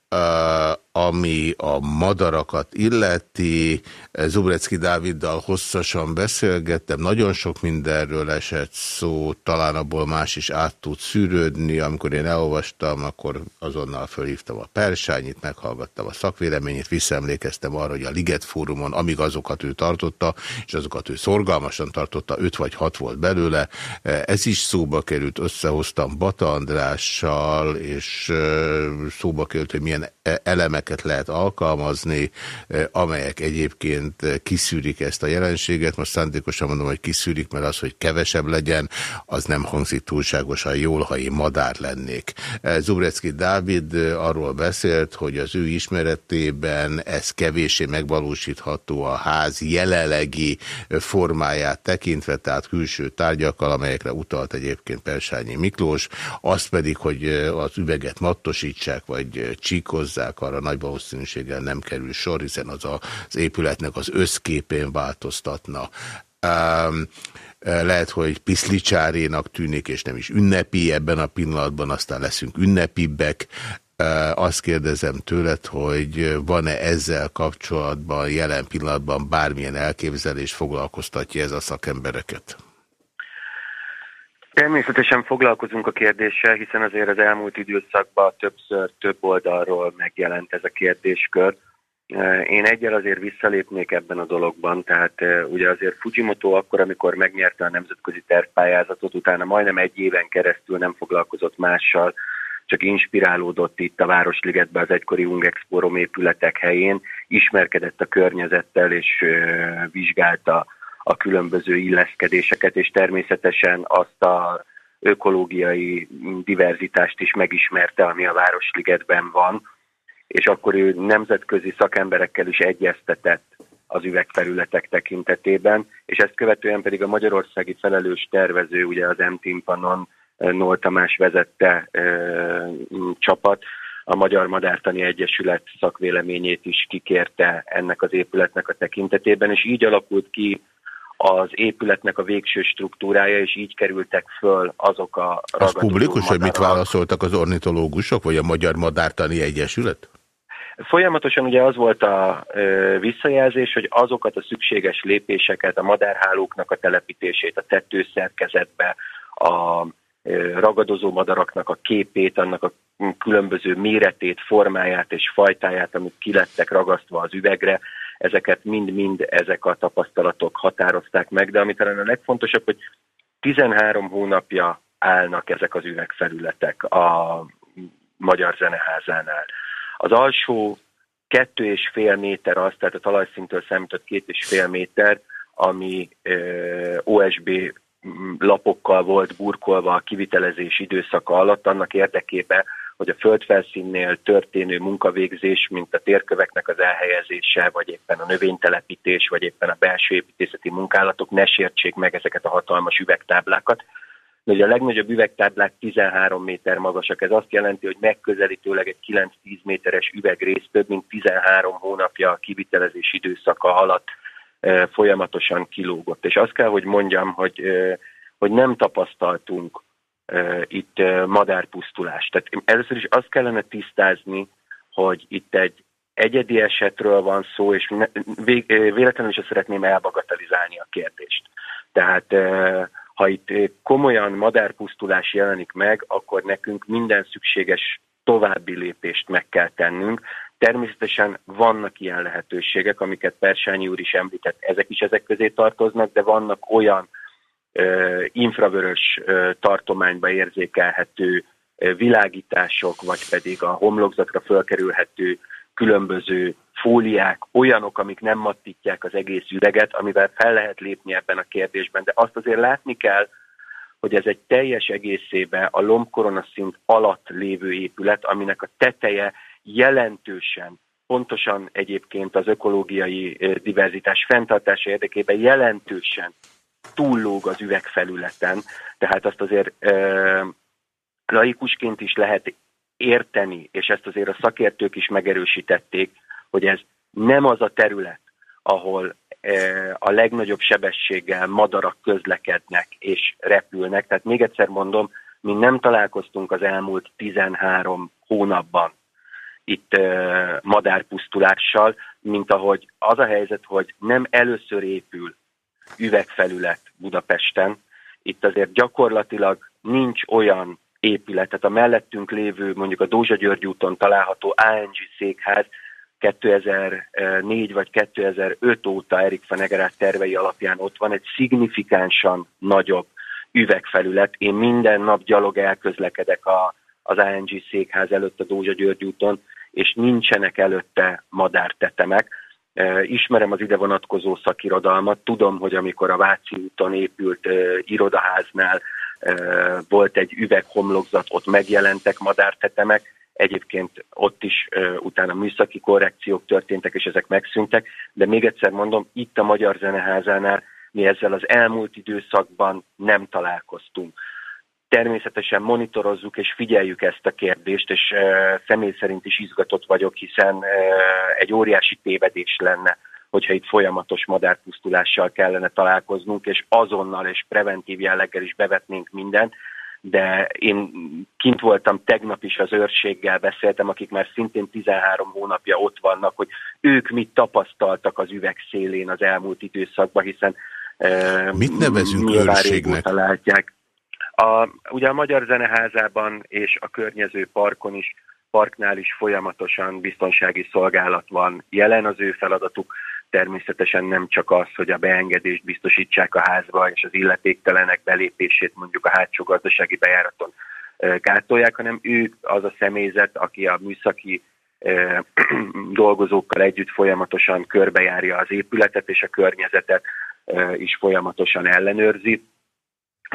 ami a madarakat illeti. Zubrecki Dáviddal hosszasan beszélgettem, nagyon sok mindenről esett szó, talán abból más is át tud szűrődni. Amikor én elolvastam, akkor azonnal fölhívtam a Persányit, meghallgattam a szakvéleményét, visszaemlékeztem arra, hogy a Liget Fórumon, amíg azokat ő tartotta, és azokat ő szorgalmasan tartotta, öt vagy hat volt belőle, ez is szóba került, összehoztam Bata Andrással, és szóba került, hogy milyen elemeket lehet alkalmazni, eh, amelyek egyébként kiszűrik ezt a jelenséget. Most szándékosan mondom, hogy kiszűrik, mert az, hogy kevesebb legyen, az nem hangzik túlságosan jól, ha én madár lennék. Zubrecki Dávid arról beszélt, hogy az ő ismeretében ez kevéssé megvalósítható a ház jelenlegi formáját tekintve, tehát külső tárgyakkal, amelyekre utalt egyébként Persányi Miklós, azt pedig, hogy az üveget mattosítsák, vagy csíkozzák, arra nagy valószínűséggel nem kerül sor, hiszen az az épületnek az összképén változtatna. Um, lehet, hogy piszlicsárénak tűnik, és nem is ünnepi ebben a pillanatban, aztán leszünk ünnepibbek. Azt kérdezem tőled, hogy van-e ezzel kapcsolatban jelen pillanatban bármilyen elképzelés foglalkoztatja ez a szakembereket? Természetesen foglalkozunk a kérdéssel, hiszen azért az elmúlt időszakban többször több oldalról megjelent ez a kérdéskör. Én egyel azért visszalépnék ebben a dologban, tehát ugye azért Fujimoto akkor, amikor megnyerte a nemzetközi tervpályázatot, utána majdnem egy éven keresztül nem foglalkozott mással, csak inspirálódott itt a Városligetben az egykori Ungexporom épületek helyén, ismerkedett a környezettel és vizsgálta a különböző illeszkedéseket, és természetesen azt a ökológiai diverzitást is megismerte, ami a Városligetben van, és akkor ő nemzetközi szakemberekkel is egyeztetett az üvegfelületek tekintetében, és ezt követően pedig a magyarországi felelős tervező, ugye az M-Timpanon Nol Tamás vezette e, csapat, a Magyar Madártani Egyesület szakvéleményét is kikérte ennek az épületnek a tekintetében, és így alakult ki az épületnek a végső struktúrája, és így kerültek föl azok a Az publikus, madarak. hogy mit válaszoltak az ornitológusok, vagy a Magyar Madártani Egyesület? Folyamatosan ugye az volt a ö, visszajelzés, hogy azokat a szükséges lépéseket, a madárhálóknak a telepítését, a tetőszerkezetbe, a ö, ragadozó madaraknak a képét, annak a különböző méretét, formáját és fajtáját, amik kilettek ragasztva az üvegre, ezeket mind-mind ezek a tapasztalatok határozták meg, de ami talán a legfontosabb, hogy 13 hónapja állnak ezek az üvegfelületek a Magyar Zeneházánál. Az alsó kettő és fél méter az, tehát a talajszintől számított két és fél méter, ami OSB lapokkal volt burkolva a kivitelezés időszaka alatt, annak érdekében, hogy a földfelszínnél történő munkavégzés, mint a térköveknek az elhelyezése, vagy éppen a növénytelepítés, vagy éppen a belső építészeti munkálatok ne sértsék meg ezeket a hatalmas üvegtáblákat. De ugye a legnagyobb üvegtáblák 13 méter magasak. Ez azt jelenti, hogy megközelítőleg egy 9-10 méteres üvegrész több mint 13 hónapja a kivitelezés időszaka alatt folyamatosan kilógott. És azt kell, hogy mondjam, hogy, hogy nem tapasztaltunk itt madárpusztulás. Tehát először is azt kellene tisztázni, hogy itt egy egyedi esetről van szó, és véletlenül is szeretném elbagatelizálni a kérdést. Tehát ha itt komolyan madárpusztulás jelenik meg, akkor nekünk minden szükséges további lépést meg kell tennünk, Természetesen vannak ilyen lehetőségek, amiket Persányi úr is említett, ezek is ezek közé tartoznak, de vannak olyan infravörös tartományba érzékelhető világítások, vagy pedig a homlokzatra fölkerülhető különböző fóliák, olyanok, amik nem mattítják az egész üveget, amivel fel lehet lépni ebben a kérdésben. De azt azért látni kell, hogy ez egy teljes egészébe a lombkoronaszint alatt lévő épület, aminek a teteje jelentősen, pontosan egyébként az ökológiai diverzitás fenntartása érdekében jelentősen túllóg az üvegfelületen, tehát azt azért e, laikusként is lehet érteni, és ezt azért a szakértők is megerősítették, hogy ez nem az a terület, ahol a legnagyobb sebességgel madarak közlekednek és repülnek. Tehát még egyszer mondom, mi nem találkoztunk az elmúlt 13 hónapban itt madárpusztulással, mint ahogy az a helyzet, hogy nem először épül üvegfelület Budapesten, itt azért gyakorlatilag nincs olyan épület, tehát a mellettünk lévő, mondjuk a Dózsa György úton található ANG székház 2004 vagy 2005 óta Erik Fenegerát tervei alapján ott van egy szignifikánsan nagyobb üvegfelület. Én minden nap gyalog elközlekedek a, az ANG székház előtt a Dózsa György úton, és nincsenek előtte madártetemek. Ismerem az ide vonatkozó szakirodalmat, tudom, hogy amikor a Váci úton épült irodaháznál volt egy üveghomlokzat, ott megjelentek madártetemek, egyébként ott is utána műszaki korrekciók történtek, és ezek megszűntek, de még egyszer mondom, itt a Magyar Zeneházánál mi ezzel az elmúlt időszakban nem találkoztunk. Természetesen monitorozzuk és figyeljük ezt a kérdést, és személy szerint is izgatott vagyok, hiszen egy óriási tévedés lenne, hogyha itt folyamatos madárpusztulással kellene találkoznunk, és azonnal és preventív jelleggel is bevetnénk mindent, de én kint voltam tegnap is az őrséggel beszéltem, akik már szintén 13 hónapja ott vannak, hogy ők mit tapasztaltak az üveg szélén az elmúlt időszakban, hiszen Mit nevezünk őrségnek? Látják. A, ugye a Magyar Zeneházában és a környező parkon is, parknál is folyamatosan biztonsági szolgálat van jelen, az ő feladatuk természetesen nem csak az, hogy a beengedést biztosítsák a házba, és az illetéktelenek belépését mondjuk a hátsó gazdasági bejáraton gátolják, hanem ő az a személyzet, aki a műszaki dolgozókkal együtt folyamatosan körbejárja az épületet és a környezetet is folyamatosan ellenőrzi.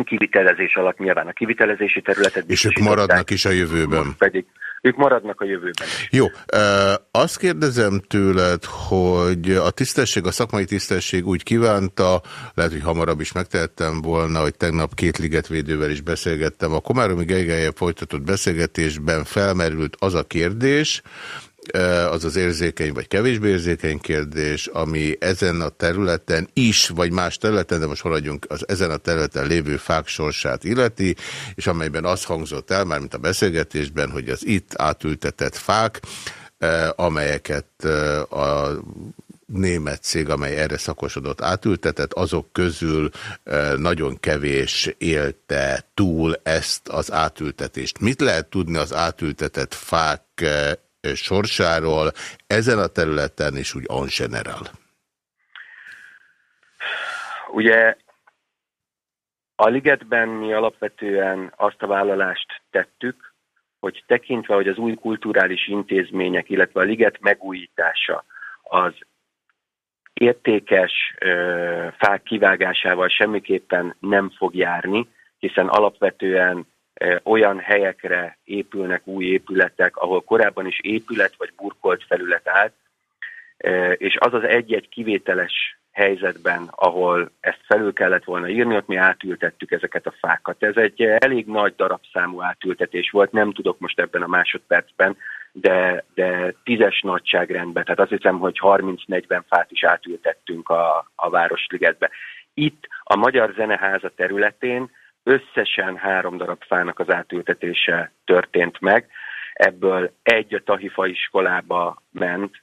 Kivitelezés alatt nyilván a kivitelezési területet És ők maradnak is a jövőben. Pedig ők maradnak a jövőben. Jó, azt kérdezem tőled, hogy a tisztesség, a szakmai tisztesség úgy kívánta, lehet, hogy hamarabb is megtehettem volna, hogy tegnap két ligetvédővel is beszélgettem. A Komáromi Geigelje folytatott beszélgetésben felmerült az a kérdés, az az érzékeny vagy kevésbé érzékeny kérdés, ami ezen a területen is, vagy más területen, de most haladjunk az ezen a területen lévő fák sorsát illeti, és amelyben az hangzott el, már mint a beszélgetésben, hogy az itt átültetett fák, amelyeket a német cég, amely erre szakosodott átültetett, azok közül nagyon kevés élte túl ezt az átültetést. Mit lehet tudni az átültetett fák sorsáról ezen a területen és úgy en general? Ugye a ligetben mi alapvetően azt a vállalást tettük, hogy tekintve, hogy az új kulturális intézmények, illetve a liget megújítása az értékes ö, fák kivágásával semmiképpen nem fog járni, hiszen alapvetően olyan helyekre épülnek új épületek, ahol korábban is épület vagy burkolt felület állt, és az az egy-egy kivételes helyzetben, ahol ezt felül kellett volna írni, ott mi átültettük ezeket a fákat. Ez egy elég nagy darabszámú átültetés volt, nem tudok most ebben a másodpercben, de, de tízes nagyságrendben, tehát azt hiszem, hogy 30-40 fát is átültettünk a, a Városligetbe. Itt a Magyar Zeneháza területén összesen három darab fának az átültetése történt meg. Ebből egy a Tahifa iskolába ment,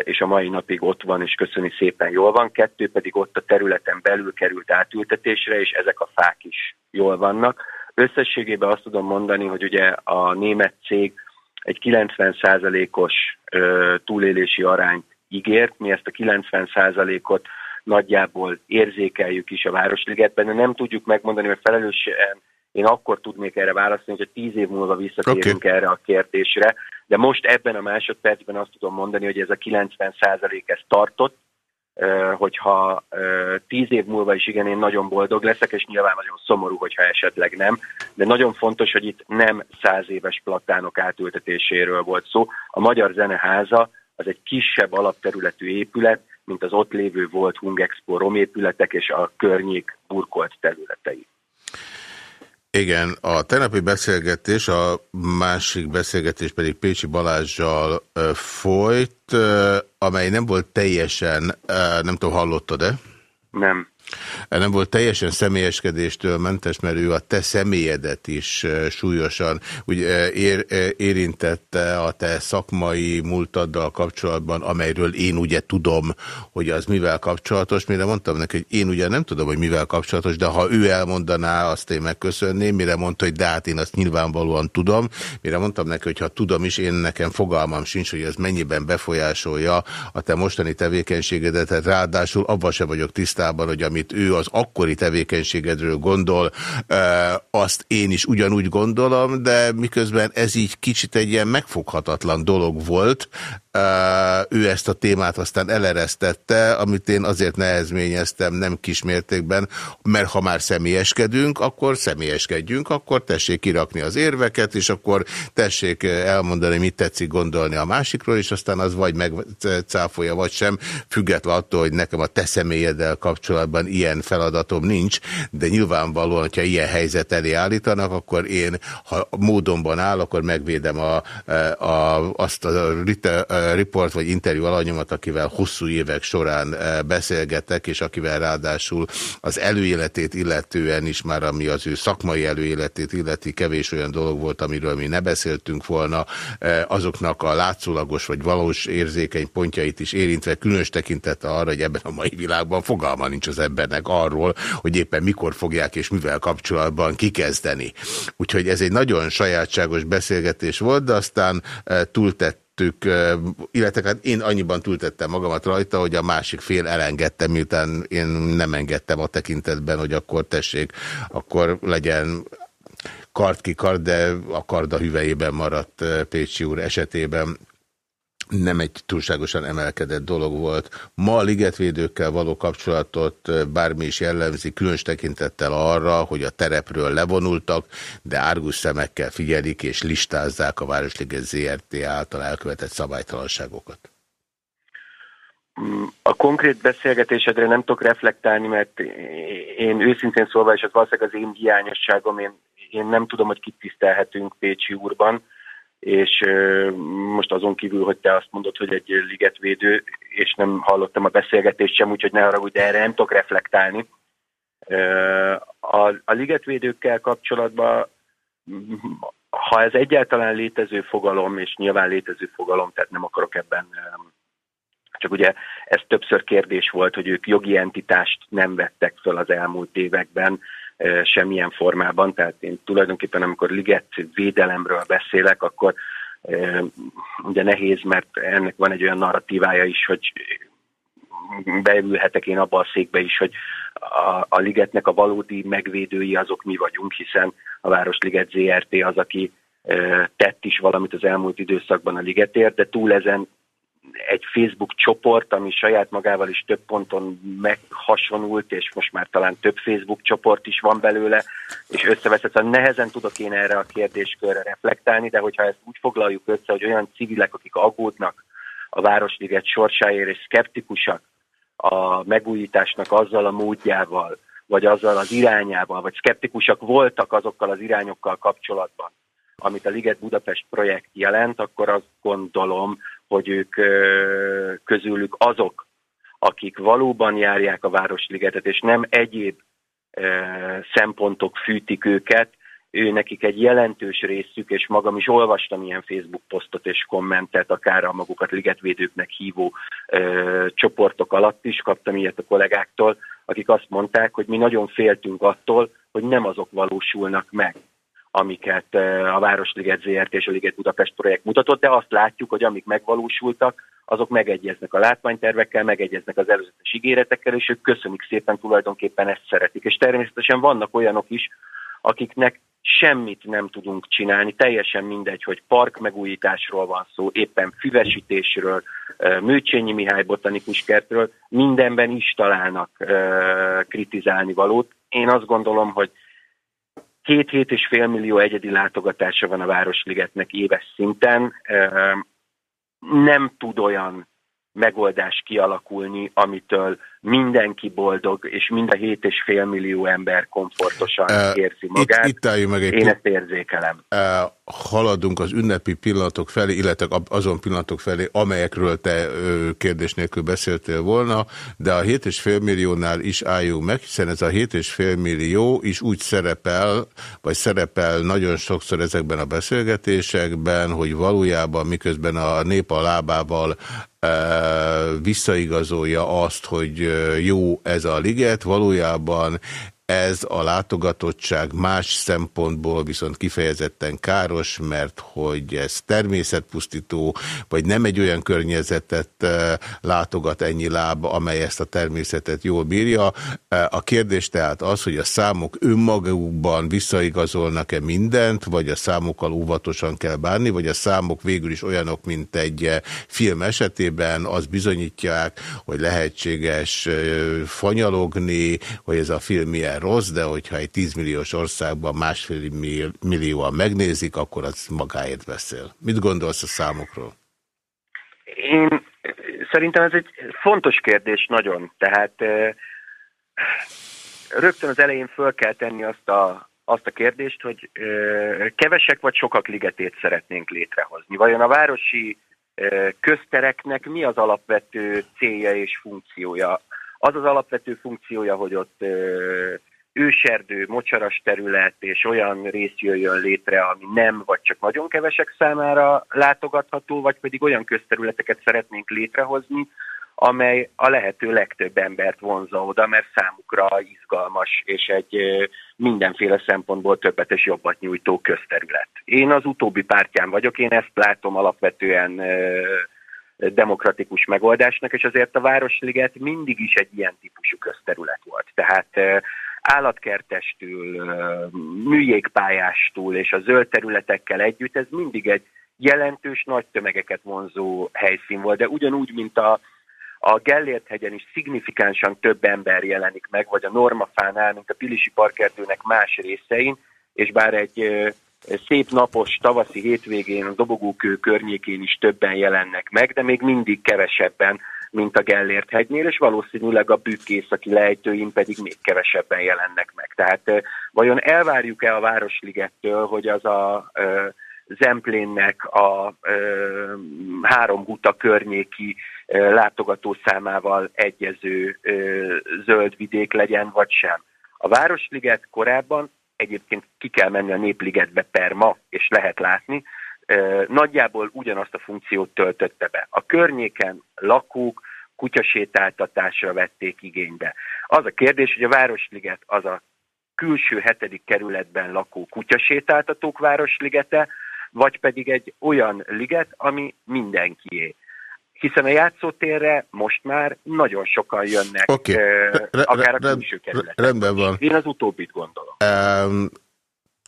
és a mai napig ott van, és köszöni szépen jól van, kettő pedig ott a területen belül került átültetésre, és ezek a fák is jól vannak. Összességében azt tudom mondani, hogy ugye a német cég egy 90%-os túlélési arányt ígért, mi ezt a 90%-ot nagyjából érzékeljük is a Városligetben, de nem tudjuk megmondani, hogy felelősen én akkor tudnék erre válaszolni, hogy tíz év múlva visszatérünk okay. erre a kérdésre, de most ebben a másodpercben azt tudom mondani, hogy ez a 90 ez tartott, hogyha tíz év múlva is igen, én nagyon boldog leszek, és nyilván nagyon szomorú, hogyha esetleg nem, de nagyon fontos, hogy itt nem száz éves platánok átültetéséről volt szó. A Magyar Zeneháza az egy kisebb alapterületű épület, mint az ott lévő volt Hungexpo romépületek és a környék burkolt területei. Igen, a tegnapi beszélgetés, a másik beszélgetés pedig Pécsi Balázsjal folyt, amely nem volt teljesen, nem tudom, hallottad-e? Nem. Nem volt teljesen személyeskedéstől mentes, mert ő a te személyedet is súlyosan úgy ér, érintette a te szakmai múltaddal kapcsolatban, amelyről én ugye tudom, hogy az mivel kapcsolatos. Mire mondtam neki, hogy én ugye nem tudom, hogy mivel kapcsolatos, de ha ő elmondaná, azt én megköszönném. Mire mondta, hogy de hát én azt nyilvánvalóan tudom. Mire mondtam neki, hogy ha tudom is, én nekem fogalmam sincs, hogy ez mennyiben befolyásolja a te mostani tevékenységedet. Ráadásul abban se vagyok tisztában, hogy amit ő az akkori tevékenységedről gondol, azt én is ugyanúgy gondolom, de miközben ez így kicsit egy ilyen megfoghatatlan dolog volt, ő ezt a témát aztán eleresztette, amit én azért nehezményeztem, nem kismértékben, mert ha már személyeskedünk, akkor személyeskedjünk, akkor tessék kirakni az érveket, és akkor tessék elmondani, mit tetszik gondolni a másikról, és aztán az vagy megcáfolja, vagy sem, független attól, hogy nekem a te személyeddel kapcsolatban ilyen feladatom nincs, de nyilvánvalóan, hogyha ilyen helyzet elé állítanak, akkor én, ha módonban áll, akkor megvédem a, a, azt a riport vagy interjú alanyomat, akivel hosszú évek során eh, beszélgetek, és akivel ráadásul az előéletét illetően is már, ami az ő szakmai előéletét illeti, kevés olyan dolog volt, amiről mi ne beszéltünk volna, eh, azoknak a látszólagos vagy valós érzékeny pontjait is érintve, különös tekintete arra, hogy ebben a mai világban fogalma nincs az embernek arról, hogy éppen mikor fogják és mivel kapcsolatban kikezdeni. Úgyhogy ez egy nagyon sajátságos beszélgetés volt, de aztán eh, túltett túltettük, illetve hát én annyiban túltettem magamat rajta, hogy a másik fél elengedte, miután én nem engedtem a tekintetben, hogy akkor tessék, akkor legyen kard ki kard, de a karda hüvejében maradt Pécsi úr esetében nem egy túlságosan emelkedett dolog volt. Ma a ligetvédőkkel való kapcsolatot bármi is jellemzi, különös tekintettel arra, hogy a terepről levonultak, de árgus szemekkel figyelik és listázzák a Városliget ZRT által elkövetett szabálytalanságokat. A konkrét beszélgetésedre nem tudok reflektálni, mert én őszintén szólva, és az valószínűleg az én hiányosságom, én, én nem tudom, hogy kit tisztelhetünk Pécsi úrban, és most azon kívül, hogy te azt mondod, hogy egy ligetvédő, és nem hallottam a beszélgetést sem, úgyhogy ne haragudj, de erre nem tudok reflektálni. A, a ligetvédőkkel kapcsolatban, ha ez egyáltalán létező fogalom, és nyilván létező fogalom, tehát nem akarok ebben, csak ugye ez többször kérdés volt, hogy ők jogi entitást nem vettek föl az elmúlt években, semmilyen formában, tehát én tulajdonképpen amikor liget védelemről beszélek, akkor ugye nehéz, mert ennek van egy olyan narratívája is, hogy beülhetek én abba a székbe is, hogy a, a ligetnek a valódi megvédői azok mi vagyunk, hiszen a Városliget ZRT az, aki tett is valamit az elmúlt időszakban a ligetért, de túl ezen egy Facebook csoport, ami saját magával is több ponton meghasonult, és most már talán több Facebook csoport is van belőle, és összeveszett, szóval nehezen tudok én erre a kérdéskörre reflektálni, de hogyha ezt úgy foglaljuk össze, hogy olyan civilek, akik aggódnak a Városliget sorsáért, és szkeptikusak a megújításnak azzal a módjával, vagy azzal az irányával, vagy szkeptikusak voltak azokkal az irányokkal kapcsolatban, amit a Liget Budapest projekt jelent, akkor azt gondolom, hogy ők közülük azok, akik valóban járják a Városligetet, és nem egyéb szempontok fűtik őket, ő nekik egy jelentős részük, és magam is olvastam ilyen Facebook posztot és kommentet, akár a magukat ligetvédőknek hívó ö, csoportok alatt is, kaptam ilyet a kollégáktól, akik azt mondták, hogy mi nagyon féltünk attól, hogy nem azok valósulnak meg amiket a Városliget ZRT és a Liget Budapest projekt mutatott, de azt látjuk, hogy amik megvalósultak, azok megegyeznek a látványtervekkel, megegyeznek az előzetes ígéretekkel, és ők köszönik szépen tulajdonképpen ezt szeretik. És természetesen vannak olyanok is, akiknek semmit nem tudunk csinálni, teljesen mindegy, hogy park megújításról van szó, éppen füvesítésről, Műcsényi Mihály botanikus kertről, mindenben is találnak kritizálni valót. Én azt gondolom, hogy két-hét és fél millió egyedi látogatása van a Városligetnek éves szinten. Nem tud olyan megoldás kialakulni, amitől mindenki boldog, és mind a 7,5 millió ember komfortosan uh, érzi magát. Itt, itt meg egy Én ezt érzékelem. Uh, haladunk az ünnepi pillanatok felé, illetve azon pillanatok felé, amelyekről te ö, kérdés nélkül beszéltél volna, de a 7,5 milliónál is álljunk meg, hiszen ez a 7,5 millió is úgy szerepel, vagy szerepel nagyon sokszor ezekben a beszélgetésekben, hogy valójában miközben a nép a lábával visszaigazolja azt, hogy jó ez a liget, valójában ez a látogatottság más szempontból viszont kifejezetten káros, mert hogy ez természetpusztító, vagy nem egy olyan környezetet eh, látogat ennyi láb, amely ezt a természetet jól bírja. Eh, a kérdés tehát az, hogy a számok önmagukban visszaigazolnak-e mindent, vagy a számokkal óvatosan kell bánni, vagy a számok végül is olyanok, mint egy eh, film esetében, az bizonyítják, hogy lehetséges fanyalogni, hogy ez a film ilyen minden rossz, de hogyha egy 10 milliós országban másfél millióan megnézik, akkor az magáért beszél. Mit gondolsz a számokról? Én szerintem ez egy fontos kérdés nagyon. Tehát rögtön az elején föl kell tenni azt a, azt a kérdést, hogy kevesek vagy sokak ligetét szeretnénk létrehozni. Vajon a városi köztereknek mi az alapvető célja és funkciója? Az az alapvető funkciója, hogy ott őserdő, mocsaras terület és olyan rész jöjjön létre, ami nem vagy csak nagyon kevesek számára látogatható, vagy pedig olyan közterületeket szeretnénk létrehozni, amely a lehető legtöbb embert vonza oda, mert számukra izgalmas és egy mindenféle szempontból többet és jobbat nyújtó közterület. Én az utóbbi pártján vagyok, én ezt látom alapvetően demokratikus megoldásnak, és azért a Városliget mindig is egy ilyen típusú közterület volt. Tehát állatkertestül, műjégpályástól és a zöld területekkel együtt, ez mindig egy jelentős, nagy tömegeket vonzó helyszín volt, de ugyanúgy, mint a, a Gellért hegyen is szignifikánsan több ember jelenik meg, vagy a Normafánál, mint a Pilisi parkerdőnek más részein, és bár egy szép napos tavaszi hétvégén a Dobogókő környékén is többen jelennek meg, de még mindig kevesebben, mint a Gellért hegynél, és valószínűleg a bükkészaki lejtőin pedig még kevesebben jelennek meg. Tehát vajon elvárjuk-e a Városligettől, hogy az a Zemplénnek a ö, három guta környéki ö, látogató számával egyező ö, zöld vidék legyen, vagy sem. A Városliget korábban egyébként ki kell menni a Népligetbe per ma, és lehet látni, nagyjából ugyanazt a funkciót töltötte be. A környéken lakók kutyasétáltatásra vették igénybe. Az a kérdés, hogy a Városliget az a külső hetedik kerületben lakó kutyasétáltatók Városligete, vagy pedig egy olyan liget, ami mindenkié hiszen a játszótérre most már nagyon sokan jönnek, okay. akár a külső kerületek. Rendben van. Én az utóbbit gondolom. Um,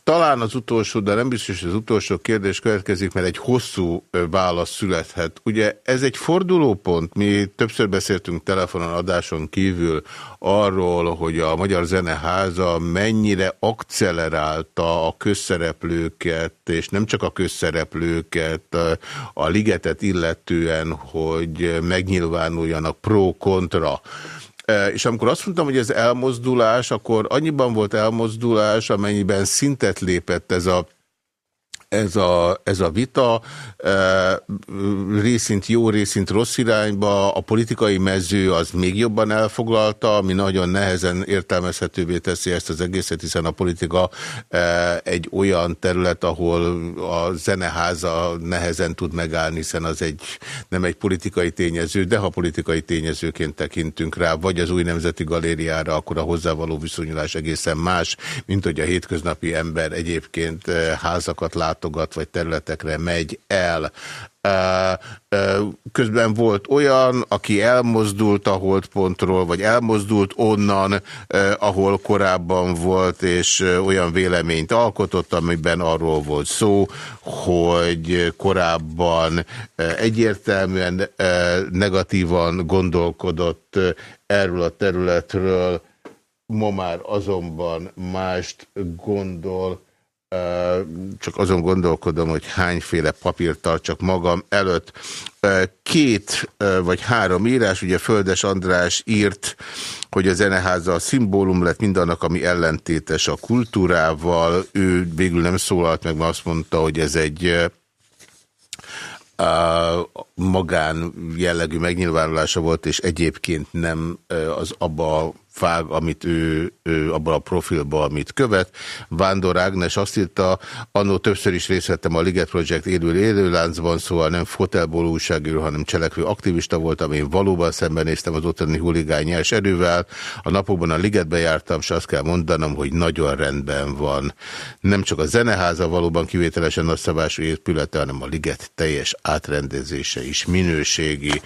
talán az utolsó, de nem biztos, hogy az utolsó kérdés következik, mert egy hosszú válasz születhet. Ugye ez egy fordulópont, mi többször beszéltünk telefonon adáson kívül arról, hogy a Magyar Zeneháza mennyire akcelerálta a közszereplőket, és nem csak a közszereplőket, a ligetet illetően, hogy megnyilvánuljanak pro-kontra. És amikor azt mondtam, hogy ez elmozdulás, akkor annyiban volt elmozdulás, amennyiben szintet lépett ez a ez a, ez a vita e, részint jó, részint rossz irányba, a politikai mező az még jobban elfoglalta, ami nagyon nehezen értelmezhetővé teszi ezt az egészet, hiszen a politika e, egy olyan terület, ahol a zeneháza nehezen tud megállni, hiszen az egy, nem egy politikai tényező, de ha politikai tényezőként tekintünk rá, vagy az új nemzeti galériára, akkor a hozzávaló viszonyulás egészen más, mint hogy a hétköznapi ember egyébként e, házakat lát látogat, vagy területekre megy el. Közben volt olyan, aki elmozdult a holdpontról, vagy elmozdult onnan, ahol korábban volt, és olyan véleményt alkotott, amiben arról volt szó, hogy korábban egyértelműen negatívan gondolkodott erről a területről, ma már azonban mást gondol, csak azon gondolkodom, hogy hányféle papírt tartsak magam előtt. Két vagy három írás, ugye Földes András írt, hogy a zeneháza a szimbólum lett mindannak, ami ellentétes a kultúrával. Ő végül nem szólalt meg, mert azt mondta, hogy ez egy magán jellegű megnyilvánulása volt, és egyébként nem az abba fág, amit ő, ő abban a profilban, amit követ. Vándor Ágnes azt írta, annó többször is részt vettem a Liget Project élő élőláncban, szóval nem fotelból újságíró, hanem cselekvő aktivista voltam, én valóban szembenéztem az ottani huligány nyers erővel. A napokban a Ligetbe jártam, és azt kell mondanom, hogy nagyon rendben van. Nem csak a zeneháza valóban kivételesen nagyszabású épülete, hanem a Liget teljes átrendezése is minőségi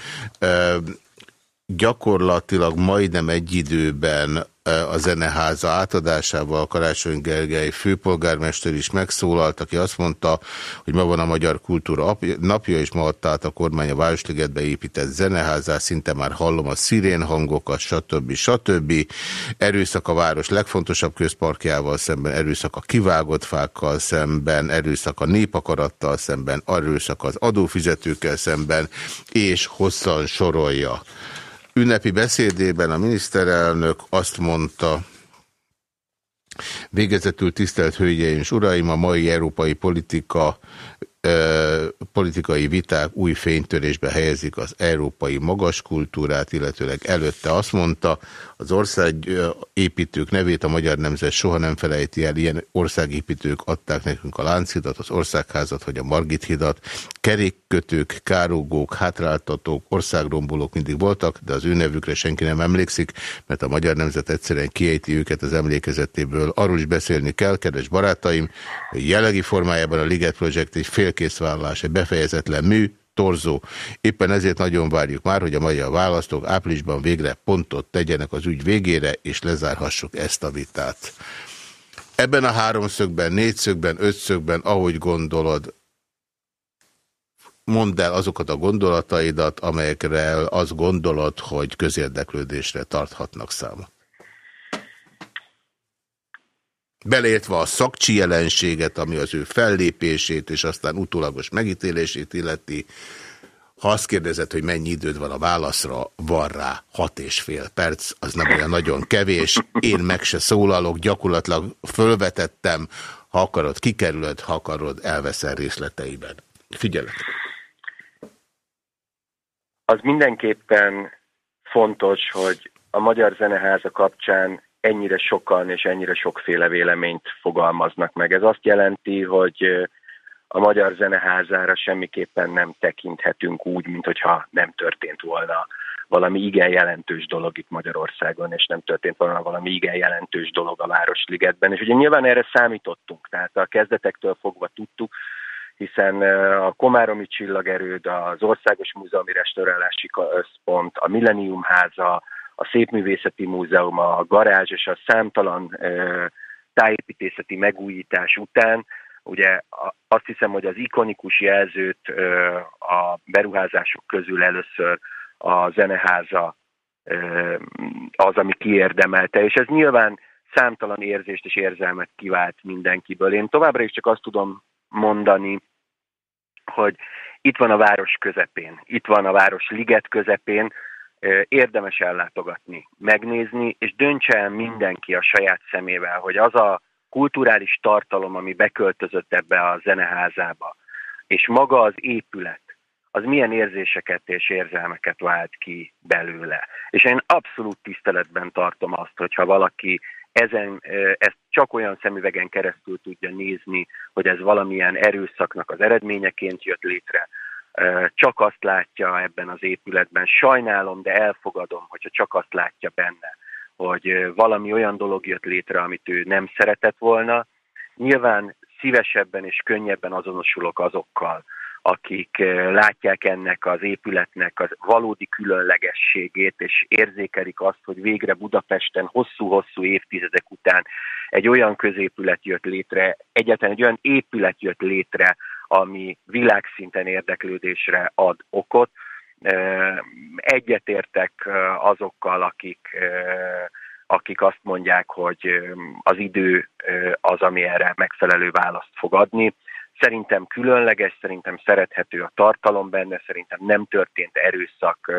gyakorlatilag majdnem egy időben a zeneháza átadásával Karácsony Gergely főpolgármester is megszólalt, aki azt mondta, hogy ma van a Magyar Kultúra napja, és ma adta át a kormány a Városligetbe épített zeneházát, szinte már hallom a szirén hangokat, stb. stb. Erőszak a város legfontosabb közparkjával szemben, erőszak a kivágott fákkal szemben, erőszak a népakarattal szemben, erőszak az adófizetőkkel szemben, és hosszan sorolja. Ünnepi beszédében a miniszterelnök azt mondta, végezetül tisztelt Hölgyeim és Uraim, a mai európai politika politikai viták új fénytörésbe helyezik az európai magas kultúrát, illetőleg előtte azt mondta, az országépítők nevét a magyar nemzet soha nem felejti el, ilyen országépítők adták nekünk a Lánchidat, az Országházat vagy a Margit hidat, kerékkötők, károgók, hátráltatók, országrombolók mindig voltak, de az ő nevükre senki nem emlékszik, mert a magyar nemzet egyszerűen kiejti őket az emlékezetéből. Arról is beszélni kell, kedves barátaim, hogy jellegi formájában a Liget Project egy félkészvállalás, egy befejezetlen mű, torzó. Éppen ezért nagyon várjuk már, hogy a magyar választók áprilisban végre pontot tegyenek az ügy végére, és lezárhassuk ezt a vitát. Ebben a háromszögben, négyszögben, ötszögben, ahogy gondolod, mondd el azokat a gondolataidat, amelyekre azt gondolod, hogy közérdeklődésre tarthatnak számot. Beleértve a szakcsi jelenséget, ami az ő fellépését, és aztán utólagos megítélését illeti, ha azt kérdezed, hogy mennyi időd van a válaszra, van rá hat és fél perc, az nem olyan nagyon kevés. Én meg se szólalok, gyakorlatilag fölvetettem, ha akarod, kikerülöd, ha akarod, elveszel részleteiben. Figyelek! Az mindenképpen fontos, hogy a Magyar Zeneháza kapcsán ennyire sokan és ennyire sokféle véleményt fogalmaznak meg. Ez azt jelenti, hogy a Magyar Zeneházára semmiképpen nem tekinthetünk úgy, mint hogyha nem történt volna valami igen jelentős dolog itt Magyarországon, és nem történt volna valami igen jelentős dolog a Városligetben. És ugye nyilván erre számítottunk, tehát a kezdetektől fogva tudtuk, hiszen a Komáromi Csillagerőd, az Országos Múzeumi Restaurálási Központ, a Millennium Háza, a Szépművészeti Múzeum, a garázs és a számtalan tájépítészeti megújítás után, ugye azt hiszem, hogy az ikonikus jelzőt a beruházások közül először a zeneháza az, ami kiérdemelte, és ez nyilván számtalan érzést és érzelmet kivált mindenkiből. Én továbbra is csak azt tudom mondani, hogy itt van a város közepén, itt van a város liget közepén, érdemes ellátogatni, megnézni, és döntse el mindenki a saját szemével, hogy az a, kulturális tartalom, ami beköltözött ebbe a zeneházába, és maga az épület, az milyen érzéseket és érzelmeket vált ki belőle. És én abszolút tiszteletben tartom azt, hogyha valaki ezen, ezt csak olyan szemüvegen keresztül tudja nézni, hogy ez valamilyen erőszaknak az eredményeként jött létre, csak azt látja ebben az épületben. Sajnálom, de elfogadom, hogyha csak azt látja benne, hogy valami olyan dolog jött létre, amit ő nem szeretett volna. Nyilván szívesebben és könnyebben azonosulok azokkal, akik látják ennek az épületnek az valódi különlegességét, és érzékelik azt, hogy végre Budapesten hosszú-hosszú évtizedek után egy olyan középület jött létre, egyáltalán egy olyan épület jött létre, ami világszinten érdeklődésre ad okot. Egyetértek azokkal, akik, akik azt mondják, hogy az idő az, ami erre megfelelő választ fog adni. Szerintem különleges, szerintem szerethető a tartalom benne, szerintem nem történt erőszak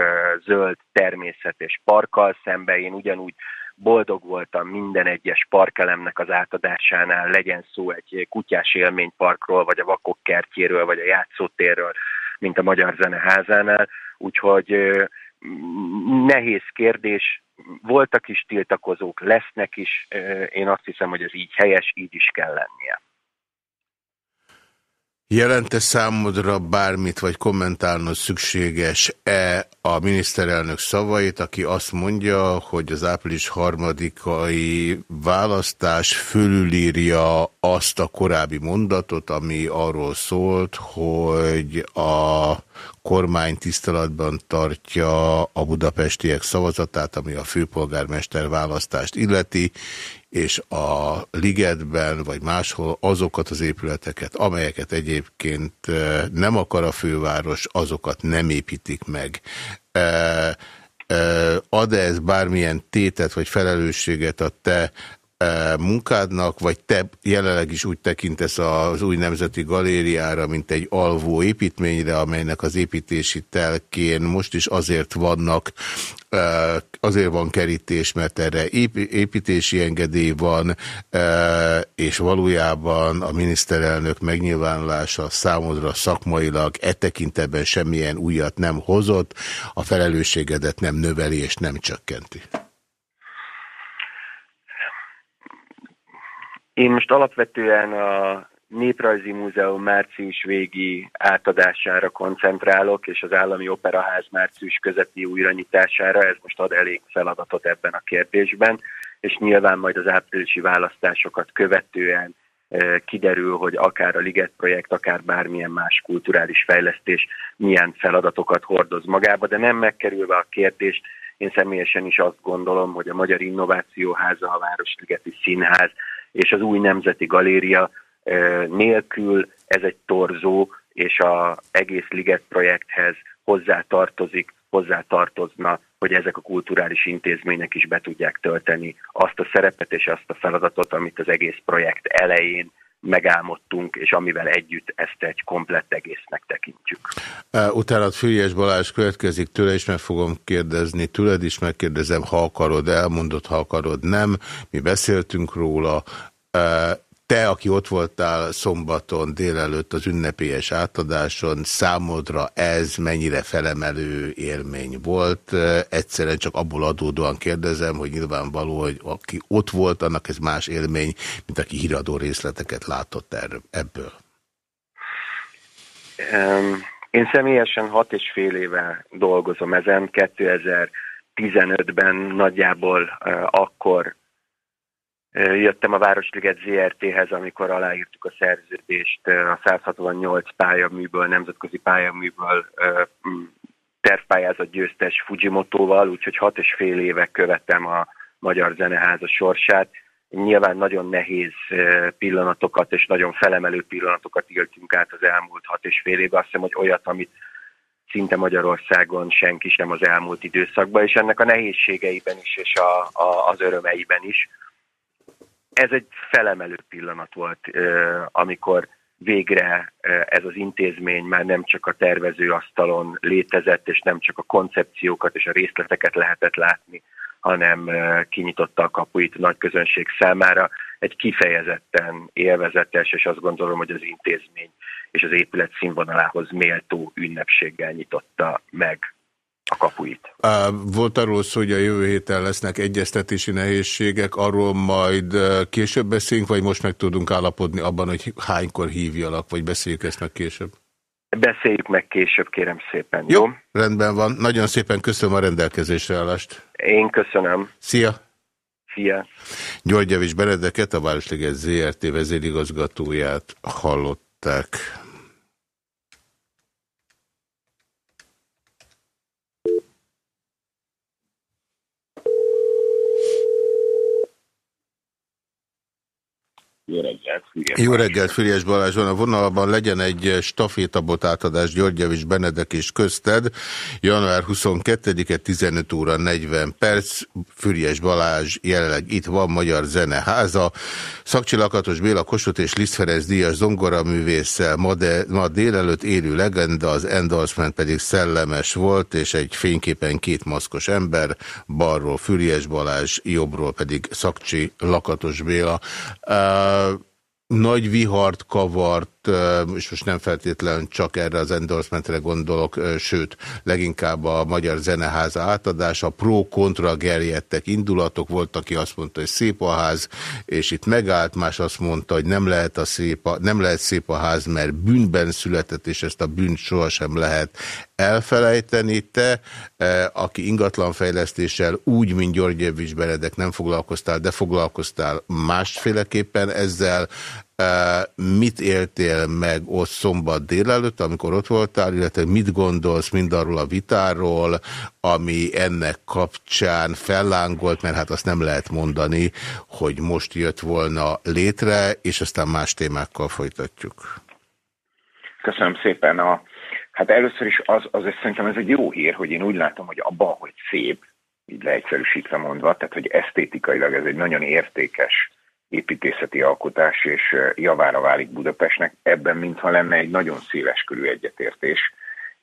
zöld természet és parkkal szembe. Én ugyanúgy boldog voltam minden egyes parkelemnek az átadásánál, legyen szó egy kutyás élményparkról, vagy a vakok kertjéről, vagy a játszótérről, mint a Magyar Zeneházánál. Úgyhogy nehéz kérdés, voltak is tiltakozók, lesznek is, én azt hiszem, hogy ez így helyes, így is kell lennie. Jelente számodra bármit, vagy kommentálnod szükséges-e a miniszterelnök szavait, aki azt mondja, hogy az április harmadikai választás fölülírja azt a korábbi mondatot, ami arról szólt, hogy a kormány tiszteletben tartja a budapestiek szavazatát, ami a főpolgármester választást illeti, és a ligetben, vagy máshol azokat az épületeket, amelyeket egyébként nem akar a főváros, azokat nem építik meg. Ad-e ez bármilyen tétet vagy felelősséget a te munkádnak, vagy te jelenleg is úgy tekintesz az új nemzeti galériára, mint egy alvó építményre, amelynek az építési telkén most is azért vannak, azért van kerítés, mert erre építési engedély van, és valójában a miniszterelnök megnyilvánulása számodra szakmailag e tekintetben semmilyen újat nem hozott, a felelősségedet nem növeli és nem csökkenti. Én most alapvetően a Néprajzi Múzeum március végi átadására koncentrálok, és az Állami Operaház március közepi újranyitására, ez most ad elég feladatot ebben a kérdésben, és nyilván majd az áprilisi választásokat követően e, kiderül, hogy akár a Liget projekt, akár bármilyen más kulturális fejlesztés milyen feladatokat hordoz magába, de nem megkerülve a kérdést, én személyesen is azt gondolom, hogy a Magyar Innovációháza, a Városligeti Színház és az új Nemzeti Galéria nélkül ez egy torzó, és az egész Liget projekthez hozzá tartozik, hozzá tartozna, hogy ezek a kulturális intézmények is be tudják tölteni azt a szerepet és azt a feladatot, amit az egész projekt elején megálmodtunk, és amivel együtt ezt egy komplett egésznek tekintjük. Utána Fülyes Balázs következik, tőle is meg fogom kérdezni, tőled is megkérdezem, ha akarod, elmondod, ha akarod, nem. Mi beszéltünk róla, te, aki ott voltál szombaton délelőtt az ünnepélyes átadáson, számodra ez mennyire felemelő élmény volt? Egyszerűen csak abból adódóan kérdezem, hogy nyilvánvaló, hogy aki ott volt, annak ez más élmény, mint aki híradó részleteket látott ebből. Én személyesen hat és fél éve dolgozom ezen. 2015-ben nagyjából akkor Jöttem a Városliget ZRT-hez, amikor aláírtuk a szerződést a 168 pályaműből, nemzetközi pályaműből tervpályázat győztes Fujimotoval, úgyhogy hat és fél éve követem a Magyar Zeneháza sorsát. Nyilván nagyon nehéz pillanatokat és nagyon felemelő pillanatokat éltünk át az elmúlt hat és fél évben. Azt hiszem, hogy olyat, amit szinte Magyarországon senki sem az elmúlt időszakban, és ennek a nehézségeiben is, és a, a, az örömeiben is ez egy felemelő pillanat volt, amikor végre ez az intézmény már nem csak a tervezőasztalon létezett, és nem csak a koncepciókat és a részleteket lehetett látni, hanem kinyitotta a kapuit a nagy közönség számára. egy kifejezetten élvezetes, és azt gondolom, hogy az intézmény és az épület színvonalához méltó ünnepséggel nyitotta meg a kapuit. Volt arról szó, hogy a jövő héten lesznek egyeztetési nehézségek, arról majd később beszélünk, vagy most meg tudunk állapodni abban, hogy hánykor hívjalak, vagy beszéljük ezt meg később? Beszéljük meg később, kérem szépen. Jó, jó? rendben van. Nagyon szépen köszönöm a rendelkezésre állást. Én köszönöm. Szia! Szia! György Javis Benedeket, a Városliget ZRT vezérigazgatóját hallották. Jó reggelt, Füriás Jó reggelt, Füriás Balázs van. A vonalban legyen egy stafétabot átadás Györgyevics Benedek és közted. Január 22-e 15 óra 40 perc. Füriás Balázs jelenleg itt van, Magyar Zeneháza. Szakcsi Lakatos Béla Kossuth és Liszt Ferenc Díjas zongoraművésszel ma, de, ma délelőtt élő legenda, az endorsement pedig szellemes volt, és egy fényképen két maszkos ember, balról Füriás Balázs, jobbról pedig Szakcsi Lakatos Béla. Uh, nagy vihart kavart, és most nem feltétlenül csak erre az endorsementre gondolok, sőt, leginkább a Magyar Zeneháza átadása, pro-kontra gerjedtek indulatok, volt, aki azt mondta, hogy szép a ház, és itt megállt, más azt mondta, hogy nem lehet, a szép a, nem lehet szép a ház, mert bűnben született, és ezt a bűnt sohasem lehet elfelejteni. Te, aki ingatlanfejlesztéssel úgy, mint Györgyevics Benedek nem foglalkoztál, de foglalkoztál másféleképpen ezzel, mit éltél meg ott szombat délelőtt, amikor ott voltál, illetve mit gondolsz mindarról a vitáról, ami ennek kapcsán fellángolt, mert hát azt nem lehet mondani, hogy most jött volna létre, és aztán más témákkal folytatjuk. Köszönöm szépen. A, hát először is az, az szerintem ez egy jó hír, hogy én úgy látom, hogy abban, hogy szép, így leegyszerűsítve mondva, tehát hogy esztétikailag ez egy nagyon értékes építészeti alkotás, és javára válik Budapestnek. Ebben mintha lenne egy nagyon széles körű egyetértés.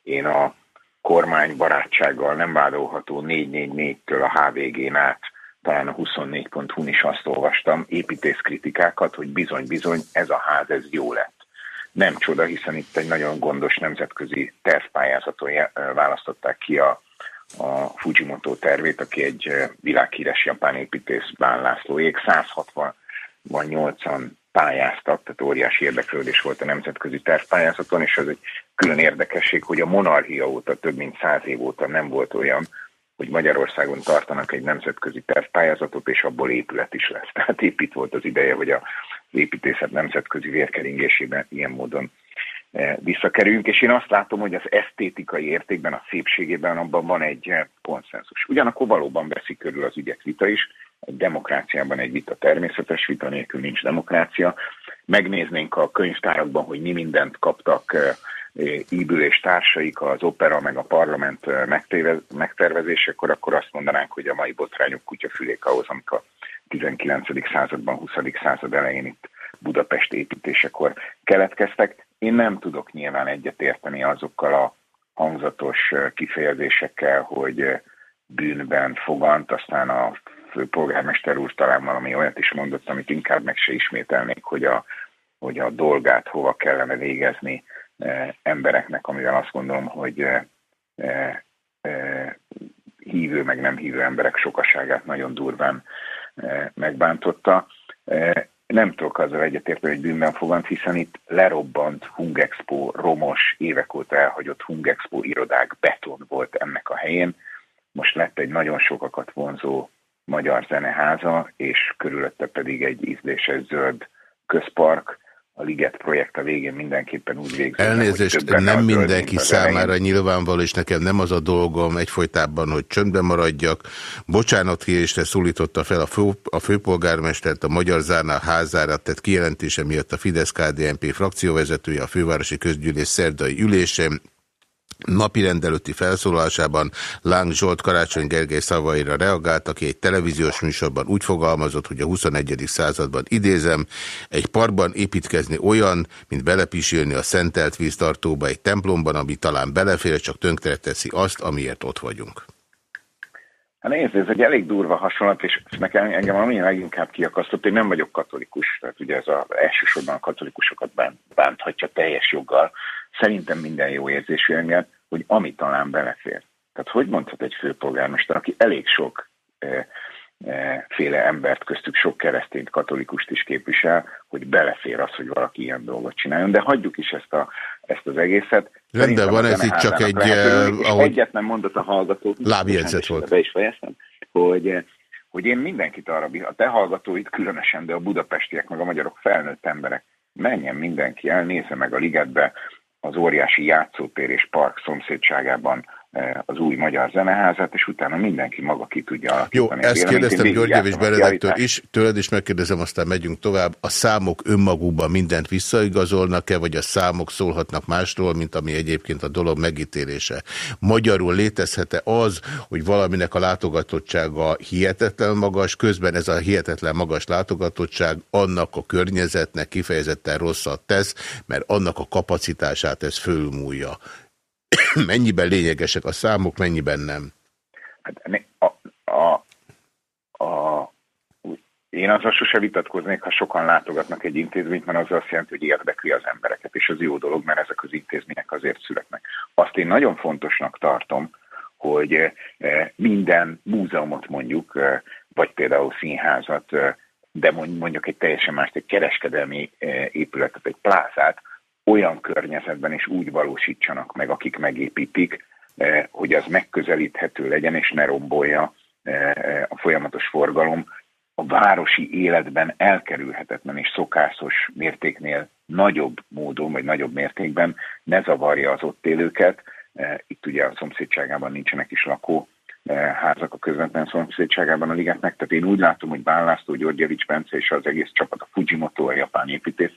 Én a kormány barátsággal nem vádolható 444-től a HVG-n át, talán a 24.hu-n is azt olvastam, építészkritikákat, hogy bizony-bizony ez a ház, ez jó lett. Nem csoda, hiszen itt egy nagyon gondos nemzetközi tervpályázaton választották ki a, a Fujimoto tervét, aki egy világhíres japán építész Bán Lászlóék 160 van nyolcan pályáztak, tehát óriási érdeklődés volt a nemzetközi tervpályázaton, és ez egy külön érdekesség, hogy a monarchia óta, több mint száz év óta nem volt olyan, hogy Magyarországon tartanak egy nemzetközi tervpályázatot, és abból épület is lesz. Tehát épp itt volt az ideje, hogy az építészet nemzetközi vérkeringésében ilyen módon eh, visszakerüljünk, és én azt látom, hogy az esztétikai értékben, a szépségében abban van egy eh, konszenzus. Ugyanakkor valóban veszik körül az ügyek vita is, egy demokráciában egy vita természetes, vita nélkül nincs demokrácia. Megnéznénk a könyvtárakban, hogy mi mindent kaptak Íbül és társaik az opera meg a parlament megtervezésekor, akkor azt mondanánk, hogy a mai botrányok kutyafülék ahhoz, amik a 19. században, 20. század elején itt Budapest építésekor keletkeztek. Én nem tudok nyilván egyetérteni azokkal a hangzatos kifejezésekkel, hogy bűnben fogant, aztán a főpolgármester úr talán valami olyat is mondott, amit inkább meg se ismételnék, hogy a, hogy a dolgát hova kellene végezni e, embereknek, amivel azt gondolom, hogy e, e, e, hívő meg nem hívő emberek sokaságát nagyon durván e, megbántotta. E, nem tudok azzal egyetérteni, hogy bűnben fogant, hiszen itt lerobbant Hungexpo, romos, évek óta elhagyott Hungexpo irodák, beton volt ennek a helyén. Most lett egy nagyon sokakat vonzó Magyar Zeneháza, és körülötte pedig egy ízléses zöld közpark, a Liget projekt a végén mindenképpen úgy végződik. Elnézést, nem mindenki számára nyilvánvaló, és nekem nem az a dolgom egyfolytában, hogy csöndben maradjak. Bocsánat kérésre szólította fel a, fő, a főpolgármestert a Magyar Zárnál házára tett kijelentése miatt a Fidesz-KDNP frakcióvezetője a fővárosi közgyűlés szerdai ülésén. Napi rendelőtti felszólalásában Láng Zsolt Karácsony Gergely szavaira reagált, aki egy televíziós műsorban úgy fogalmazott, hogy a 21. században idézem, egy parkban építkezni olyan, mint belepisülni a szentelt víztartóba egy templomban, ami talán belefér, csak tönkreteszi azt, amiért ott vagyunk. Hát nézd, ez egy elég durva hasonlat, és nekem engem ami leginkább kiakasztott, én nem vagyok katolikus, tehát ugye ez a, elsősorban a katolikusokat bánt, bánthatja teljes joggal. Szerintem minden jó érzésű engem, hogy ami talán belefér. Tehát hogy mondhat egy főpolgármester, aki elég sok eh, eh, féle embert, köztük sok keresztényt, katolikust is képvisel, hogy belefér az, hogy valaki ilyen dolgot csináljon. De hagyjuk is ezt, a, ezt az egészet. Rendben van, ez itt csak egy... Uh, ahogy... Egyetlen mondat a hallgató. Lábjegyzet volt. Be is fejeztem, hogy, hogy én mindenkit arra, a te hallgatóid különösen, de a budapestiek, meg a magyarok felnőtt emberek, menjen mindenki el, nézze meg a ligetbe az óriási játszótér és park szomszédságában az új magyar zeneházat, és utána mindenki maga ki tudja alakítani. Jó, ezt kérdeztem Györgyev és Benedektől is, tőled is megkérdezem, aztán megyünk tovább. A számok önmagukban mindent visszaigazolnak-e, vagy a számok szólhatnak másról, mint ami egyébként a dolog megítélése? Magyarul létezhet-e az, hogy valaminek a látogatottsága hihetetlen magas, közben ez a hihetetlen magas látogatottság annak a környezetnek kifejezetten rosszat tesz, mert annak a kapacitását ez fölmúlja. mennyiben lényegesek a számok, mennyiben nem? Hát, a, a, a, én azzal sose vitatkoznék, ha sokan látogatnak egy intézményt, mert az azt jelenti, hogy érdekli az embereket, és az jó dolog, mert ezek az intézmények azért születnek. Azt én nagyon fontosnak tartom, hogy eh, minden múzeumot mondjuk, eh, vagy például színházat, eh, de mondjuk egy teljesen más, egy kereskedelmi épületet, egy plázát, olyan környezetben is úgy valósítsanak meg, akik megépítik, eh, hogy az megközelíthető legyen, és ne rombolja eh, a folyamatos forgalom. A városi életben elkerülhetetlen és szokásos mértéknél nagyobb módon, vagy nagyobb mértékben ne zavarja az ott élőket. Eh, itt ugye a szomszédságában nincsenek is lakó házak a közvetlen szomszédságában a ligetnek. Tehát én úgy látom, hogy Bán László, Györgyevics Bence és az egész csapat, a Fujimoto, a japán építész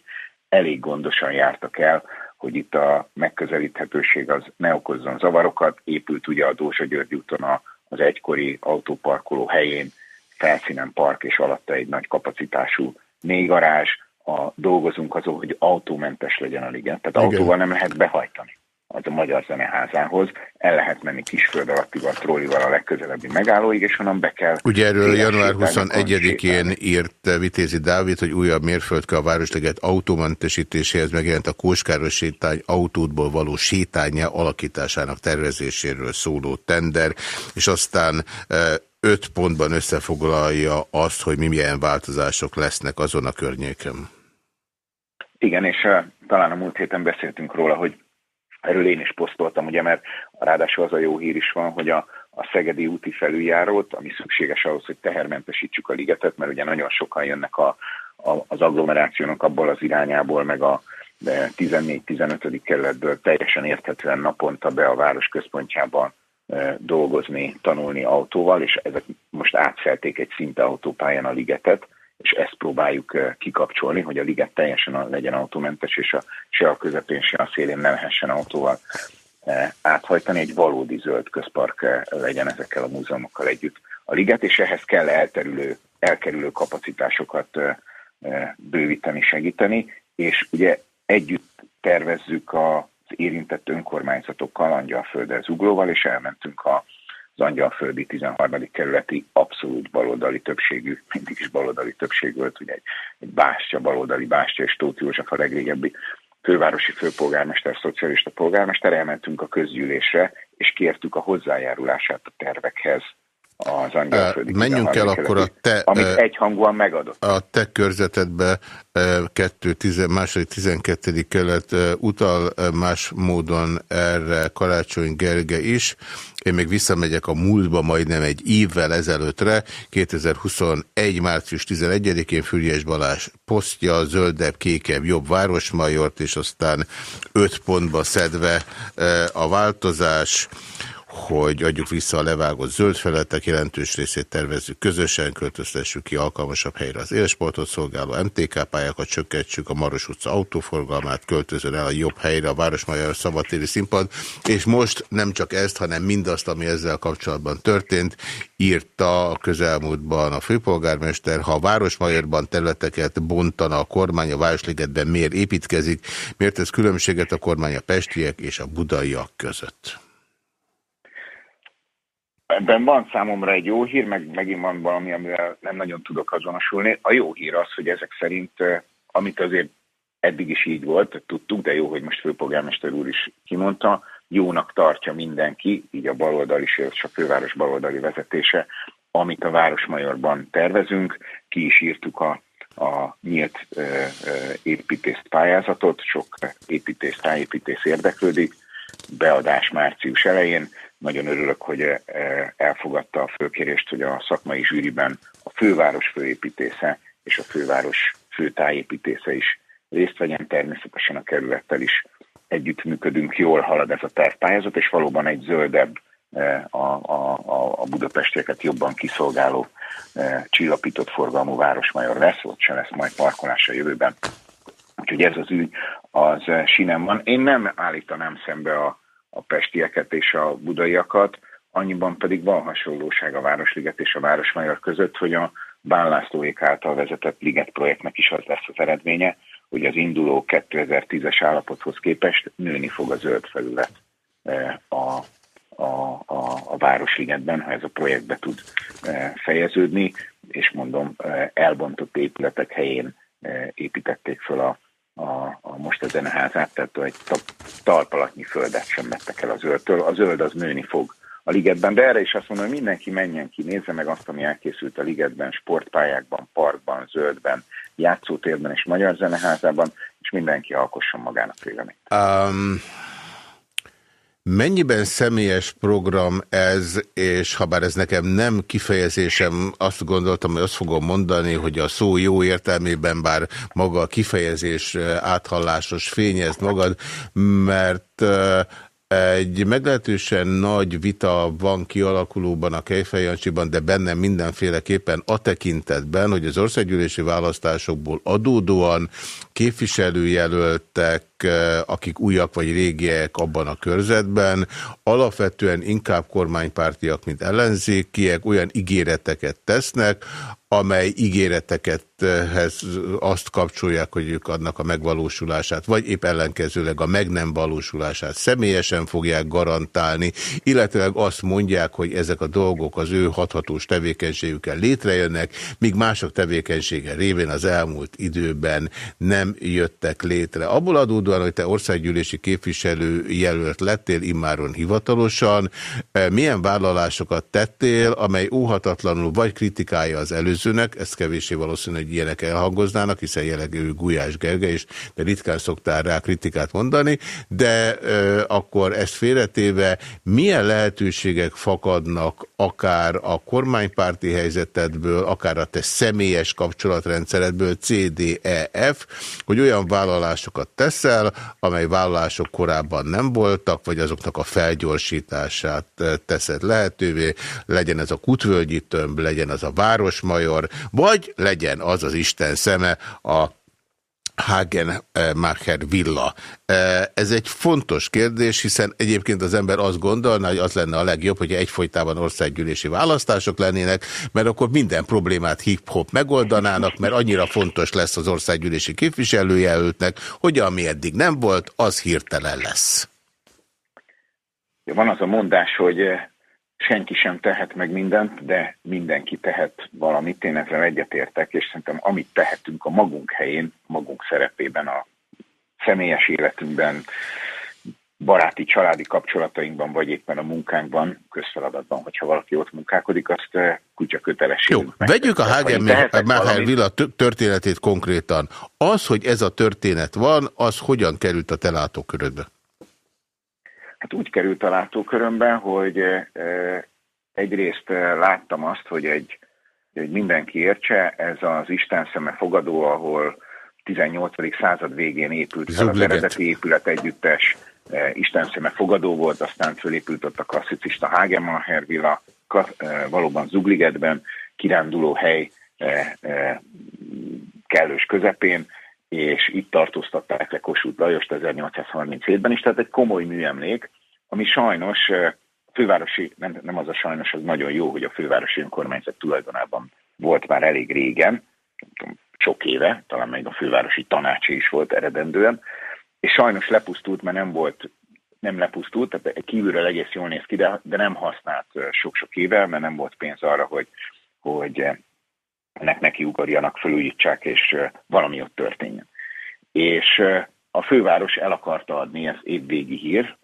elég gondosan jártak el, hogy itt a megközelíthetőség az ne okozzon zavarokat. Épült ugye a Dózsa György úton az egykori autóparkoló helyén, felszínen park és alatta egy nagy kapacitású négarázs, a, dolgozunk azon, hogy autómentes legyen a liget, tehát Igen. autóval nem lehet behajtani az a Magyar Zeneházához, el lehet menni kisföld alattival, trollival a legközelebbi megállóig, és onnan be kell... Ugye erről január 21-én írt Vitézi Dávid, hogy újabb mérföldke a Városleget autómentesítéséhez megjelent a Kóskáros sétány autótból való sétánya alakításának tervezéséről szóló tender, és aztán e, öt pontban összefoglalja azt, hogy milyen változások lesznek azon a környéken. Igen, és uh, talán a múlt héten beszéltünk róla, hogy Erről én is posztoltam, ugye, mert ráadásul az a jó hír is van, hogy a, a Szegedi úti felüljárót, ami szükséges ahhoz, hogy tehermentesítsük a ligetet, mert ugye nagyon sokan jönnek a, a, az agglomerációnak abból az irányából, meg a 14-15. kerületből teljesen érthetően naponta be a város központjában e, dolgozni, tanulni autóval, és ezek most átfelték egy szinte autópályán a ligetet, és ezt próbáljuk kikapcsolni, hogy a liget teljesen legyen autómentes, és a, se a közepén, se a szélén nem lehessen autóval áthajtani, egy valódi zöld közpark legyen ezekkel a múzeumokkal együtt a liget, és ehhez kell elterülő, elkerülő kapacitásokat bővíteni, segíteni, és ugye együtt tervezzük az érintett önkormányzatokkal, Angyalfölddel, Zuglóval, és elmentünk a az angyalföldi 13. kerületi abszolút baloldali többségű, mindig is baloldali többség volt, ugye egy, egy bástya, baloldali bástya, és Tóth József a legrégebbi fővárosi főpolgármester, szocialista polgármester, elmentünk a közgyűlésre, és kértük a hozzájárulását a tervekhez az angyalföldi. Menjünk el akkor a te... Amit egyhangúan megadott. A te körzetedbe 2, 10, második 12. kelet utal más módon erre Karácsony Gerge is. Én még visszamegyek a múltba majdnem egy évvel ezelőttre, 2021. március 11-én Füriás Balázs posztja, zöldebb, kékebb, jobb városmajort, és aztán öt pontba szedve a változás, hogy adjuk vissza a levágott zöld feletek, jelentős részét tervezzük közösen, költöztessük ki alkalmasabb helyre az élsportot szolgáló MTK pályákat, csökkentsük a Maros utca autóforgalmát, költözön el a jobb helyre a Városmajor szabadtéri színpad, és most nem csak ezt, hanem mindazt, ami ezzel kapcsolatban történt, írta a közelmúltban a főpolgármester, ha a Városmajorban területeket bontana a kormány, a Városligetben miért építkezik, miért ez különbséget a kormány a pestiek és a budaiak között? Ebben van számomra egy jó hír, meg megint van valami, amivel nem nagyon tudok azonosulni. A jó hír az, hogy ezek szerint, amit azért eddig is így volt, tudtuk, de jó, hogy most főpolgármester úr is kimondta, jónak tartja mindenki, így a baloldali és a főváros baloldali vezetése, amit a Városmajorban tervezünk. Ki is írtuk a, a nyílt ö, ö, építész pályázatot, sok építész, tájépítész érdeklődik, beadás március elején. Nagyon örülök, hogy elfogadta a főkérést, hogy a szakmai zsűriben a főváros főépítésze és a főváros főtájépítésze is részt vegyen, természetesen a kerülettel is együttműködünk, jól halad ez a tervpályázat, és valóban egy zöldebb, e, a, a, a budapestieket jobban kiszolgáló e, csillapított forgalmú városmajor lesz, ott se lesz majd parkolás a jövőben. Úgyhogy ez az ügy az e, sinem van. Én nem állítanám szembe a, a pestieket és a budaiakat, annyiban pedig van hasonlóság a Városliget és a Városmajor között, hogy a Bán Lászlóék által vezetett Liget projektnek is az lesz az eredménye, hogy az induló 2010-es állapothoz képest nőni fog a zöld felület eh, a, a, a, a Városligetben, ha ez a projektbe tud eh, fejeződni, és mondom, eh, elbontott épületek helyén építették föl a, a, a most a zeneházát, tehát egy talpalatnyi földet sem vettek el a zöldtől. A zöld az nőni fog a ligetben, de erre is azt mondom, hogy mindenki menjen ki, nézze meg azt, ami elkészült a ligetben, sportpályákban, parkban, zöldben, játszótérben és magyar zeneházában, és mindenki alkosson magának véleményt. Um, mennyiben személyes program ez, és ha bár ez nekem nem kifejezésem, azt gondoltam, hogy azt fogom mondani, hogy a szó jó értelmében, bár maga a kifejezés áthallásos fényez magad, mert egy meglehetősen nagy vita van kialakulóban a Kejfejancsiban, de bennem mindenféleképpen a tekintetben, hogy az országgyűlési választásokból adódóan képviselőjelöltek, akik újak vagy régiek abban a körzetben, alapvetően inkább kormánypártiak, mint ellenzékiek, olyan ígéreteket tesznek, amely ígéretekethez azt kapcsolják, hogy ők adnak a megvalósulását, vagy épp ellenkezőleg a meg nem valósulását személyesen fogják garantálni, illetve azt mondják, hogy ezek a dolgok az ő hathatós tevékenységükkel létrejönnek, míg mások tevékenysége révén az elmúlt időben nem jöttek létre. Abból adódóan, hogy te országgyűlési képviselő jelölt lettél immáron hivatalosan, milyen vállalásokat tettél, amely óhatatlanul vagy kritikálja az előző előzőnek, ez kevésé valószínű, hogy ilyenek elhangoznának, hiszen jelenleg ő Gulyás Gerge, és de ritkán szoktál rá kritikát mondani, de ö, akkor ezt félretéve milyen lehetőségek fakadnak akár a kormánypárti helyzetedből, akár a te személyes kapcsolatrendszeredből, CDEF, hogy olyan vállalásokat teszel, amely vállalások korábban nem voltak, vagy azoknak a felgyorsítását teszed lehetővé, legyen ez a kutvölgyi tömb, legyen az a városmajor, Major, vagy legyen az az Isten szeme a Hagenmacher villa. Ez egy fontos kérdés, hiszen egyébként az ember azt gondolna, hogy az lenne a legjobb, hogy egyfolytában országgyűlési választások lennének, mert akkor minden problémát hip-hop megoldanának, mert annyira fontos lesz az országgyűlési képviselőjelöltnek, hogy ami eddig nem volt, az hirtelen lesz. Van az a mondás, hogy senki sem tehet meg mindent, de mindenki tehet valamit. Én ezzel egyetértek, és szerintem amit tehetünk a magunk helyén, magunk szerepében, a személyes életünkben, baráti, családi kapcsolatainkban, vagy éppen a munkánkban, közfeladatban, hogyha valaki ott munkálkodik, azt eh, kutya kötelesség. Jó, vegyük a Hagen Villa történetét konkrétan. Az, hogy ez a történet van, az hogyan került a te látókörödbe? Hát úgy került a látókörömbe, hogy egyrészt láttam azt, hogy egy, hogy mindenki értse, ez az Isten szeme fogadó, ahol 18. század végén épült fel az eredeti épület együttes, Isten szeme fogadó volt, aztán fölépült ott a klasszicista Hagenmacher villa, valóban Zugligetben, kiránduló hely kellős közepén, és itt tartóztatták le Kossuth Lajost 1837-ben is, tehát egy komoly műemlék, ami sajnos fővárosi, nem, nem az a sajnos, az nagyon jó, hogy a fővárosi önkormányzat tulajdonában volt már elég régen, sok éve, talán még a fővárosi tanácsi is volt eredendően, és sajnos lepusztult, mert nem volt nem lepusztult, tehát kívülről egész jól néz ki, de, de nem használt sok-sok éve, mert nem volt pénz arra, hogy, hogy ennek neki ugorjanak, felújítsák, és valami ott történjen. És a főváros el akarta adni, ez évvégi hír,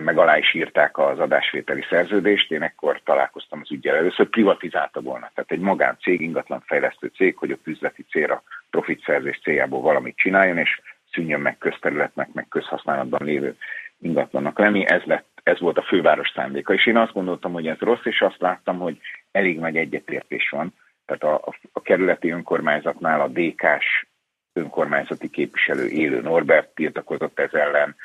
meg alá is írták az adásvételi szerződést, én ekkor találkoztam az ügyel először, privatizálta volna. Tehát egy magáncég, ingatlanfejlesztő cég, hogy a üzleti célra, profitszerzés céljából valamit csináljon, és szűnjön meg közterületnek, meg közhasználatban lévő ingatlannak lenni. Ez, lett, ez volt a főváros szándéka. És én azt gondoltam, hogy ez rossz, és azt láttam, hogy elég nagy egyetértés van. Tehát a, a, kerületi önkormányzatnál a DK-s önkormányzati képviselő élő Norbert tiltakozott ez ellen,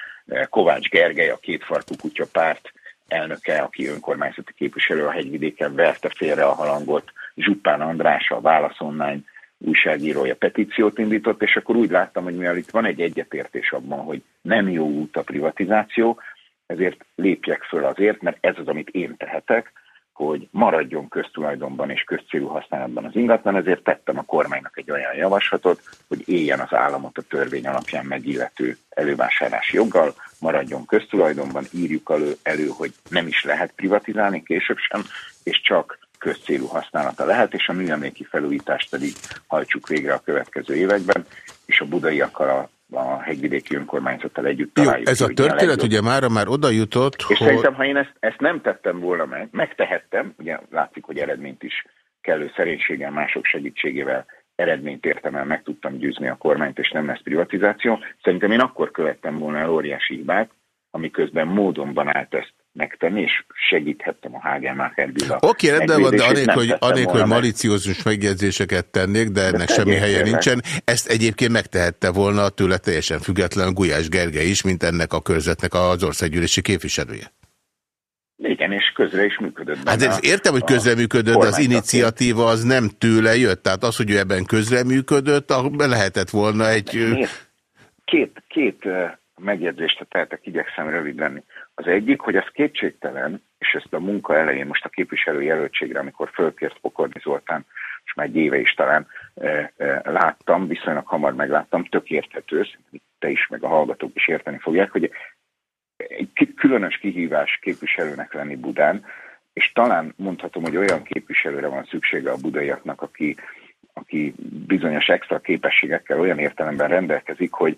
Kovács Gergely, a kétfarkú kutya párt elnöke, aki önkormányzati képviselő a hegyvidéken verte félre a halangot, Zsuppán András, a Válasz Online újságírója petíciót indított, és akkor úgy láttam, hogy mivel itt van egy egyetértés abban, hogy nem jó út a privatizáció, ezért lépjek föl azért, mert ez az, amit én tehetek, hogy maradjon köztulajdonban és közcélú használatban az ingatlan, ezért tettem a kormánynak egy olyan javaslatot, hogy éljen az államot a törvény alapján megillető elővásárlási joggal, maradjon köztulajdonban, írjuk elő, elő, hogy nem is lehet privatizálni később sem, és csak közcélú használata lehet, és a műemléki felújítást pedig hajtsuk végre a következő években, és a budaiakkal a a hegyvidéki önkormányzattal együtt Jó, találjuk. ez a történet ugye mára már oda jutott, És hogy... szerintem, ha én ezt, ezt nem tettem volna meg, megtehettem, ugye látszik, hogy eredményt is kellő szerénységgel, mások segítségével eredményt értem el, meg tudtam győzni a kormányt, és nem lesz privatizáció. Szerintem én akkor követtem volna el óriási hibát, amiközben módonban állt ezt megtenni, és segíthettem a Hagelmacher Béla. Oké, okay, rendben van, de anélkül, hogy, anélkül, hogy maliciózus megjegyzéseket tennék, de ennek de semmi helye nincsen. Ezt egyébként megtehette volna tőle teljesen független Gulyás Gergely is, mint ennek a körzetnek az országgyűlési képviselője. Igen, és közre is működött. Hát ez értem, hogy közreműködött, de az iniciatíva az nem tőle jött. Tehát az, hogy ő ebben közreműködött, lehetett volna egy... Két, két megjegyzést tehetek, igyekszem rövid lenni. Az egyik, hogy az kétségtelen, és ezt a munka elején most a képviselő jelöltségre, amikor fölkért Pokorni Zoltán, és már egy éve is talán e, e, láttam, viszonylag hamar megláttam, tök érthető, te is, meg a hallgatók is érteni fogják, hogy egy különös kihívás képviselőnek lenni Budán, és talán mondhatom, hogy olyan képviselőre van szüksége a budaiaknak, aki, aki bizonyos extra képességekkel olyan értelemben rendelkezik, hogy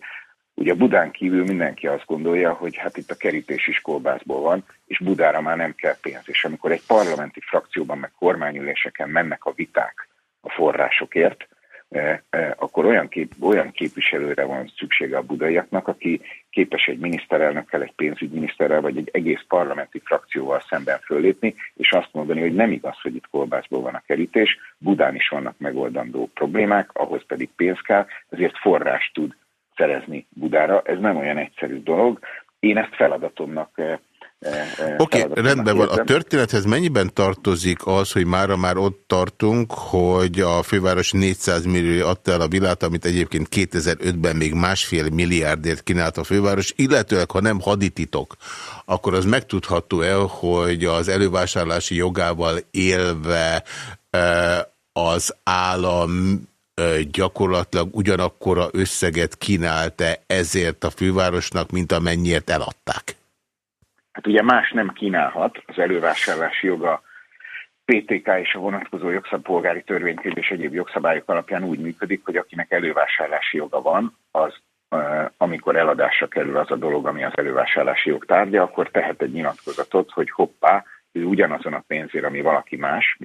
Ugye Budán kívül mindenki azt gondolja, hogy hát itt a kerítés is kolbászból van, és Budára már nem kell pénz. És amikor egy parlamenti frakcióban, meg kormányüléseken mennek a viták a forrásokért, eh, eh, akkor olyan, kép, olyan képviselőre van szüksége a budaiaknak, aki képes egy miniszterelnökkel, egy pénzügyminiszterrel, vagy egy egész parlamenti frakcióval szemben fölépni, és azt mondani, hogy nem igaz, hogy itt kolbászból van a kerítés, Budán is vannak megoldandó problémák, ahhoz pedig pénz kell, ezért forrás tud szerezni Budára. Ez nem olyan egyszerű dolog. Én ezt feladatomnak eh, eh, Oké, okay, rendben van. A történethez mennyiben tartozik az, hogy mára már ott tartunk, hogy a főváros 400 millió adta el a vilát, amit egyébként 2005-ben még másfél milliárdért kínált a főváros, illetőleg ha nem hadititok, akkor az megtudható el, hogy az elővásárlási jogával élve eh, az állam gyakorlatilag ugyanakkora összeget kínálta ezért a fővárosnak, mint amennyiért eladták? Hát ugye más nem kínálhat, az elővásárlási joga PTK és a vonatkozó jogszabpolgári törvénykönyv és egyéb jogszabályok alapján úgy működik, hogy akinek elővásárlási joga van, az amikor eladásra kerül az a dolog, ami az elővásárlási jog tárgya, akkor tehet egy nyilatkozatot, hogy hoppá, ő ugyanazon a pénzért, ami valaki más,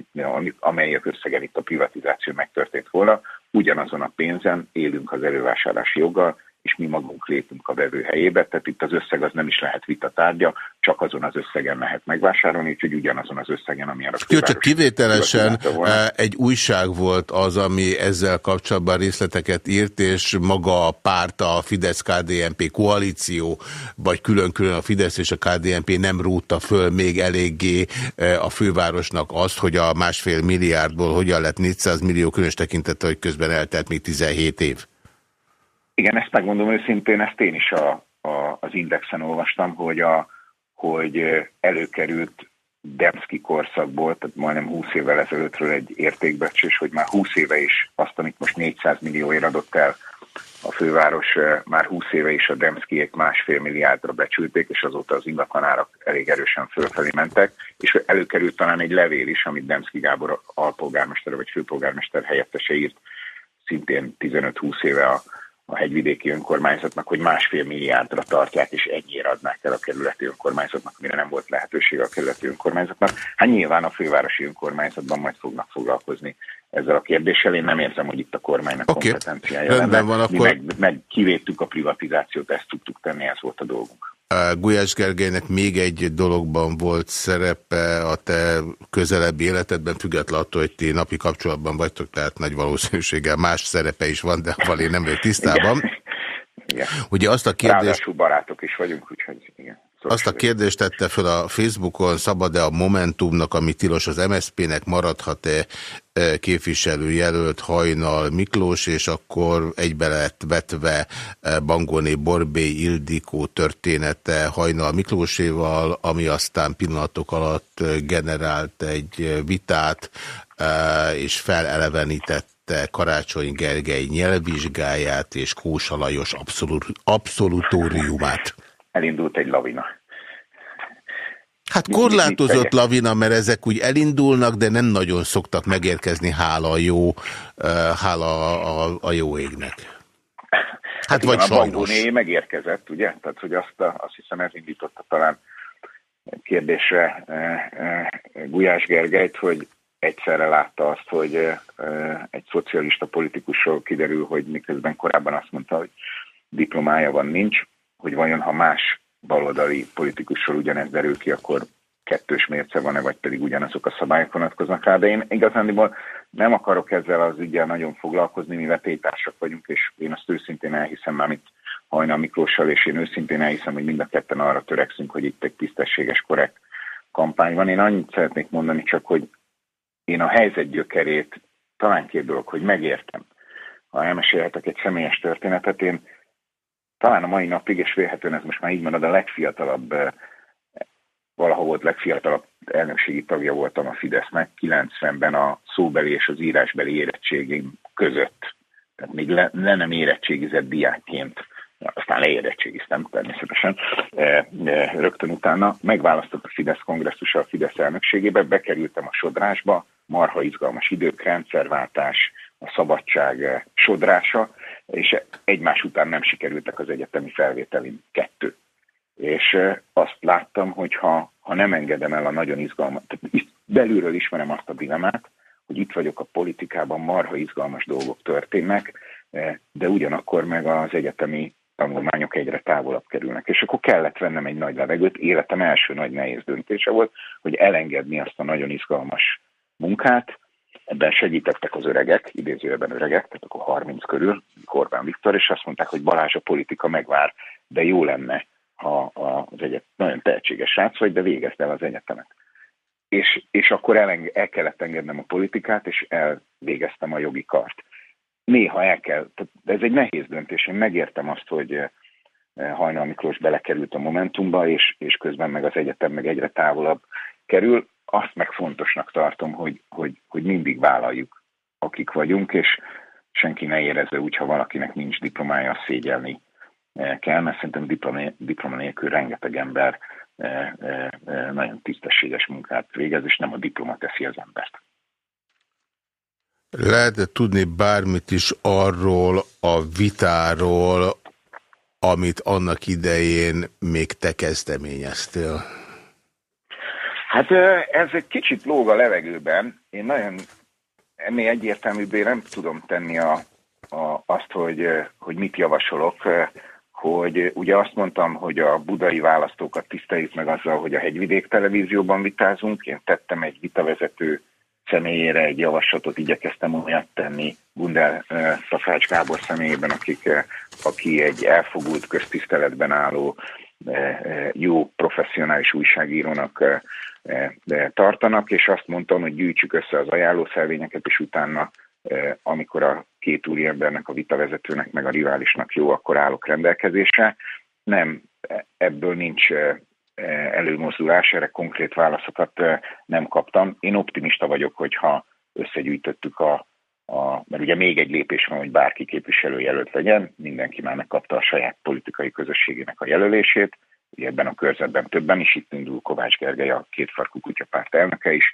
amelyek összegen itt a privatizáció megtörtént volna, ugyanazon a pénzen élünk az elővásárlási joggal, és mi magunk lépünk a vevő helyébe, tehát itt az összeg az nem is lehet vita tárgya, csak azon az összegen lehet megvásárolni, úgyhogy ugyanazon az összegen, ami a Jó, csak kivételesen eh, egy újság volt az, ami ezzel kapcsolatban részleteket írt, és maga a párt, a Fidesz-KDNP koalíció, vagy külön-külön a Fidesz és a KDNP nem rúgta föl még eléggé eh, a fővárosnak azt, hogy a másfél milliárdból hogyan lett 400 millió, különös tekintettel, hogy közben eltelt még 17 év. Igen, ezt megmondom őszintén, ezt én is a, a, az Indexen olvastam, hogy, a, hogy előkerült Demszki korszakból, tehát majdnem 20 évvel ezelőttről egy értékbecsés, hogy már 20 éve is azt, amit most 400 millióért adott el a főváros már 20 éve is a Demszkiek másfél milliárdra becsülték, és azóta az ingatlanárak elég erősen fölfelé mentek, és előkerült talán egy levél is, amit Demszki Gábor alpolgármester vagy főpolgármester helyettese írt, szintén 15-20 éve a a hegyvidéki önkormányzatnak, hogy másfél milliárdra tartják, és ennyire adnák el a kerületi önkormányzatnak, amire nem volt lehetőség a kerületi önkormányzatnak. Hát nyilván a fővárosi önkormányzatban majd fognak foglalkozni ezzel a kérdéssel. Én nem érzem, hogy itt a kormánynak okay. kompetenciája lenne. Van, akkor... Mi meg, meg kivédtük a privatizációt, ezt tudtuk tenni, ez volt a dolgunk. Gulyás Gergelynek még egy dologban volt szerepe a te közelebbi életedben, függetlenül attól, hogy ti napi kapcsolatban vagytok, tehát nagy valószínűséggel más szerepe is van, de valé nem vagy tisztában. Igen. Igen. Ugye azt a kérdést... Ráadásul barátok is vagyunk, úgyhogy igen. Azt a kérdést tette fel a Facebookon, szabad-e a Momentumnak, ami tilos az MSZP-nek, maradhat-e e, képviselőjelölt Hajnal Miklós, és akkor egybe lett vetve e, Bangóné Borbé Ildikó története Hajnal Miklóséval, ami aztán pillanatok alatt generált egy vitát, e, és felelevenítette Karácsony Gergely nyelvvizsgáját és Kósa Lajos abszolút, abszolutóriumát elindult egy lavina. Hát korlátozott lavina, mert ezek úgy elindulnak, de nem nagyon szoktak megérkezni, hála a jó, hála a, a jó égnek. Hát, hát vagy sajnos. A megérkezett, ugye? Tehát, hogy azt, a, azt hiszem ez indította talán kérdésre Gulyás Gergelyt, hogy egyszerre látta azt, hogy egy szocialista politikusról kiderül, hogy miközben korábban azt mondta, hogy diplomája van, nincs, hogy vajon ha más baloldali politikussal ugyanez derül ki, akkor kettős mérce van-e, vagy pedig ugyanazok a szabályok vonatkoznak rá, de én igazán nem akarok ezzel az ügyel nagyon foglalkozni, mi vetétársak vagyunk, és én azt őszintén elhiszem, már itt Hajna Miklóssal, és én őszintén elhiszem, hogy mind a ketten arra törekszünk, hogy itt egy tisztességes, korrekt kampány van. Én annyit szeretnék mondani csak, hogy én a helyzet gyökerét talán két dolog, hogy megértem. Ha elmesélhetek egy személyes történetet, én talán a mai napig, és vélhetően ez most már így marad, a legfiatalabb, eh, valaha volt legfiatalabb elnökségi tagja voltam a Fidesznek, 90-ben a szóbeli és az írásbeli érettségém között. Tehát még le, le nem érettségizett diákként. Aztán leérettségiztem természetesen, eh, eh, rögtön utána. Megválasztott a Fidesz kongresszusa a Fidesz elnökségébe, bekerültem a sodrásba, marha izgalmas idők, rendszerváltás, a szabadság sodrása, és egymás után nem sikerültek az egyetemi felvételin kettő. És azt láttam, hogy ha, ha nem engedem el a nagyon izgalmas, belülről ismerem azt a dilemát, hogy itt vagyok a politikában, marha izgalmas dolgok történnek, de ugyanakkor meg az egyetemi tanulmányok egyre távolabb kerülnek. És akkor kellett vennem egy nagy levegőt, életem első nagy nehéz döntése volt, hogy elengedni azt a nagyon izgalmas munkát, Ebben segítettek az öregek, idézőjelben öregek, tehát akkor 30 körül, Orbán Viktor, és azt mondták, hogy Balázs a politika megvár, de jó lenne, ha az egyet nagyon tehetséges srác vagy, de végezd el az egyetemet. És, és akkor el, el kellett engednem a politikát, és elvégeztem a jogi kart. Néha el kell, de ez egy nehéz döntés. Én megértem azt, hogy eh, Hajnal Miklós belekerült a Momentumba, és, és közben meg az egyetem meg egyre távolabb kerül azt meg fontosnak tartom, hogy, hogy, hogy mindig vállaljuk, akik vagyunk, és senki ne érezze úgy, ha valakinek nincs diplomája, szégyelni eh, kell, mert szerintem diploma, nélkül rengeteg ember eh, eh, nagyon tisztességes munkát végez, és nem a diploma teszi az embert. Lehet -e tudni bármit is arról a vitáról, amit annak idején még te kezdeményeztél? Hát ez egy kicsit lóg a levegőben. Én nagyon ennél egyértelműbbé nem tudom tenni a, a, azt, hogy, hogy mit javasolok, hogy ugye azt mondtam, hogy a budai választókat tiszteljük meg azzal, hogy a Hegyvidék televízióban vitázunk. Én tettem egy vitavezető személyére egy javaslatot, igyekeztem olyat tenni Gundel Szakács Gábor személyében, akik, aki egy elfogult köztiszteletben álló jó professzionális újságírónak tartanak, és azt mondtam, hogy gyűjtsük össze az ajánlószervényeket, és utána, amikor a két úriembernek, a vitavezetőnek, meg a riválisnak jó, akkor állok rendelkezésre. Nem, ebből nincs előmozdulás, erre konkrét válaszokat nem kaptam. Én optimista vagyok, hogyha összegyűjtöttük a, a, mert ugye még egy lépés van, hogy bárki képviselőjelölt legyen, mindenki már megkapta a saját politikai közösségének a jelölését, ugye ebben a körzetben többen is, itt indul Kovács Gergely, a kétfarkú kutyapárt elnöke is,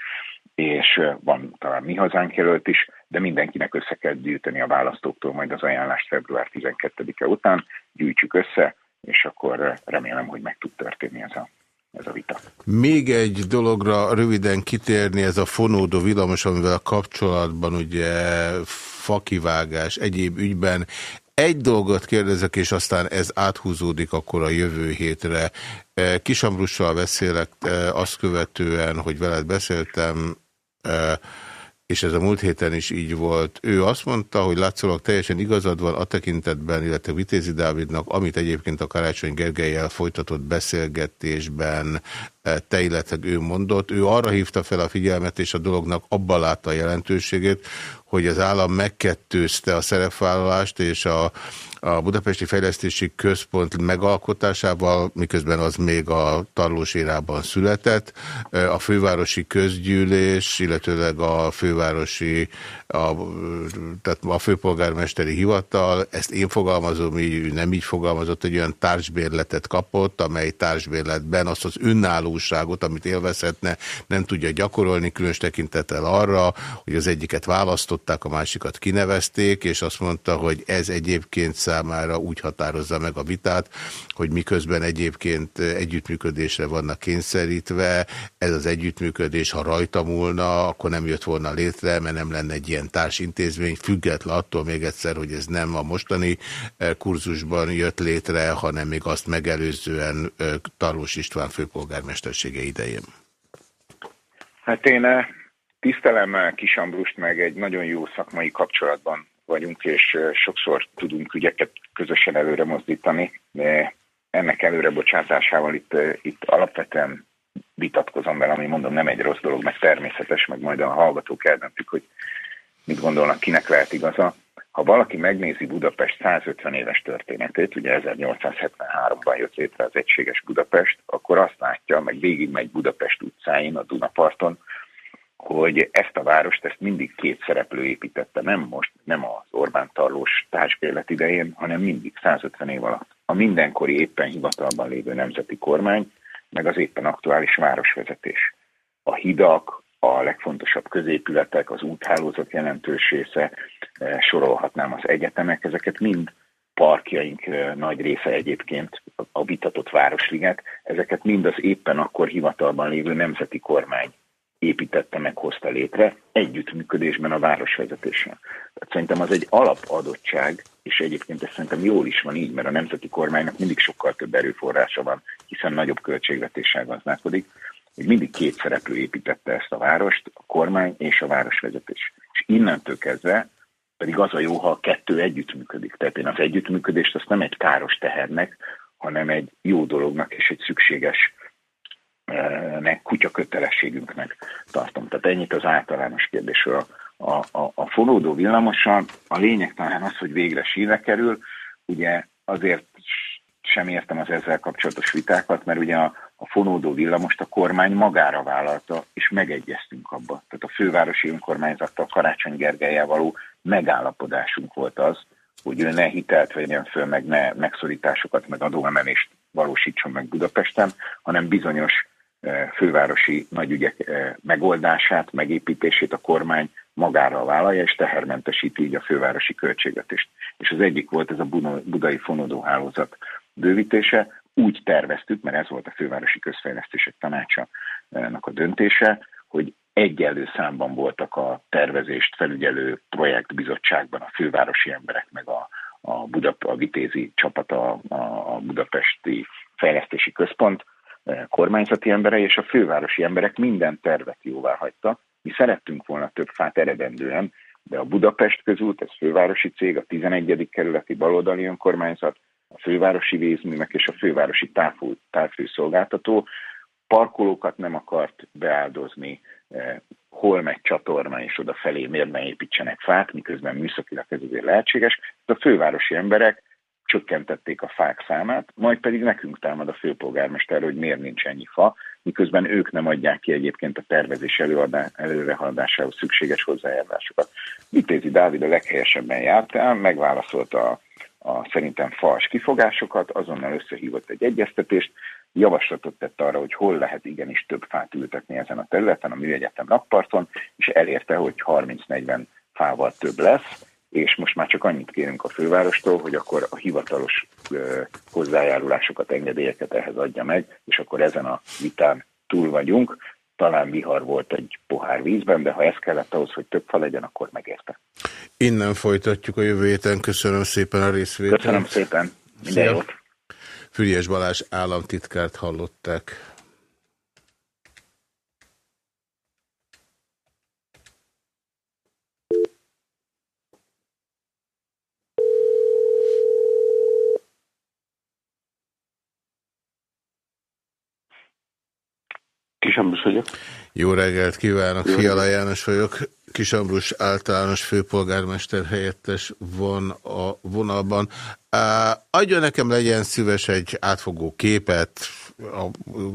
és van talán mi hazánk jelölt is, de mindenkinek össze kell gyűjteni a választóktól majd az ajánlást február 12-e után, gyűjtsük össze, és akkor remélem, hogy meg tud történni ez a ez a vita. Még egy dologra röviden kitérni, ez a fonódó villamos, amivel kapcsolatban ugye fakivágás egyéb ügyben. Egy dolgot kérdezek, és aztán ez áthúzódik akkor a jövő hétre. Kisambrussal beszélek azt követően, hogy veled beszéltem, és ez a múlt héten is így volt. Ő azt mondta, hogy látszólag teljesen igazad van a tekintetben, illetve Vitézi Dávidnak, amit egyébként a Karácsony Gergelyel folytatott beszélgetésben te, illetve ő mondott. Ő arra hívta fel a figyelmet, és a dolognak abban látta a jelentőségét, hogy az állam megkettőzte a szerepvállalást, és a a Budapesti Fejlesztési Központ megalkotásával, miközben az még a tarlós érában született. A fővárosi közgyűlés, illetőleg a fővárosi, a, tehát a főpolgármesteri hivatal, ezt én fogalmazom, így nem így fogalmazott, egy olyan társbérletet kapott, amely társbérletben azt az önállóságot, amit élvezhetne, nem tudja gyakorolni, különös tekintettel arra, hogy az egyiket választották, a másikat kinevezték, és azt mondta, hogy ez egyébként számára úgy határozza meg a vitát, hogy miközben egyébként együttműködésre vannak kényszerítve, ez az együttműködés, ha rajta múlna, akkor nem jött volna létre, mert nem lenne egy ilyen társintézmény, független attól még egyszer, hogy ez nem a mostani eh, kurzusban jött létre, hanem még azt megelőzően eh, Tarlós István főpolgármestersége idején. Hát én eh, tisztelem Kisambrust meg egy nagyon jó szakmai kapcsolatban vagyunk, és sokszor tudunk ügyeket közösen előre mozdítani, de ennek előre bocsátásával itt, itt alapvetően vitatkozom vele, ami mondom nem egy rossz dolog, meg természetes, meg majd a hallgatók eldöntik, hogy mit gondolnak, kinek lehet igaza. Ha valaki megnézi Budapest 150 éves történetét, ugye 1873-ban jött létre az egységes Budapest, akkor azt látja, meg végigmegy Budapest utcáin, a Dunaparton, hogy ezt a várost ezt mindig két szereplő építette, nem most, nem az Orbán Tarlós társbérlet idején, hanem mindig 150 év alatt. A mindenkori éppen hivatalban lévő nemzeti kormány, meg az éppen aktuális városvezetés. A hidak, a legfontosabb középületek, az úthálózat jelentős része, eh, sorolhatnám az egyetemek, ezeket mind parkjaink eh, nagy része egyébként, a vitatott Városliget, ezeket mind az éppen akkor hivatalban lévő nemzeti kormány építette meg, hozta létre, együttműködésben a városvezetéssel. Tehát szerintem az egy alapadottság, és egyébként ez szerintem jól is van így, mert a nemzeti kormánynak mindig sokkal több erőforrása van, hiszen nagyobb költségvetéssel gazdálkodik, hogy mindig két szereplő építette ezt a várost, a kormány és a városvezetés. És innentől kezdve pedig az a jó, ha a kettő együttműködik. Tehát én az együttműködést azt nem egy káros tehernek, hanem egy jó dolognak és egy szükséges meg kutya kötelességünknek tartom. Tehát ennyit az általános kérdésről. A, a, a fonódó villamosan a lényeg talán az, hogy végre síre kerül. Ugye azért sem értem az ezzel kapcsolatos vitákat, mert ugye a, a fonódó villamost a kormány magára vállalta, és megegyeztünk abba. Tehát a fővárosi önkormányzattal Karácsony Gergelyel való megállapodásunk volt az, hogy ő ne hitelt vegyen föl, meg ne megszorításokat, meg adóemelést valósítson meg Budapesten, hanem bizonyos fővárosi nagyügyek megoldását, megépítését a kormány magára vállalja, és tehermentesíti így a fővárosi költségvetést. És az egyik volt ez a budai fonódóhálózat bővítése. Úgy terveztük, mert ez volt a fővárosi közfejlesztések tanácsának a döntése, hogy egyenlő számban voltak a tervezést felügyelő projektbizottságban a fővárosi emberek, meg a, a, Budap, a vitézi csapat, a, a Budapesti Fejlesztési Központ, kormányzati emberei és a fővárosi emberek minden tervet jóvá hagyta. Mi szerettünk volna több fát eredendően, de a Budapest közút, ez fővárosi cég, a 11. kerületi baloldali önkormányzat, a fővárosi vízműmek és a fővárosi távfő, távfőszolgáltató parkolókat nem akart beáldozni, eh, hol megy csatorna, és oda felé miért ne építsenek fát, miközben műszakilag ez azért lehetséges. A fővárosi emberek csökkentették a fák számát, majd pedig nekünk támad a főpolgármester, hogy miért nincs ennyi fa, miközben ők nem adják ki egyébként a tervezés előadá, előrehaladásához szükséges hozzájárulásokat. Vitézi Dávid a leghelyesebben járt el, megválaszolta a, a szerintem fals kifogásokat, azonnal összehívott egy egyeztetést, javaslatot tett arra, hogy hol lehet igenis több fát ültetni ezen a területen, a Műegyetem rakparton, és elérte, hogy 30-40 fával több lesz, és most már csak annyit kérünk a fővárostól, hogy akkor a hivatalos ö, hozzájárulásokat, engedélyeket ehhez adja meg, és akkor ezen a vitán túl vagyunk. Talán vihar volt egy pohár vízben, de ha ez kellett ahhoz, hogy több fa legyen, akkor megérte. Innen folytatjuk a jövő héten. Köszönöm szépen a részvételt. Köszönöm szépen. Minden Szia. jót. Füriás Balázs államtitkárt hallották. Kisambrus vagyok. Jó reggelt kívánok, Fiala János vagyok. Kisambrus általános főpolgármester helyettes van a vonalban. Adjon nekem legyen szíves egy átfogó képet,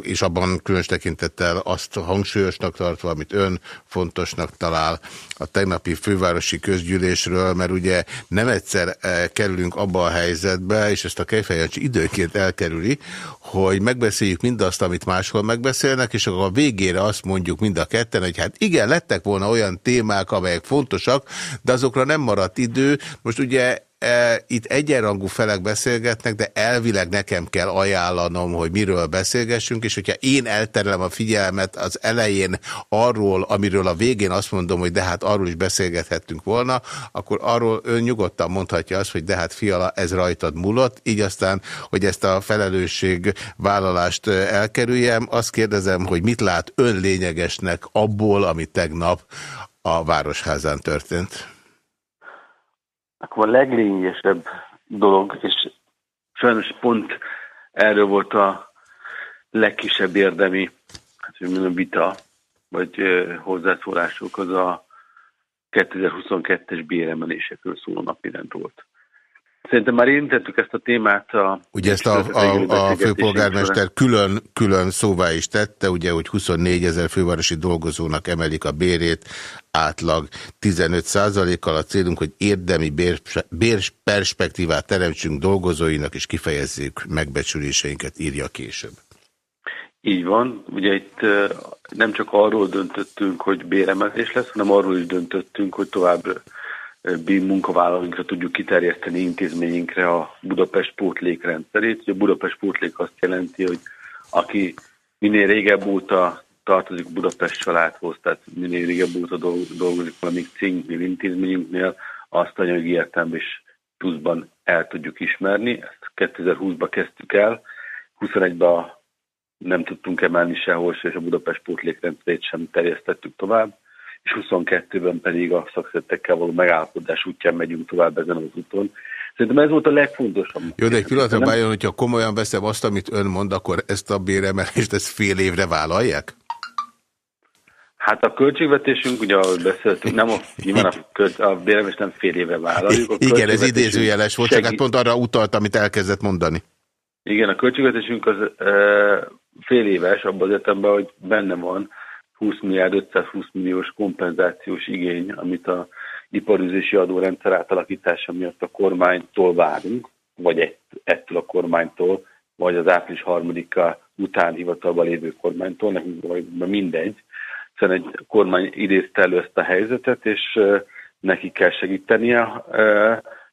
és abban különös tekintettel azt hangsúlyosnak tartva, amit ön fontosnak talál a tegnapi fővárosi közgyűlésről, mert ugye nem egyszer eh, kerülünk abba a helyzetbe, és ezt a Kejfejancsi időként elkerüli, hogy megbeszéljük mindazt, amit máshol megbeszélnek, és akkor a végére azt mondjuk mind a ketten, hogy hát igen, lettek volna olyan témák, amelyek fontosak, de azokra nem maradt idő. Most ugye E, itt egyenrangú felek beszélgetnek, de elvileg nekem kell ajánlanom, hogy miről beszélgessünk, és hogyha én elterelem a figyelmet az elején arról, amiről a végén azt mondom, hogy de hát arról is beszélgethettünk volna, akkor arról ön nyugodtan mondhatja azt, hogy de hát fiala, ez rajtad múlott, így aztán, hogy ezt a felelősség vállalást elkerüljem, azt kérdezem, hogy mit lát ön lényegesnek abból, ami tegnap a Városházán történt? Akkor a leglényegesebb dolog, és sajnos pont erről volt a legkisebb érdemi hát, hogy mondjam, vita, vagy hozzászólások, az a 2022-es béremelésekről szóló napirend volt. Szerintem már érintettük ezt a témát a... Ugye ezt a, a, a főpolgármester külön, külön szóvá is tette, ugye, hogy 24 ezer fővárosi dolgozónak emelik a bérét átlag 15 kal A célunk, hogy érdemi bérperspektívát teremtsünk dolgozóinak, és kifejezzük megbecsüléseinket, írja később. Így van. Ugye itt nem csak arról döntöttünk, hogy béremelés lesz, hanem arról is döntöttünk, hogy tovább BIM munkavállalóinkra tudjuk kiterjeszteni intézményünkre a Budapest pótlék rendszerét. A Budapest pótlék azt jelenti, hogy aki minél régebb óta tartozik Budapest családhoz, tehát minél régebb óta dolg- dolgozik valamik cégnél, intézményünknél, azt anyagi értelme is pluszban el tudjuk ismerni. Ezt 2020-ban kezdtük el, 21-ben nem tudtunk emelni sehol se, és a Budapest pótlékrendszerét sem terjesztettük tovább, és 22-ben pedig a szakszeretekkel való megállapodás útján megyünk tovább ezen az úton. Szerintem ez volt a legfontosabb. Jó, de egy pillanatra Nem- bájon, hogyha komolyan veszem azt, amit ön mond, akkor ezt a béremelést ezt fél évre vállalják? Hát a költségvetésünk, ugye ahogy beszéltünk, nem a, nyilván a, költ, a béremést nem fél éve vállaljuk. A Igen, ez idézőjeles volt, csak hát segít- pont arra utalt, amit elkezdett mondani. Igen, a költségvetésünk az e, fél éves, abban az értelemben, hogy benne van 20 milliárd 520 milliós kompenzációs igény, amit a iparüzési adórendszer átalakítása miatt a kormánytól várunk, vagy ett, ettől a kormánytól, vagy az április harmadika után hivatalban lévő kormánytól, nekünk vagy mindegy. Hiszen egy kormány idézte elő ezt a helyzetet, és neki kell segítenie.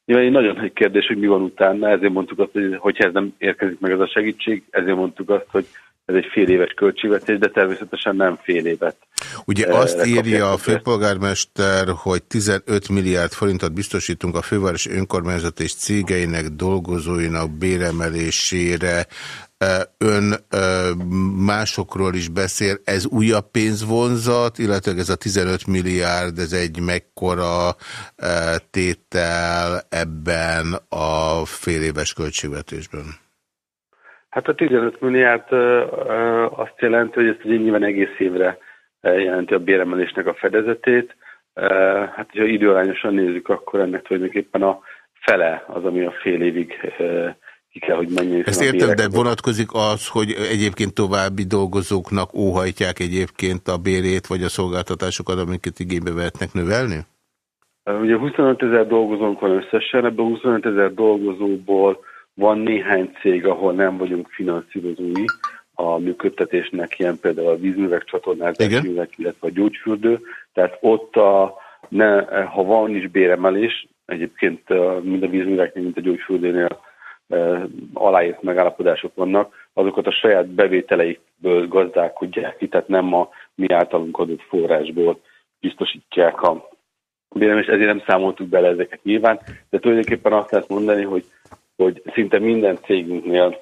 Nyilván egy nagyon nagy kérdés, hogy mi van utána, ezért mondtuk azt, hogy hogyha ez nem érkezik meg ez a segítség, ezért mondtuk azt, hogy ez egy fél éves költségvetés, de természetesen nem fél évet. Ugye Eh, azt írja a főpolgármester, hogy 15 milliárd forintot biztosítunk a fővárosi önkormányzat és cégeinek dolgozóinak béremelésére. Eh, Ön eh, másokról is beszél, ez újabb pénzvonzat, illetve ez a 15 milliárd, ez egy mekkora tétel ebben a fél éves költségvetésben? Hát a 15 milliárd azt jelenti, hogy ezt ugye nyilván egész évre jelenti a béremelésnek a fedezetét. Hát, ha időarányosan nézzük, akkor ennek tulajdonképpen a fele az, ami a fél évig ki kell, hogy menjen. Ezt értem, de vonatkozik az, hogy egyébként további dolgozóknak óhajtják egyébként a bérét, vagy a szolgáltatásokat, amiket igénybe vehetnek növelni? Ugye 25 ezer dolgozónk van összesen, ebből 25 ezer dolgozóból van néhány cég, ahol nem vagyunk finanszírozói a működtetésnek, ilyen például a vízművek, csatornázás illetve a gyógyfürdő. Tehát ott, a, ne, ha van is béremelés, egyébként mind a vízműveknél, mint a gyógyfürdőnél aláírt megállapodások vannak, azokat a saját bevételeikből gazdálkodják ki, tehát nem a mi általunk adott forrásból biztosítják a béremelést, ezért nem számoltuk bele ezeket nyilván, de tulajdonképpen azt lehet mondani, hogy, hogy szinte minden cégünknél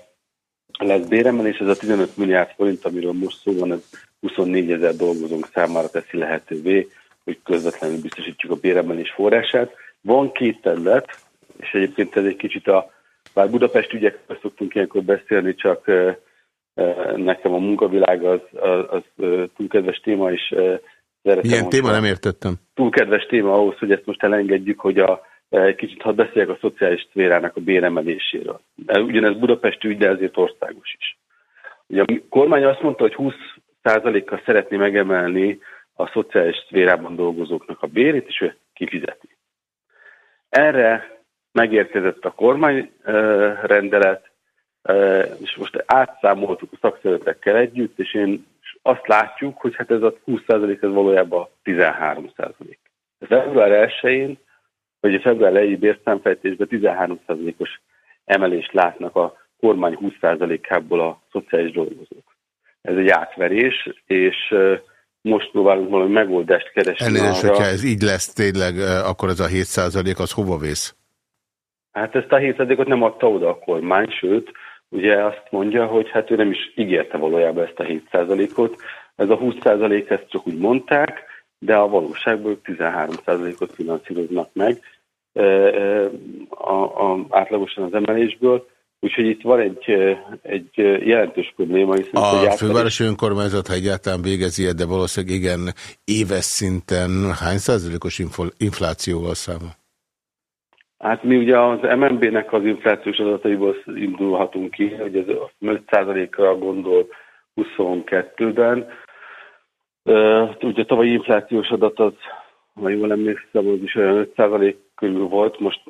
lesz béremelés, ez a 15 milliárd forint, amiről most szó van, ez 24 ezer dolgozónk számára teszi lehetővé, hogy közvetlenül biztosítjuk a béremelés forrását. Van két terület, és egyébként ez egy kicsit a, bár Budapest ügyekről szoktunk ilyenkor beszélni, csak nekem a munkavilág az, az, az túl kedves téma, és Milyen téma, nem értettem. Túl kedves téma ahhoz, hogy ezt most elengedjük, hogy a, egy kicsit hadd beszéljek a szociális szférának a béremeléséről. Ugyanez Budapest ügy, de ezért országos is. Ugye a kormány azt mondta, hogy 20%-kal szeretné megemelni a szociális szférában dolgozóknak a bérét, és ő kifizeti. Erre megérkezett a kormányrendelet, és most átszámoltuk a szakszervezetekkel együtt, és én azt látjuk, hogy hát ez a 20% ez valójában 13%. Február 1-én, vagy a február elejé bérszámfejtésben 13%-os emelést látnak a kormány 20%-ából a szociális dolgozók. Ez egy átverés, és most próbálunk valami megoldást keresni. Elnézést, arra... hogyha ez így lesz tényleg, akkor ez a 7% az hova vész? Hát ezt a 7%-ot nem adta oda a kormány, sőt, ugye azt mondja, hogy hát ő nem is ígérte valójában ezt a 7%-ot. Ez a 20% ezt csak úgy mondták, de a valóságban 13%-ot finanszíroznak meg a, a, átlagosan az emelésből. Úgyhogy itt van egy, egy jelentős probléma. Hiszen a fővárosi önkormányzat, ha egyáltalán végezi, de valószínűleg igen, éves szinten hány százalékos inflációval számol? Hát mi ugye az MNB-nek az inflációs adataiból indulhatunk ki, hogy ez 5%-ra gondol 22-ben. Ugye a tavalyi inflációs adat az, ha jól emlékszem, az is olyan 5% körül volt, most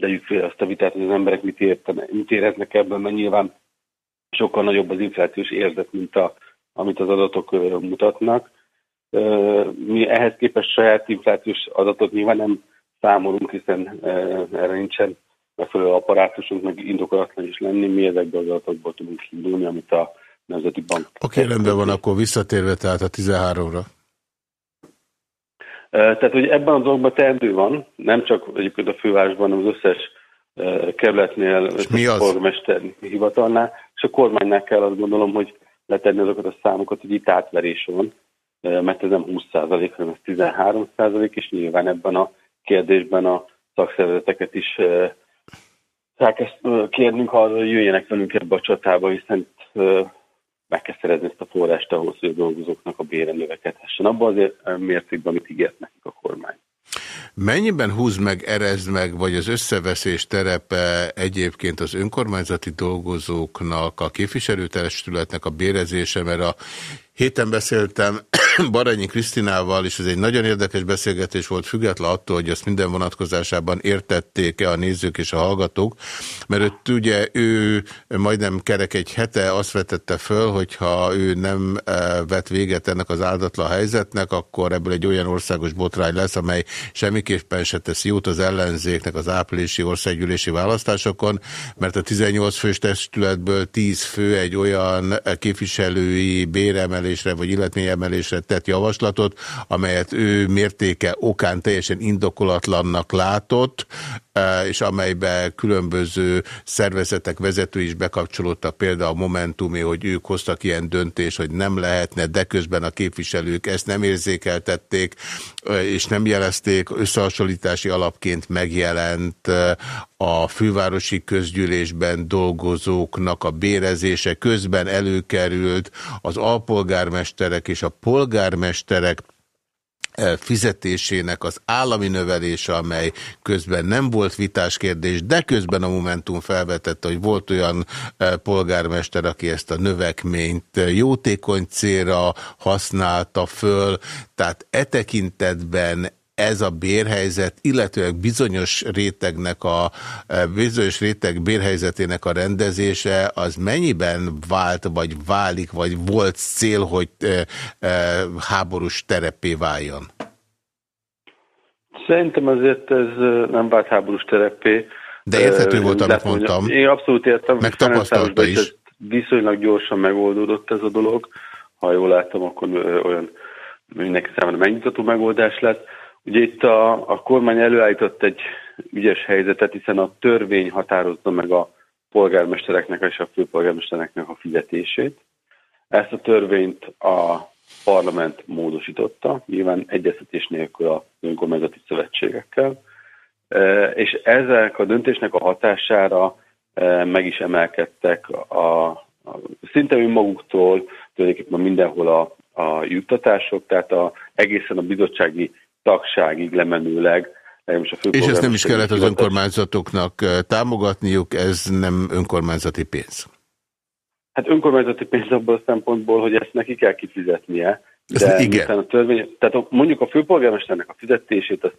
tegyük fél azt a vitát, hogy az emberek mit, értene, mit éreznek ebben, mert nyilván sokkal nagyobb az inflációs érzet, mint a, amit az adatok mutatnak. Mi ehhez képest saját inflációs adatot nyilván nem számolunk, hiszen erre nincsen megfelelő apparátusunk, meg indokolatlan is lenni. Mi ezekből az adatokból tudunk indulni, amit a Nemzeti Bank... Oké, okay, rendben van, akkor visszatérve tehát a 13-ra. Tehát, hogy ebben a dolgban teendő van, nem csak egyébként a fővárosban, hanem az összes kerületnél, összes polgármester hivatalnál, és a kormánynál kell azt gondolom, hogy letenni azokat a számokat, hogy itt átverés van, mert ez nem 20 hanem ez 13% és nyilván ebben a kérdésben a szakszervezeteket is elkezd kérnünk arra, hogy jöjjenek velünk ebbe a csatába, hiszen meg kell szerezni ezt a forrást ahhoz, hogy a dolgozóknak a bére növekedhessen. Abban azért mértékben, amit ígért nekik a kormány. Mennyiben húz meg, erez meg, vagy az összeveszés terepe egyébként az önkormányzati dolgozóknak, a képviselőtestületnek a bérezése, mert a héten beszéltem Baranyi Krisztinával, és ez egy nagyon érdekes beszélgetés volt, független attól, hogy azt minden vonatkozásában értették-e a nézők és a hallgatók, mert ott ugye ő majdnem kerek egy hete azt vetette föl, hogyha ő nem e, vet véget ennek az áldatlan helyzetnek, akkor ebből egy olyan országos botrány lesz, amely semmiképpen se tesz jót az ellenzéknek az áprilisi országgyűlési választásokon, mert a 18 fős testületből 10 fő egy olyan képviselői béremelésre vagy illetményemelésre tett javaslatot, amelyet ő mértéke okán teljesen indokolatlannak látott, és amelybe különböző szervezetek vezetői is bekapcsolódtak, például a Momentumé, hogy ők hoztak ilyen döntés, hogy nem lehetne, de közben a képviselők ezt nem érzékeltették, és nem jelezték, összehasonlítási alapként megjelent a fővárosi közgyűlésben dolgozóknak a bérezése. Közben előkerült az alpolgármesterek és a polgármesterek fizetésének az állami növelése, amely közben nem volt vitás kérdés, de közben a Momentum felvetette, hogy volt olyan polgármester, aki ezt a növekményt jótékony célra használta föl, tehát e tekintetben ez a bérhelyzet, illetőleg bizonyos rétegnek a bizonyos réteg bérhelyzetének a rendezése, az mennyiben vált, vagy válik, vagy volt cél, hogy e, e, háborús terepé váljon? Szerintem azért ez nem vált háborús terepé. De érthető volt, amit mondtam. Én abszolút értem. Meg tapasztalta is. Viszonylag gyorsan megoldódott ez a dolog. Ha jól láttam, akkor olyan mindenki számára megnyugtató megoldás lett. Ugye itt a, a kormány előállított egy ügyes helyzetet, hiszen a törvény határozza meg a polgármestereknek és a főpolgármestereknek a fizetését. Ezt a törvényt a parlament módosította, nyilván egyeztetés nélkül a önkormányzati szövetségekkel, e, és ezek a döntésnek a hatására e, meg is emelkedtek a, a szinte önmaguktól tulajdonképpen mindenhol a, a juttatások, tehát a, egészen a bizottsági tagságig lemenőleg. És ezt nem is kellett az önkormányzatoknak támogatniuk, ez nem önkormányzati pénz. Hát önkormányzati pénz abból a szempontból, hogy ezt neki kell kifizetnie. De igen. A törvény, tehát mondjuk a főpolgármesternek a fizetését az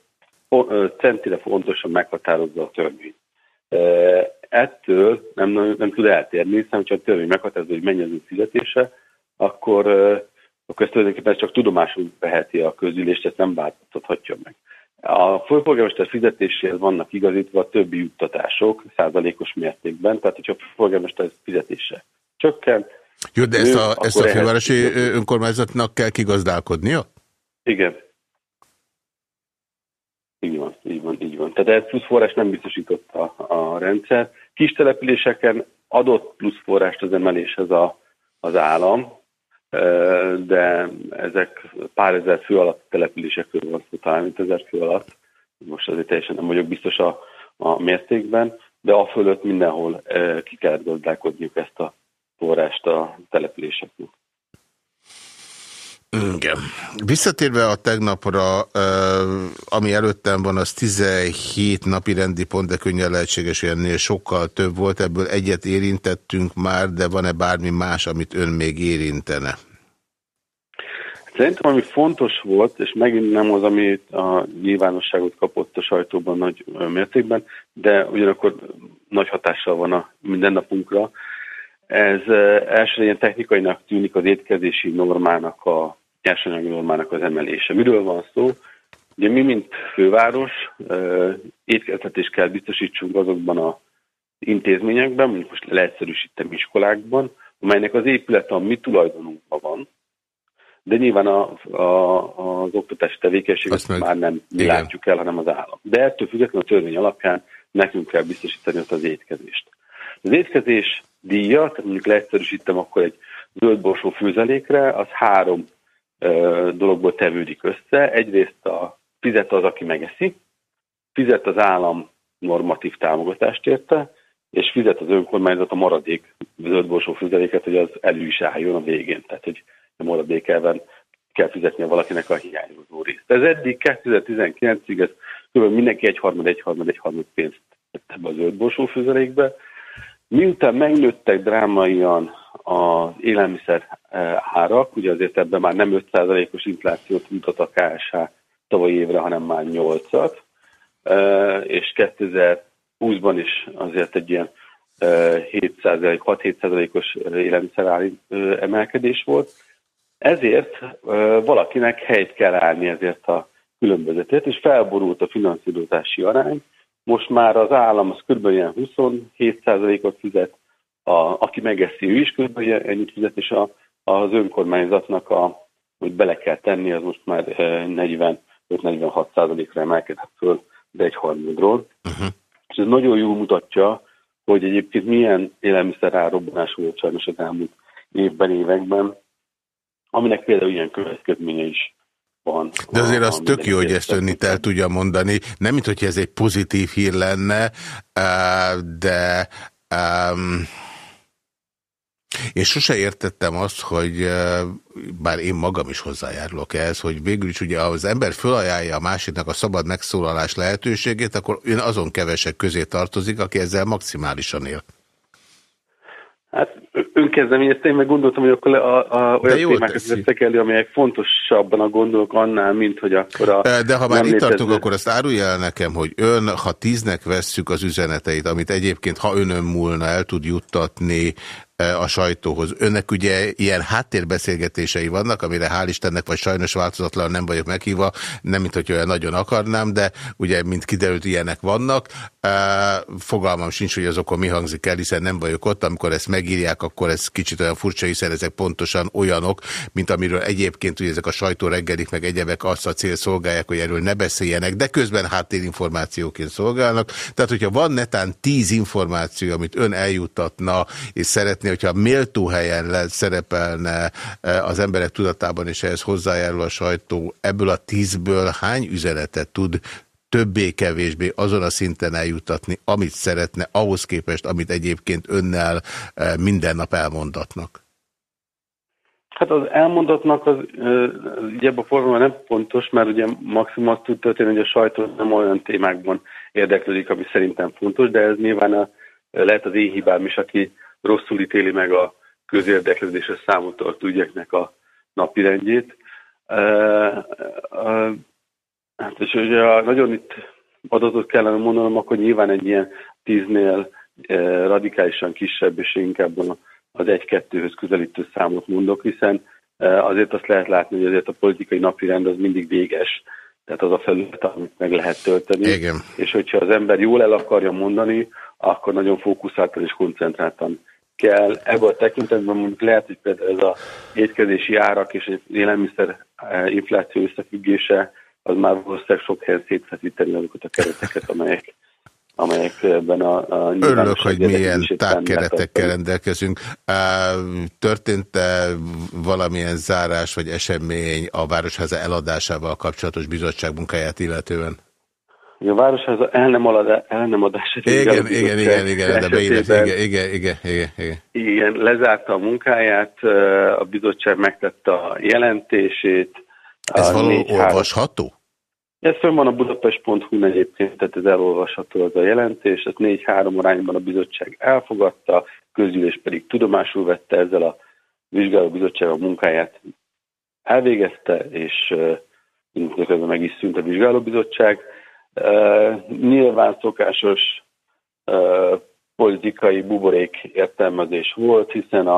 centire fontosan meghatározza a törvény. Ettől nem, nem tud eltérni, hiszen ha a törvény meghatározza, hogy mennyi az ő fizetése, akkor akkor ezt tulajdonképpen csak tudomásul veheti a közülést, ezt nem változtathatja meg. A főpolgármester fizetéséhez vannak igazítva többi juttatások százalékos mértékben, tehát hogyha a főpolgármester fizetése csökken. Jó, de ezt a, ezt a fővárosi önkormányzatnak kell kigazdálkodnia? Igen. Így van, így van, így van. Tehát ez plusz forrás nem biztosította a, a rendszer. Kis településeken adott plusz forrást az emeléshez a, az állam, de ezek pár ezer fő alatt településekről van szó, talán mint ezer fő alatt. Most azért teljesen nem vagyok biztos a, a mértékben, de a fölött mindenhol ki kellett gazdálkodniuk ezt a forrást a településeknek. Igen. Visszatérve a tegnapra, ami előttem van, az 17 napi rendi pont, de könnyen lehetséges, hogy ennél sokkal több volt. Ebből egyet érintettünk már, de van-e bármi más, amit ön még érintene? Szerintem, ami fontos volt, és megint nem az, ami a nyilvánosságot kapott a sajtóban nagy mértékben, de ugyanakkor nagy hatással van a mindennapunkra, ez elsőre ilyen technikainak tűnik az étkezési normának, a nyersanyagi normának az emelése. Miről van szó? Ugye mi, mint főváros, étkeztetést kell biztosítsunk azokban a intézményekben, mondjuk most leegyszerűsítem iskolákban, amelynek az épülete a mi tulajdonunkban van, de nyilván a, a, az oktatási tevékenységet meg, már nem mi igen. látjuk el, hanem az állam. De ettől függetlenül a törvény alapján nekünk kell biztosítani ott az étkezést. Az étkezés díja, tehát mondjuk leegyszerűsítem akkor egy zöldborsó főzelékre, az három dologból tevődik össze. Egyrészt a fizet az, aki megeszi, fizet az állam normatív támogatást érte, és fizet az önkormányzat a maradék zöldborsó főzeléket, hogy az elő is álljon a végén. Tehát, hogy a maradék elven kell fizetnie valakinek a hiányozó részt. Ez eddig 2019-ig ez kb. mindenki egy harmad, egy harmad, egy harmad pénzt tett ebbe a zöldborsó főzelékbe, Miután megnőttek drámaian az élelmiszer eh, árak, ugye azért ebben már nem 5%-os inflációt mutat a KSH tavalyi évre, hanem már 8-at, eh, és 2020-ban is azért egy ilyen 6-7%-os eh, élelmiszer emelkedés volt. Ezért valakinek helyt kell állni ezért a különbözetét, és felborult a finanszírozási arány, most már az állam az kb. ilyen 27%-ot fizet, a, aki megeszi, ő is kb. ennyit fizet, és a, az önkormányzatnak, a, hogy bele kell tenni, az most már 45-46%-ra emelkedett föl, de egy harmadról. Uh-huh. És ez nagyon jól mutatja, hogy egyébként milyen élelmiszer árobbanás volt sajnos az elmúlt évben, években, aminek például ilyen következménye is van. De azért az tök jó, hogy ezt ön itt el tudja mondani. Nem, mint hogy ez egy pozitív hír lenne, de um, És sose értettem azt, hogy bár én magam is hozzájárulok ehhez, hogy végül is ugye az ember fölajánlja a másiknak a szabad megszólalás lehetőségét, akkor ön azon kevesek közé tartozik, aki ezzel maximálisan él. Hát önkezdeményezte, én meg gondoltam, hogy akkor a, a, olyan témákat összekelli, amelyek fontosabban a gondolok annál, mint hogy akkor a... De ha már itt tartunk, akkor azt árulja el nekem, hogy ön, ha tíznek vesszük az üzeneteit, amit egyébként, ha önön múlna, el tud juttatni a sajtóhoz. Önnek ugye ilyen háttérbeszélgetései vannak, amire hál' Istennek, vagy sajnos változatlan nem vagyok meghívva, nem mint hogy olyan nagyon akarnám, de ugye, mint kiderült, ilyenek vannak. Fogalmam sincs, hogy azokon mi hangzik el, hiszen nem vagyok ott. Amikor ezt megírják, akkor ez kicsit olyan furcsa, hiszen ezek pontosan olyanok, mint amiről egyébként ugye ezek a sajtó reggelik, meg egyebek azt a cél szolgálják, hogy erről ne beszéljenek, de közben háttérinformációként szolgálnak. Tehát, hogyha van netán tíz információ, amit ön eljuttatna, és szeretné szeretné, hogyha méltó helyen szerepelne e, az emberek tudatában, és ehhez hozzájárul a sajtó, ebből a tízből hány üzenetet tud többé-kevésbé azon a szinten eljutatni, amit szeretne, ahhoz képest, amit egyébként önnel e, minden nap elmondatnak? Hát az elmondatnak az, ugye ebben a formában nem pontos, mert ugye maximum azt tud történni, hogy a sajtó nem olyan témákban érdeklődik, ami szerintem fontos, de ez nyilván a, lehet az én hibám is, aki rosszul ítéli meg a közérdeklődésre számot tartó ügyeknek a napirendjét. Hát és ugye nagyon itt adatot kellene mondanom, akkor nyilván egy ilyen tíznél radikálisan kisebb, és inkább az egy-kettőhöz közelítő számot mondok, hiszen azért azt lehet látni, hogy azért a politikai napirend az mindig véges, tehát az a felület, amit meg lehet tölteni. Igen. És hogyha az ember jól el akarja mondani, akkor nagyon fókuszáltan és koncentráltan kell. Ebből a tekintetben mondjuk lehet, hogy például ez a étkezési árak és egy élelmiszer eh, infláció összefüggése, az már valószínűleg sok helyen szétfeszíteni azokat a kereteket, amelyek amelyekben a, a Örülök, hogy milyen tágkeretekkel rendelkezünk. Történt-e valamilyen zárás vagy esemény a Városháza eladásával kapcsolatos bizottság munkáját illetően? a városháza el nem, alad, el nem adás. Igen, igen, igen, igen, de beillett, igen, igen, igen, igen, igen. Igen, lezárta a munkáját, a bizottság megtette a jelentését. Ez valahol olvasható? Ez fönn van a budapest.hu egyébként, tehát ez elolvasható az a jelentés, ezt 4-3 arányban a bizottság elfogadta, közülés pedig tudomásul vette ezzel a vizsgálóbizottság a munkáját elvégezte, és uh, meg is szűnt a vizsgálóbizottság. Nyilván szokásos politikai buborék értelmezés volt, hiszen a,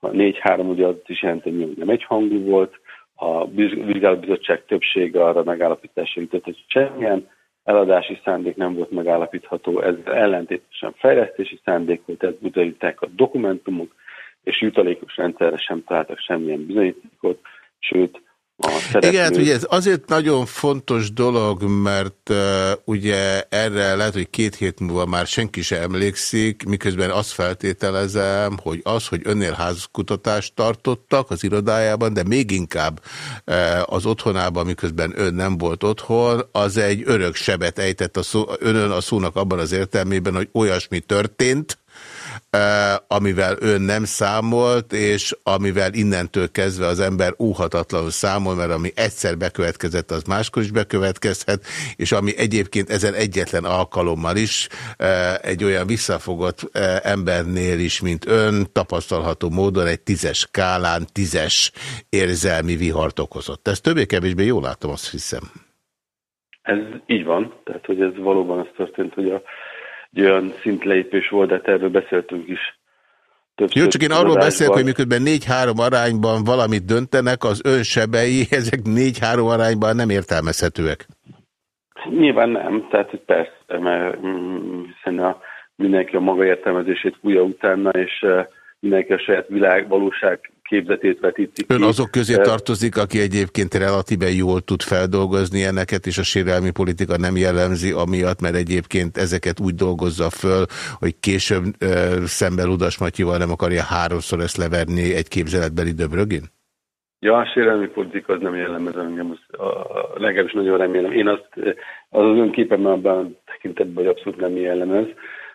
a 4-3 ugye az is jelenti, hogy nem egyhangú volt, a vizsgálóbizottság többsége arra megállapításra jutott, hogy semmilyen eladási szándék nem volt megállapítható, ez ellentétesen fejlesztési szándék volt, ezt bizonyították a dokumentumok, és jutalékos rendszerre sem találtak semmilyen bizonyítékot, sőt, igen, hát ugye ez azért nagyon fontos dolog, mert uh, ugye erre lehet, hogy két hét múlva már senki sem emlékszik, miközben azt feltételezem, hogy az, hogy önnél házkutatást tartottak az irodájában, de még inkább uh, az otthonában, miközben ön nem volt otthon, az egy örök sebet ejtett a szó, önön a szónak abban az értelmében, hogy olyasmi történt, amivel ön nem számolt, és amivel innentől kezdve az ember óhatatlanul számol, mert ami egyszer bekövetkezett, az máskor is bekövetkezhet, és ami egyébként ezen egyetlen alkalommal is egy olyan visszafogott embernél is, mint ön, tapasztalható módon egy tízes skálán tízes érzelmi vihart okozott. Ezt többé-kevésbé jól látom, azt hiszem. Ez így van, tehát hogy ez valóban az történt, hogy a egy olyan szintlépés volt, de hát erről beszéltünk is. Jó, csak én arról beszélek, hogy miközben 4-3 arányban valamit döntenek, az önsebei, ezek 4-3 arányban nem értelmezhetőek. Nyilván nem, tehát hogy persze, mert mm, hiszen a, mindenki a maga értelmezését fújja utána, és uh, mindenki a saját világ, valóság képzetét vetítik Ön azok közé tartozik, aki egyébként relatíve jól tud feldolgozni ennek, és a sérelmi politika nem jellemzi amiatt, mert egyébként ezeket úgy dolgozza föl, hogy később ö, szemben Ludas Matyival nem akarja háromszor ezt leverni egy képzeletbeli döbrögin? Ja, a sérelmi politika az nem jellemez engem, az, a, legalábbis nagyon remélem. Én azt, az az önképem abban tekintetben, hogy abszolút nem jellemez.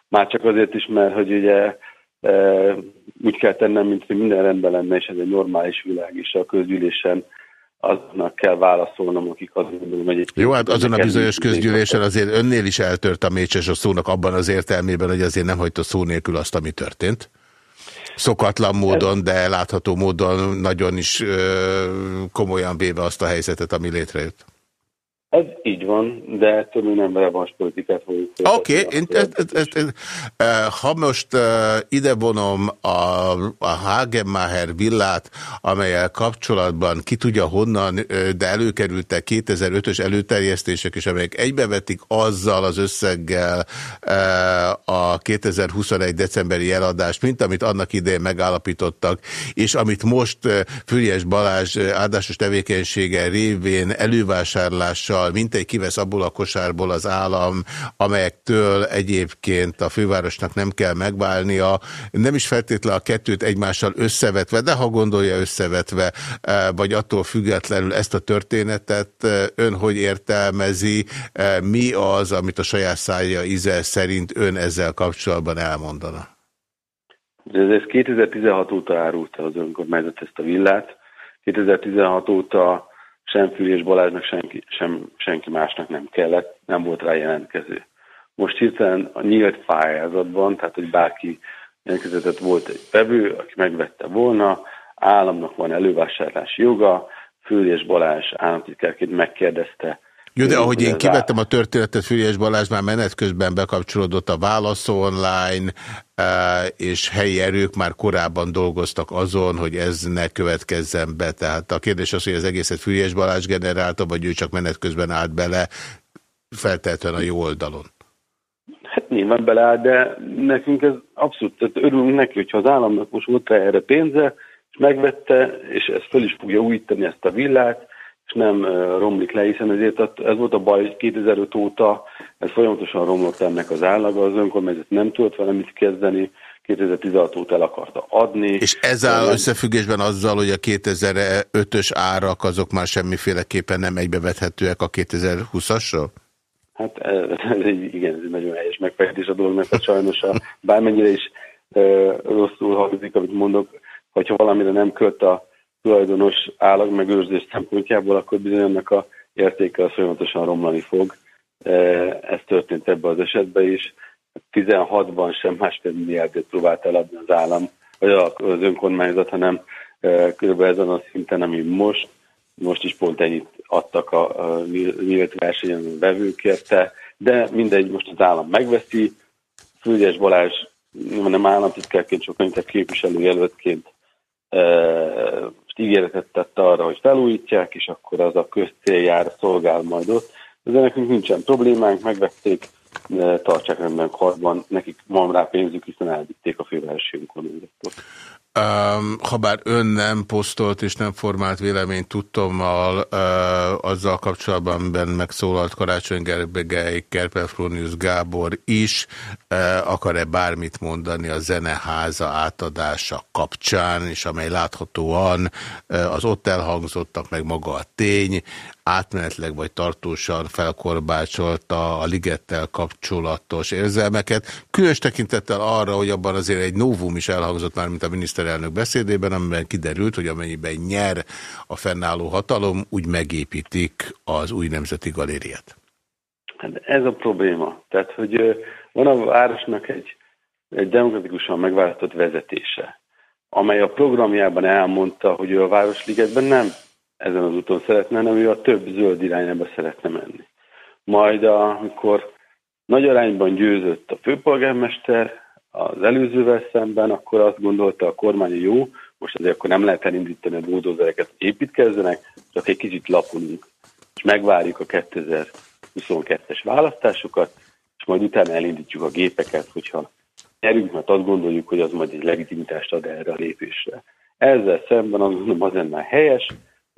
Már csak azért is, mert hogy ugye úgy kell tennem, mint hogy minden rendben lenne, és ez egy normális világ, és a közgyűlésen aznak kell válaszolnom, akik azt gondolom, hogy... Jó, hát azon a bizonyos közgyűlésen azért önnél is eltört a mécses a szónak abban az értelmében, hogy azért nem hagyta szó nélkül azt, ami történt. Szokatlan módon, de látható módon nagyon is ö, komolyan véve azt a helyzetet, ami létrejött. Ez így van, de ettől mi nem releváns politikát fogjuk. Oké, okay. ha most uh, ide vonom a, a Hagenmacher villát, amelyel kapcsolatban ki tudja honnan, de előkerültek 2005-ös előterjesztések, és amelyek egybevetik azzal az összeggel uh, a 2021 decemberi eladást, mint amit annak idején megállapítottak, és amit most uh, Füriás Balázs áldásos tevékenysége révén elővásárlással mint egy kivesz abból a kosárból az állam, amelyektől egyébként a fővárosnak nem kell megválnia, nem is feltétlenül a kettőt egymással összevetve, de ha gondolja összevetve, e, vagy attól függetlenül ezt a történetet e, ön hogy értelmezi, e, mi az, amit a saját szája íze szerint ön ezzel kapcsolatban elmondana? Ez, ez 2016 óta árulta az önkormányzat ezt a villát. 2016 óta sem Fülés Balázsnak, senki, sem, senki másnak nem kellett, nem volt rá jelentkező. Most hirtelen a nyílt pályázatban, tehát hogy bárki jelentkezett volt egy vevő, aki megvette volna, államnak van elővásárlási joga, Fülés Balázs államtitkárként megkérdezte jó, de ahogy én kivettem a történetet, Füriás Balázs már menet közben bekapcsolódott a Válasz Online, eh, és helyi erők már korábban dolgoztak azon, hogy ez ne következzen be. Tehát a kérdés az, hogy az egészet Füriás Balázs generálta, vagy ő csak menet közben állt bele, feltehetően a jó oldalon. Hát nyilván beleáll, de nekünk ez abszolút, tehát örülünk neki, hogyha az államnak most volt erre pénze, és megvette, és ez föl is fogja újítani ezt a villát, és nem romlik le, hiszen ezért ez volt a baj, hogy 2005 óta ez folyamatosan romlott ennek az állaga, az önkormányzat nem tudott vele mit kezdeni, 2016 óta el akarta adni. És ez áll összefüggésben azzal, hogy a 2005-ös árak azok már semmiféleképpen nem egybevethetőek a 2020-asról? Hát ez, ez egy, igen, ez egy nagyon helyes megfejtés a dolognak, hogy sajnos a, bármennyire is e, rosszul hangzik, amit mondok, hogyha valamire nem költ a tulajdonos állagmegőrzés szempontjából, akkor bizony annak a értéke az folyamatosan romlani fog. E, ez történt ebben az esetben is. 16-ban sem másfél milliárdot próbált eladni az állam, vagy az önkormányzat, hanem e, kb. ezen a szinten, ami most. Most is pont ennyit adtak a, a nyílt versenyen a vevők érte, de mindegy, most az állam megveszi. Fülgyes Balázs nem államtitkárként, csak inkább képviselőjelöltként most ígéretet tette arra, hogy felújítják, és akkor az a közcéljára szolgál majd ott. De nekünk nincsen problémánk, megvették, tartsák rendben karban, nekik van rá pénzük, hiszen elvitték a fővárosi önkormányzatot. Um, habár ön nem posztolt és nem formált véleményt tudtommal uh, azzal kapcsolatban, amiben megszólalt Karácsony Gergely, Kerpelfrónius Gábor is, akar-e bármit mondani a zeneháza átadása kapcsán, és amely láthatóan az ott elhangzottak, meg maga a tény, átmenetleg vagy tartósan felkorbácsolta a ligettel kapcsolatos érzelmeket, különös tekintettel arra, hogy abban azért egy novum is elhangzott már, mint a miniszterelnök beszédében, amiben kiderült, hogy amennyiben nyer a fennálló hatalom, úgy megépítik az új nemzeti galériát. Hát ez a probléma. Tehát, hogy van a városnak egy, egy demokratikusan megválasztott vezetése, amely a programjában elmondta, hogy ő a Városligetben nem ezen az úton szeretne, hanem ő a több zöld irányába szeretne menni. Majd amikor nagy arányban győzött a főpolgármester az előzővel szemben, akkor azt gondolta a kormány, jó, most azért akkor nem lehet elindítani a búdózereket, építkezzenek, csak egy kicsit lapulunk, és megvárjuk a 2022-es választásokat, és majd utána elindítjuk a gépeket, hogyha nyerünk, mert azt gondoljuk, hogy az majd egy legitimitást ad erre a lépésre. Ezzel szemben azt gondolom, az lenne helyes,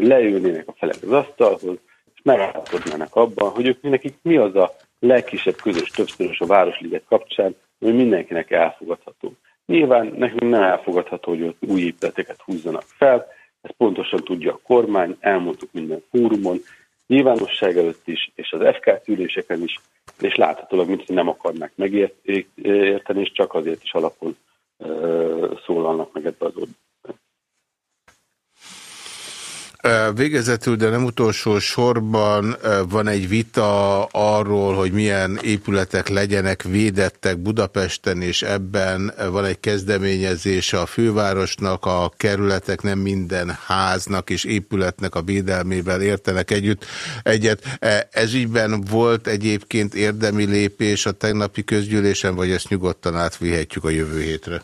leülnének a felek az asztalhoz, és megállapodnának abban, hogy ők nekik mi az a legkisebb közös többszörös a Városliget kapcsán, ami mindenkinek elfogadható. Nyilván nekünk nem elfogadható, hogy ott új épületeket húzzanak fel, ezt pontosan tudja a kormány, elmondtuk minden fórumon, nyilvánosság előtt is, és az FK üléseken is, és láthatólag, mint hogy nem akarnák megérteni, és csak azért is alapon szólalnak meg ebbe az Végezetül, de nem utolsó sorban van egy vita arról, hogy milyen épületek legyenek védettek Budapesten, és ebben van egy kezdeményezése a fővárosnak, a kerületek nem minden háznak és épületnek a védelmével értenek együtt. Egyet, ez ígyben volt egyébként érdemi lépés a tegnapi közgyűlésen, vagy ezt nyugodtan átvihetjük a jövő hétre?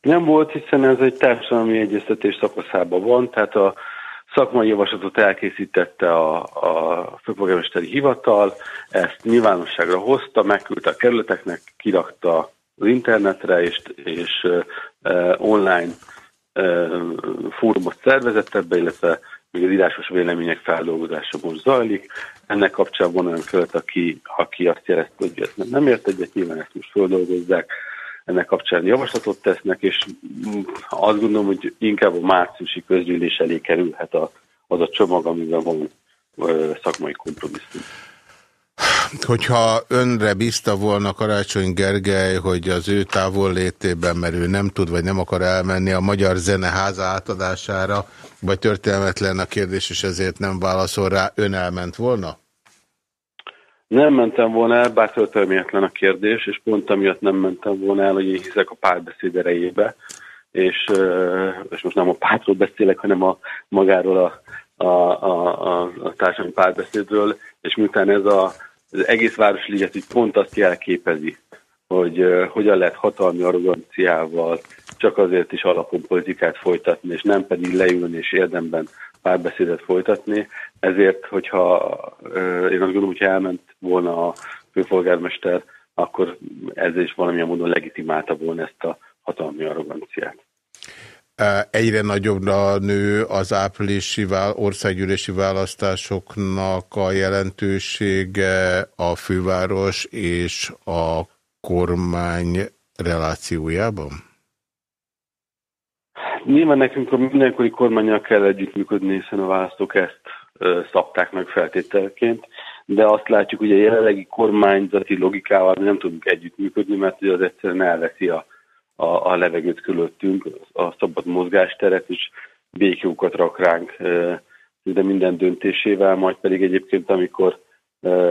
Nem volt, hiszen ez egy társadalmi egyeztetés szakaszában van, tehát a szakmai javaslatot elkészítette a, a főpolgármesteri hivatal, ezt nyilvánosságra hozta, megküldte a kerületeknek, kirakta az internetre, és, és uh, online uh, fórumot szervezett ebbe, illetve még az írásos vélemények feldolgozása most zajlik. Ennek kapcsán van olyan költ, aki, aki azt jelezte, hogy ezt nem ért egyet, nyilván ezt most feldolgozzák, ennek kapcsán javaslatot tesznek, és azt gondolom, hogy inkább a márciusi közgyűlés elé kerülhet a, az a csomag, amiben van szakmai kompromisszum. Hogyha önre bízta volna Karácsony Gergely, hogy az ő távol létében, mert ő nem tud, vagy nem akar elmenni a Magyar Zeneháza átadására, vagy történelmetlen a kérdés, és ezért nem válaszol rá, ön elment volna? Nem mentem volna el, bár történelmetlen a kérdés, és pont amiatt nem mentem volna el, hogy én hiszek a párbeszéd erejébe, és, és most nem a pártról beszélek, hanem a magáról a, a, a, a társadalmi párbeszédről, és miután ez a, az egész Városliget így pont azt jelképezi, hogy uh, hogyan lehet hatalmi arroganciával csak azért is alapon politikát folytatni, és nem pedig leülni és érdemben párbeszédet folytatni. Ezért, hogyha én azt gondolom, hogy elment volna a főpolgármester, akkor ezzel is valamilyen módon legitimálta volna ezt a hatalmi arroganciát. Egyre nagyobb a nő az áprilisi országgyűlési választásoknak a jelentősége a főváros és a kormány relációjában? Nyilván nekünk a mindenkori kormányjal kell együttműködni, hiszen a választók ezt szabták meg feltételként. De azt látjuk, hogy a jelenlegi kormányzati logikával nem tudunk együttműködni, mert az egyszerűen elveszi a, a, a levegőt körülöttünk, a szabad mozgásteret, és békjókat rak ránk de minden döntésével, majd pedig egyébként, amikor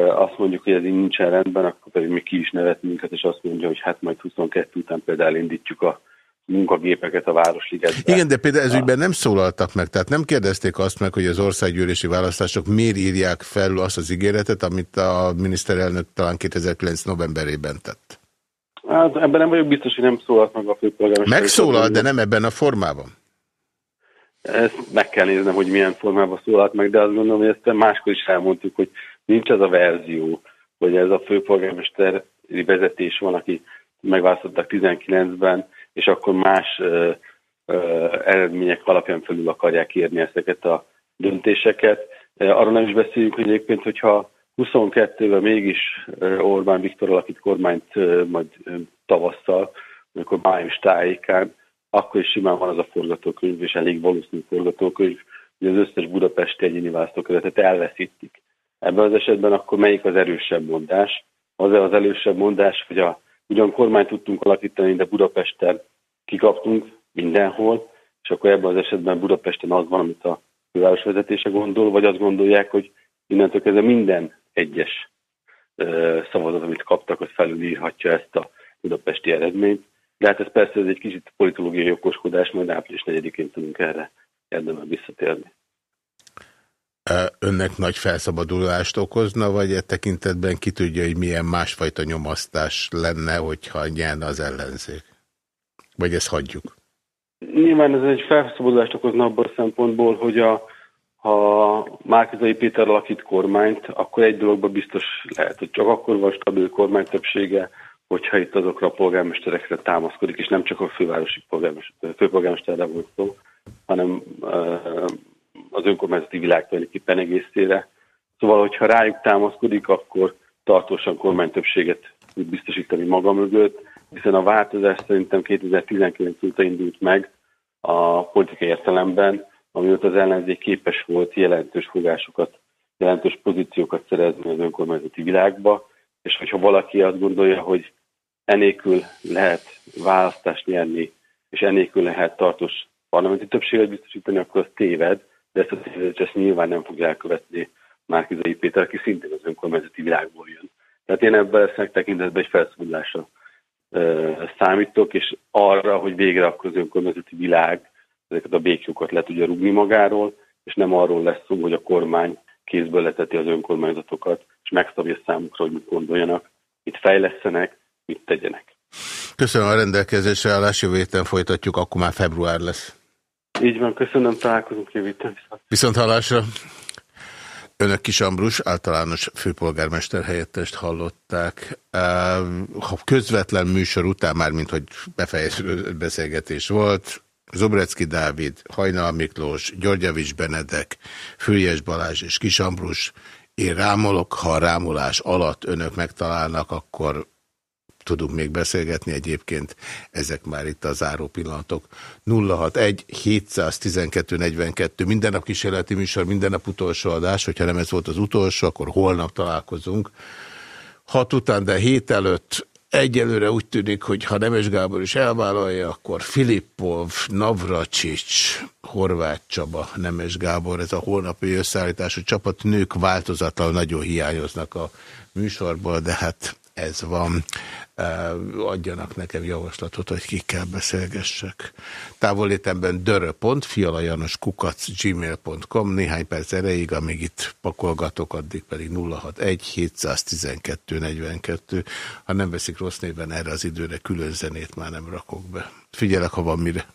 azt mondjuk, hogy ez így nincsen rendben, akkor pedig még ki is nevet minket, és azt mondja, hogy hát majd 22 után például indítjuk a munkagépeket a Városligetben. Igen, de például ez ügyben nem szólaltak meg, tehát nem kérdezték azt meg, hogy az országgyűlési választások miért írják fel azt az ígéretet, amit a miniszterelnök talán 2009 novemberében tett. Hát ebben nem vagyok biztos, hogy nem szólalt meg a főpolgármester. Megszólalt, de nem ebben a formában. Ezt meg kell néznem, hogy milyen formában szólalt meg, de azt gondolom, hogy ezt máskor is elmondtuk, hogy nincs az a verzió, hogy ez a főpolgármesteri vezetés van, aki megválasztottak 19-ben, és akkor más ö, ö, eredmények alapján felül akarják írni ezeket a döntéseket. Arra nem is beszéljünk, hogy egyébként, hogyha 22-ben mégis Orbán Viktor alakít kormányt majd tavasszal, amikor május tájékán, akkor is simán van az a forgatókönyv, és elég valószínű forgatókönyv, hogy az összes budapesti egyéni választókerületet elveszítik. Ebben az esetben akkor melyik az erősebb mondás? Az az erősebb mondás, hogy a Ugyan kormányt tudtunk alakítani, de Budapesten kikaptunk mindenhol, és akkor ebben az esetben Budapesten az van, amit a főváros gondol, vagy azt gondolják, hogy innentől kezdve minden egyes szavazat, amit kaptak, az felülírhatja ezt a budapesti eredményt. De hát ez persze ez egy kicsit politológiai okoskodás, majd április 4-én tudunk erre érdemes visszatérni. Önnek nagy felszabadulást okozna, vagy e tekintetben ki tudja, hogy milyen másfajta nyomasztás lenne, hogyha nyerne az ellenzék? Vagy ezt hagyjuk? Nyilván ez egy felszabadulást okozna abban a szempontból, hogy a, ha Márkizai Péter alakít kormányt, akkor egy dologban biztos lehet, hogy csak akkor van stabil kormány többsége, hogyha itt azokra a polgármesterekre támaszkodik, és nem csak a fővárosi polgármester, főpolgármesterre volt szó, hanem az önkormányzati világ tulajdonképpen egészére. Szóval, hogyha rájuk támaszkodik, akkor tartósan kormánytöbbséget tud biztosítani maga mögött, hiszen a változás szerintem 2019 óta indult meg a politikai értelemben, amióta az ellenzék képes volt jelentős fogásokat, jelentős pozíciókat szerezni az önkormányzati világba, és hogyha valaki azt gondolja, hogy enélkül lehet választást nyerni, és enélkül lehet tartós parlamenti többséget biztosítani, akkor az téved, de ezt a tévedet ezt nyilván nem fogja elkövetni Márkizai Péter, aki szintén az önkormányzati világból jön. Tehát én ebben lesznek tekintetben egy felszabadulásra számítok, és arra, hogy végre akkor az önkormányzati világ ezeket a békjókat le tudja rúgni magáról, és nem arról lesz szó, hogy a kormány kézből leteti az önkormányzatokat, és megszabja számukra, hogy mit gondoljanak, mit fejlesztenek, mit tegyenek. Köszönöm a rendelkezésre állás, jövő héten folytatjuk, akkor már február lesz. Így van, köszönöm, találkozunk jövő héten. Viszont hallásra. Önök Kis Ambrus, általános főpolgármester helyettest hallották. Ha közvetlen műsor után már, mint hogy befejező beszélgetés volt, Zobrecki Dávid, Hajnal Miklós, Györgyevics Benedek, Fürjes Balázs és Kis Ambrus. Én rámolok, ha a rámolás alatt önök megtalálnak, akkor tudunk még beszélgetni egyébként, ezek már itt a záró pillanatok. 061 712 42, minden nap kísérleti műsor, minden nap utolsó adás, hogyha nem ez volt az utolsó, akkor holnap találkozunk. Hat után, de hét előtt egyelőre úgy tűnik, hogy ha Nemes Gábor is elvállalja, akkor Filippov, Navracsics, Horváth Csaba, Nemes Gábor, ez a holnapi összeállítású csapat, nők változattal nagyon hiányoznak a műsorból, de hát ez van adjanak nekem javaslatot, hogy kikkel beszélgessek. Távolétemben gmail.com néhány perc erejéig, amíg itt pakolgatok, addig pedig 061 712 42. Ha nem veszik rossz néven erre az időre, külön zenét már nem rakok be. Figyelek, ha van mire.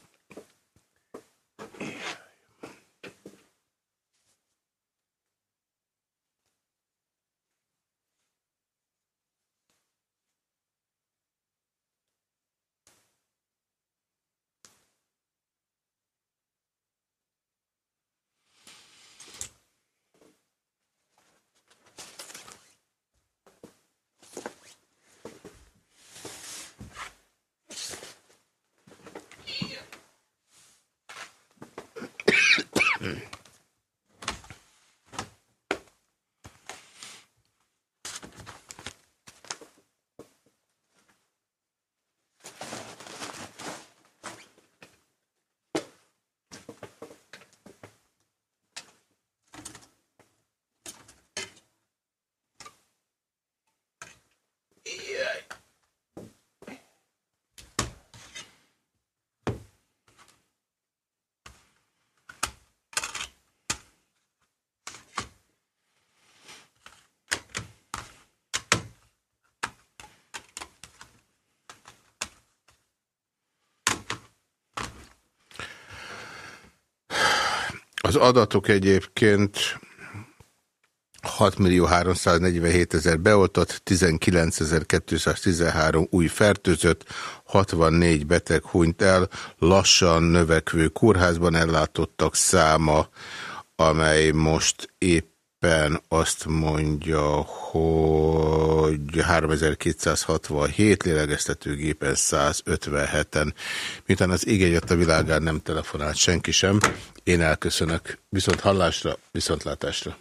Adatok egyébként 6 millió 347 ezer beoltott, 19.213 új fertőzött, 64 beteg hunyt el, lassan növekvő kórházban ellátottak száma, amely most éppen azt mondja, hogy 3267 lélegeztetőgépen 157-en. Miután az igény a világán nem telefonált senki sem, én elköszönök. Viszont hallásra, viszontlátásra.